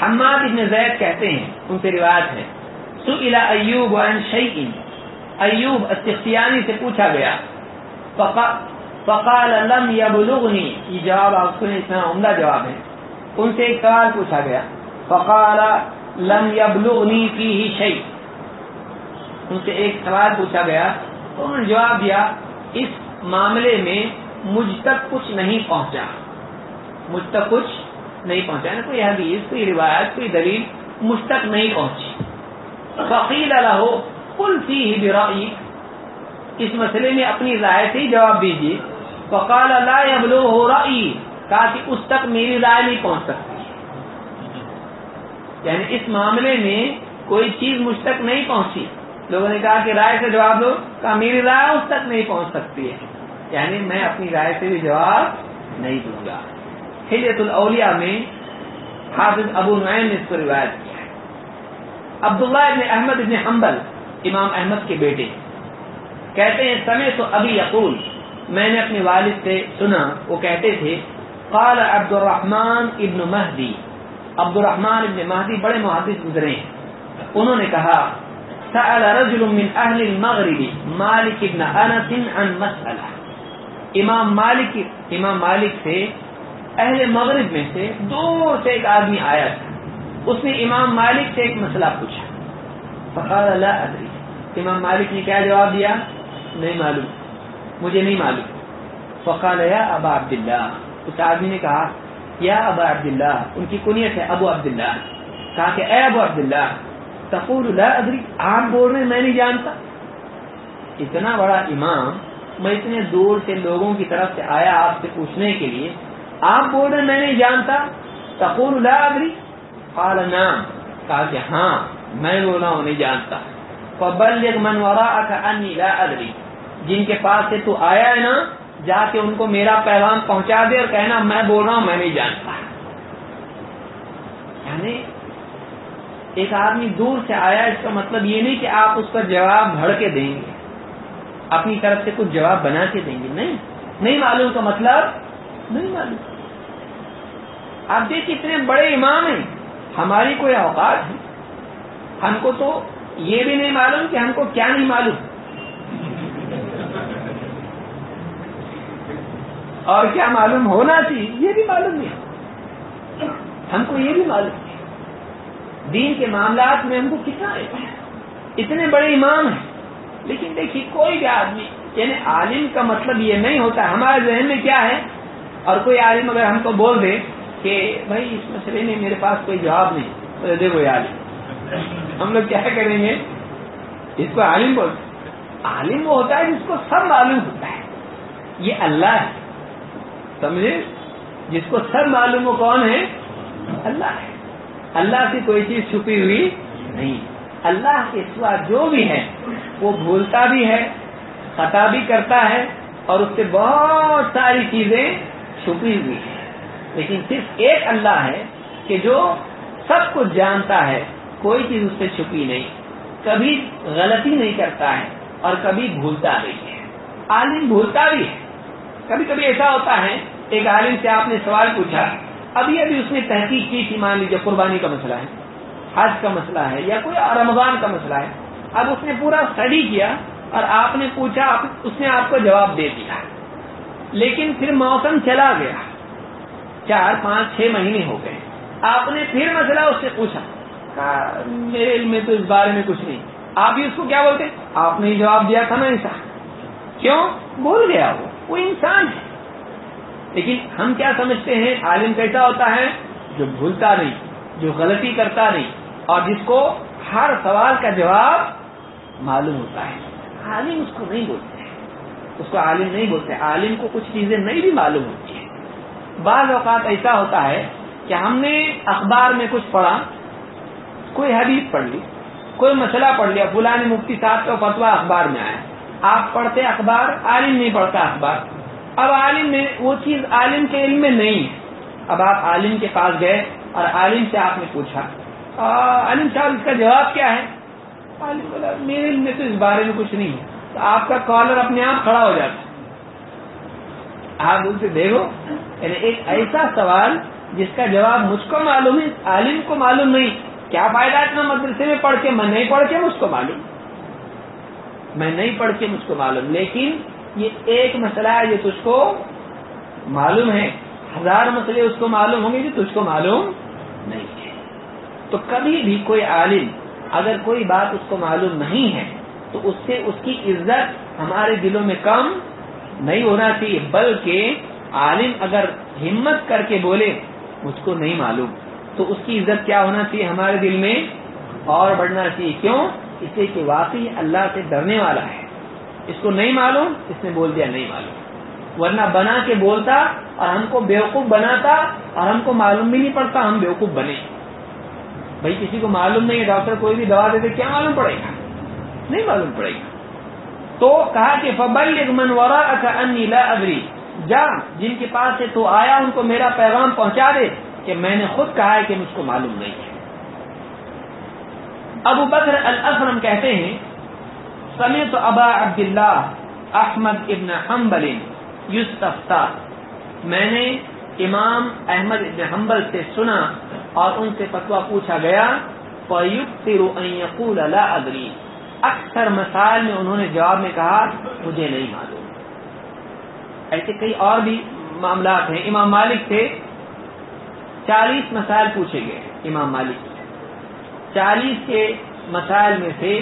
حماد ابن زید کہتے ہیں، ان سے روایت ہے۔ سئل ایوب عن شیء ایوب استخیانی سے پوچھا گیا۔ فقال لم یبلغنی، یہ جواب آپ سنیں اتنا عمدہ جواب ہے۔ ان سے ایک سوال پوچھا گیا۔ فقال لم یبلغنی فیہ شیء ان سے ایک سوال پوچھا گیا۔ تو انہوں نے جواب دیا، اس معاملے میں مجھ تک کچھ نہیں پہنچا۔ مجھ تک کچھ نہیں پہنچا نا، کوئی حدیث، کوئی روایت، کوئی دلیل مجھ تک نہیں پہنچی۔ فقیل ہو کل سی ہی اس مسئلے میں اپنی رائے سے ہی جواب دیجیے فقال اللہ ابلو ہو رہی کہا کہ اس تک میری رائے نہیں پہنچ سکتی۔ یعنی اس معاملے میں کوئی چیز مجھ تک نہیں پہنچی۔ لوگوں نے کہا کہ رائے سے جواب دو۔ کہا میری رائے اس تک نہیں پہنچ سکتی ہے۔ یعنی میں اپنی رائے سے بھی جواب نہیں دوں گا۔ ہلیت الاولیاء میں حافظ ابو نعیم نے اس کو روایت کیا ہے۔ عبداللہ ابن احمد ابن حنبل، امام احمد کے بیٹے، کہتے ہیں سمے تو ابھی یقول میں نے اپنے والد سے سنا، وہ کہتے تھے، قال عبد الرحمن ابن مہدی عبد الرحمن ابن مہدی بڑے محدث گزرے ہیں۔ انہوں نے کہا، سأل رجل من اہل المغرب مالک ابن انس عن مسئلہ امام مالک امام مالک سے اہل مغرب میں سے دور سے ایک آدمی آیا تھا۔ اس نے امام مالک سے ایک مسئلہ پوچھا۔ فقال، لا ادری۔ امام مالک نے کیا جواب دیا؟ نہیں معلوم۔ مجھے نہیں معلوم۔ فقال، یا ابا عبداللہ۔ اس آدمی نے کہا، یا ابا عبداللہ، ان کی کنیت ہے ابو عبداللہ۔ کہا کہ، اے ابو عبداللہ، تقول، لا ادری۔ آپ بول رہے میں نہیں جانتا۔ اتنا بڑا امام، میں اتنے دور سے لوگوں کی طرف سے آیا آپ سے پوچھنے کے لیے آپ بول رہے میں نہیں جانتا؟ تقول لا ادری؟ قال نعم۔ کہا کہ ہاں میں بول رہا ہوں، نہیں جانتا۔ فبلغ من وراءك انی لا ادری۔ جن کے پاس سے تو آیا ہے نا، جا کے ان کو میرا پیغام پہنچا دے اور کہنا، میں بول رہا ہوں، میں نہیں جانتا۔ یعنی ایک آدمی دور سے آیا، اس کا مطلب یہ نہیں کہ آپ اس کا جواب بھڑ کے دیں گے۔ اپنی طرف سے کچھ جواب بنا کے دیں گے۔ نہیں نہیں معلوم کا مطلب؟ نہیں معلوم۔ آپ دیکھیے اتنے بڑے امام ہیں، ہماری کوئی اوقات ہے؟ ہم کو تو یہ بھی نہیں معلوم کہ ہم کو کیا نہیں معلوم۔ اور کیا معلوم ہونا چاہیے؟ یہ بھی معلوم نہیں۔ ہم کو یہ بھی معلوم نہیں۔ دین کے معاملات میں ہم کو کتنا اتنے بڑے امام ہیں۔ لیکن دیکھیے، کوئی بھی آدمی یعنی عالم کا مطلب یہ نہیں ہوتا، ہمارے ذہن میں کیا ہے؟ اور کوئی عالم اگر ہم کو بول دے کہ بھائی اس مسئلے میں میرے پاس کوئی جواب نہیں۔ دیکھو عالم۔ ہم لوگ کیا کریں گے؟ اس کو عالم بولتے عالم وہ ہوتا ہے جس کو سب معلوم ہوتا ہے۔ یہ اللہ ہے۔ سمجھے؟ جس کو سب معلوم ہو کون ہے؟ اللہ ہے۔ اللہ کی کوئی چیز چھپی ہوئی نہیں۔ اللہ کے سوا جو بھی ہے، وہ بھولتا بھی ہے، خطا بھی کرتا ہے اور اس سے بہت ساری چیزیں چھپی ہوئی ہیں۔ لیکن صرف ایک اللہ ہے کہ جو سب کچھ جانتا ہے، کوئی چیز اس سے چھپی نہیں، کبھی غلطی نہیں کرتا ہے اور کبھی بھولتا نہیں ہے۔ عالم بھولتا بھی ہے۔ کبھی کبھی ایسا ہوتا ہے، ایک عالم سے آپ نے سوال پوچھا، ابھی ابھی اس نے تحقیق کی تھی، مان لیجیے قربانی کا مسئلہ ہے، حج کا مسئلہ ہے، یا کوئی رمضان کا مسئلہ ہے۔ اب اس نے پورا اسٹڈی کیا اور آپ نے پوچھا اس نے آپ کو جواب دے دیا۔ لیکن پھر موسم چلا گیا۔ چار، پانچ، چھ مہینے ہو گئے۔ آپ نے پھر مسئلہ اس سے پوچھا۔ میرے علم میں تو اس بارے میں کچھ نہیں۔ آپ بھی اس کو کیا بولتے؟ آپ نے جواب دیا تھا نا ایسا کیوں؟ بول گیا وہ۔ وہ انسان ہے۔ لیکن ہم کیا سمجھتے ہیں؟ عالم کیسا ہوتا ہے؟ جو بھولتا نہیں، جو غلطی کرتا نہیں، اور جس کو ہر سوال کا جواب معلوم ہوتا ہے۔ عالم اس کو نہیں بولتے۔ اس کو عالم نہیں بولتے۔ عالم کو کچھ چیزیں نہیں بھی معلوم ہوتی۔ بعض اوقات ایسا ہوتا ہے کہ ہم نے اخبار میں کچھ پڑھا، کوئی حدیث پڑھ لی، کوئی مسئلہ پڑھ لیا فلان مفتی صاحب کا فتوا اخبار میں آیا۔ آپ پڑھتے اخبار، عالم نہیں پڑھتا اخبار۔ اب عالم میں وہ چیز عالم کے علم میں نہیں۔ ہے اب آپ عالم کے پاس گئے اور عالم سے آپ نے پوچھا عالم صاحب، اس کا جواب کیا ہے؟ عالم بولا، میرے علم میں تو اس بارے میں کچھ نہیں ہے۔ تو آپ کا کالر اپنے آپ کھڑا ہو جاتا آپ ان سے دیکھو۔ یعنی ایک ایسا سوال جس کا جواب مجھ کو معلوم ہے، عالم کو معلوم نہیں۔ کیا فائدہ اتنا مدرسے میں پڑھ کے، میں نہیں پڑھ کے مجھ کو معلوم؟ میں نہیں پڑھ کے مجھ کو معلوم۔ لیکن یہ ایک مسئلہ ہے جو تجھ کو معلوم ہے۔ ہزار مسئلے اس کو معلوم ہوں گے جو تجھ کو معلوم نہیں ہے۔ تو کبھی بھی کوئی عالم اگر کوئی بات اس کو معلوم نہیں ہے، تو اس سے اس کی عزت ہمارے دلوں میں کم نہیں ہونا چاہیے، بلکہ عالم اگر ہمت کر کے بولے، مجھ کو نہیں معلوم۔ تو اس کی عزت کیا ہونا چاہیے ہمارے دل میں؟ اور بڑھنا چاہیے۔ کیوں؟ اس لیے کہ واقعی اللہ سے ڈرنے والا ہے۔ اس کو نہیں معلوم، اس نے بول دیا نہیں معلوم۔ ورنہ بنا کے بولتا اور ہم کو بیوقوف بناتا اور ہم کو معلوم بھی نہیں پڑتا ہم بیوقوف بنے۔ بھائی، کسی کو معلوم نہیں ہے، ڈاکٹر کوئی بھی دوا دیتے کیا معلوم پڑے گا؟ نہیں معلوم پڑے گا۔ تو کہا کہ فبل منورا لا ادری جا، جن کے پاس سے تو آیا، ان کو میرا پیغام پہنچا دے کہ میں نے خود کہا ہے کہ مجھ کو معلوم نہیں ہے۔ ابو بکر الاسرم کہتے ہیں سمیت ابا عبداللہ احمد ابن حنبل یوسفتا میں نے امام احمد ابن حنبل سے سنا اور ان سے فتوا پوچھا گیا لا ادری۔ اکثر مسائل میں انہوں نے جواب میں کہا، مجھے نہیں معلوم۔ ایسے کئی اور بھی معاملات ہیں۔ امام مالک تھے۔ چالیس مسائل پوچھے گئے امام مالک چالیس کے مسائل میں سے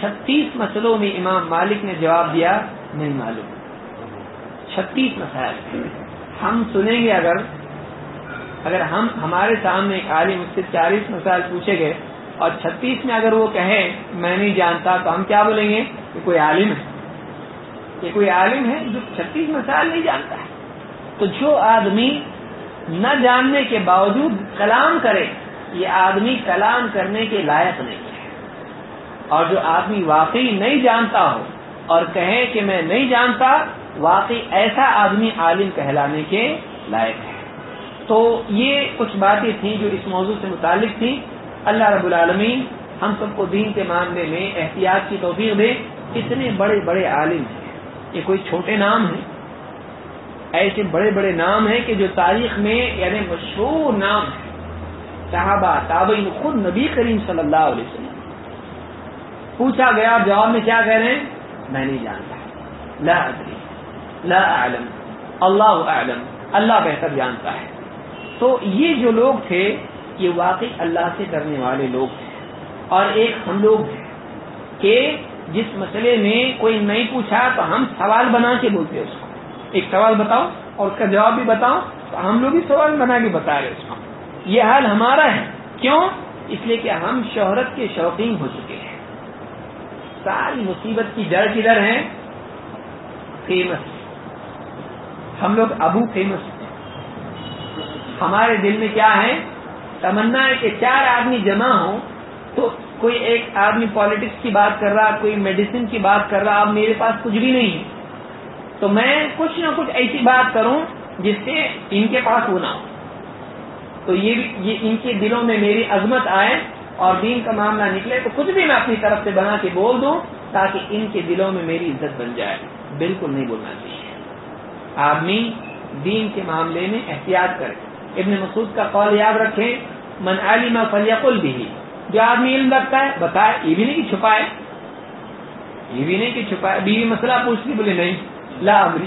چھتیس مسئلوں میں امام مالک نے جواب دیا، نہیں معلوم۔ چھتیس مسائل۔ ہم سنیں گے اگر اگر ہم، ہمارے سامنے ایک عالم اس سے چالیس مسائل پوچھے گئے اور چھتیس میں اگر وہ کہیں، میں نہیں جانتا تو ہم کیا بولیں گے؟ کہ کوئی عالم ہے۔ کہ کوئی عالم ہے جو چھتیس مسائل نہیں جانتا ہے۔ تو جو آدمی نہ جاننے کے باوجود کلام کرے، یہ آدمی کلام کرنے کے لائق نہیں ہے۔ اور جو آدمی واقعی نہیں جانتا ہو اور کہے کہ میں نہیں جانتا، واقعی ایسا آدمی عالم کہلانے کے لائق ہے۔ تو یہ کچھ باتیں تھیں جو اس موضوع سے متعلق تھیں۔ اللہ رب العالمین ہم سب کو دین کے معاملے میں احتیاط کی توفیق دے۔ اتنے بڑے بڑے عالم ہیں۔ یہ کوئی چھوٹے نام ہیں، ایسے بڑے بڑے نام ہیں کہ جو تاریخ میں یعنی مشہور نام ہے صحابہ، تابعین خود نبی کریم صلی اللہ علیہ وسلم۔ پوچھا گیا، آپ جواب میں کیا کہہ رہے ہیں؟ میں نہیں جانتا۔ لا ادری، لا اعلم۔ اللہ اعلم۔ اللہ بہتر جانتا ہے۔ تو یہ جو لوگ تھے، یہ واقعی اللہ سے ڈرنے والے لوگ تھے۔ اور ایک ہم لوگ ہیں کہ جس مسئلے میں کوئی نہیں پوچھا تو ہم سوال بنا کے بولتے اس کو۔ ایک سوال بتاؤ اور اس کا جواب بھی بتاؤ تو ہم لوگ بھی سوال بنا کے بتا رہے اس کو۔ یہ حال ہمارا ہے۔ کیوں؟ اس لیے کہ ہم شہرت کے شوقین ہو چکے ہیں۔ ساری مصیبت کی جڑ کدھر ہے؟ فیمس ہم لوگ ابو فیمس ہیں۔ ہمارے دل میں کیا ہے؟ تمنا ہے کہ چار آدمی جمع ہوں تو کوئی ایک آدمی پالیٹکس کی بات کر رہا، کوئی میڈیسن کی بات کر رہا، اب میرے پاس کچھ بھی نہیں۔ تو میں کچھ نہ کچھ ایسی بات کروں جس سے ان کے پاس ہونا ہو۔ تو یہ ان کے دلوں میں میری عظمت آئے اور دین کا معاملہ نکلے تو کچھ بھی میں اپنی طرف سے بنا کے بول دوں تاکہ ان کے دلوں میں میری عزت بن جائے۔ بالکل نہیں بولنا چاہیے۔ آدمی دین کے معاملے میں احتیاط کرے۔ ابن مسعود کا قول یاد رکھیں، من علم فلیقل بھی جو آدمی علم رکھتا ہے، بتائے، یہ بھی نہیں کہ چھپائے یہ بھی نہیں کہ چھپائے بیوی مسئلہ پوچھتی بولے، نہیں، لا امری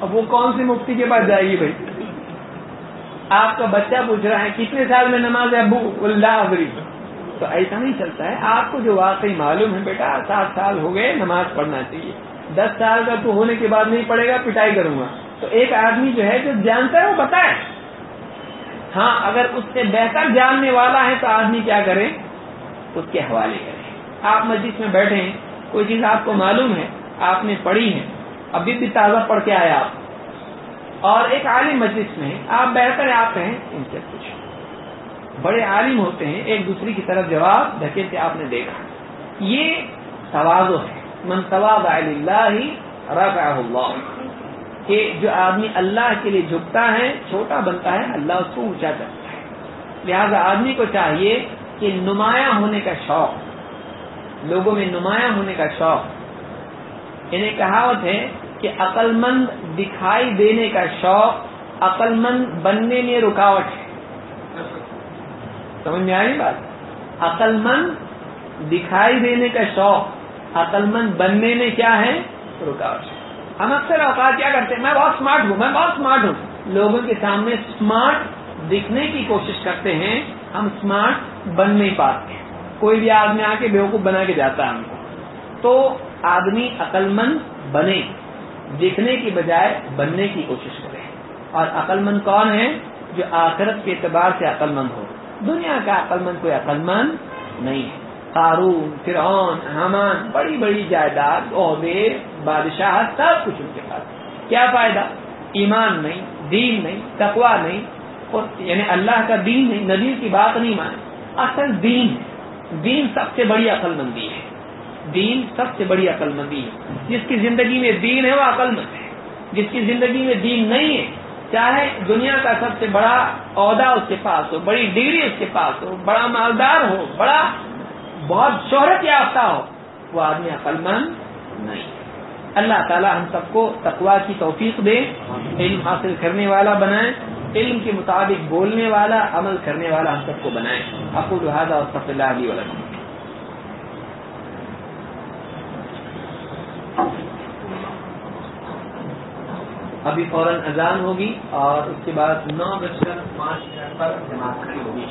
اب وہ کون سی مفتی کے پاس جائے گی بھائی؟ آپ کا بچہ پوچھ رہا ہے، کتنے سال میں نماز ہے؟ ابو اللہ ابری تو ایسا نہیں چلتا ہے۔ آپ کو جو واقعی معلوم ہے بیٹا، سات سال ہو گئے، نماز پڑھنا چاہیے۔ دس سال کا تو ہونے کے بعد نہیں پڑے گا، پٹائی کروں گا۔ تو ایک آدمی جو ہے، جو جانتا ہے، وہ بتائے۔ ہاں اگر اس سے بہتر جاننے والا ہے تو آدمی کیا کرے؟ اس کے حوالے کرے۔ آپ مسجد میں بیٹھے ہیں، کوئی چیز آپ کو معلوم ہے، آپ نے پڑھی ہے، ابھی بھی تازہ پڑھ کے آئے آپ۔ اور ایک عالم مجلس میں آپ بہتر آتے ہیں، ان سے کچھ بڑے عالم ہوتے ہیں، ایک دوسرے کی طرف جواب دھکے سے آپ نے دیکھا۔ یہ توازو ہے۔ منصواب اللہ ہی اللہ۔ کہ جو آدمی اللہ کے لیے جھکتا ہے، چھوٹا بنتا ہے، اللہ اس کو اونچا کرتا ہے۔ لہذا آدمی کو چاہیے کہ نمایاں ہونے کا شوق، لوگوں میں نمایاں ہونے کا شوق۔ انہیں کہاوت ہے کہ عقل مند دکھائی دینے کا شوق عقل مند بننے میں رکاوٹ ہے۔ سمجھ میں آئی بات؟ عقل مند دکھائی دینے کا شوق عقل مند بننے میں کیا ہے؟ رکاوٹ۔ ہے ہم اکثر اوقات کیا کرتے ہیں؟ میں بہت اسمارٹ ہوں، میں بہت اسمارٹ ہوں۔ لوگوں کے سامنے اسمارٹ دکھنے کی کوشش کرتے ہیں، ہم اسمارٹ بن نہیں پاتے۔ ہیں کوئی بھی آدمی آ کے بیوقوف بنا کے جاتا ہے ہم کو۔ تو آدمی عقل مند بنے دیکھنے کی بجائے بننے کی کوشش کرے۔ اور عقل مند کون ہے؟ جو آخرت کے اعتبار سے عقل مند ہو۔ دنیا کا عقل مند کوئی عقل مند نہیں ہے۔ قارون فرعون، حمان، بڑی بڑی جائیداد عہدے بادشاہ، سب کچھ ان کے پاس۔ کیا فائدہ؟ ایمان نہیں، دین نہیں تقوا نہیں، اور یعنی اللہ کا دین نہیں، نبی کی بات نہیں مانے۔ اصل دین ہے۔ دین سب سے بڑی عقل مندی ہے۔ دین سب سے بڑی عقل مندی ہے۔ جس کی زندگی میں دین ہے، وہ عقل مند ہے۔ جس کی زندگی میں دین نہیں ہے، چاہے دنیا کا سب سے بڑا عہدہ اس کے پاس ہو، بڑی ڈگری اس کے پاس ہو، بڑا مالدار ہو، بڑا بہت شہرت یافتہ ہو، وہ آدمی عقل مند نہیں۔ اللہ تعالی ہم سب کو تقوا کی توفیق دے، علم حاصل کرنے والا بنائے، علم کے مطابق بولنے والا، عمل کرنے والا ہم سب کو بنائے۔ ابو الحاظ اور صف اللہ علیہ وسلم ابھی فوراً اذان ہوگی اور اس کے بعد نو بج کر پانچ منٹ پر جماعت کھڑی ہوگی۔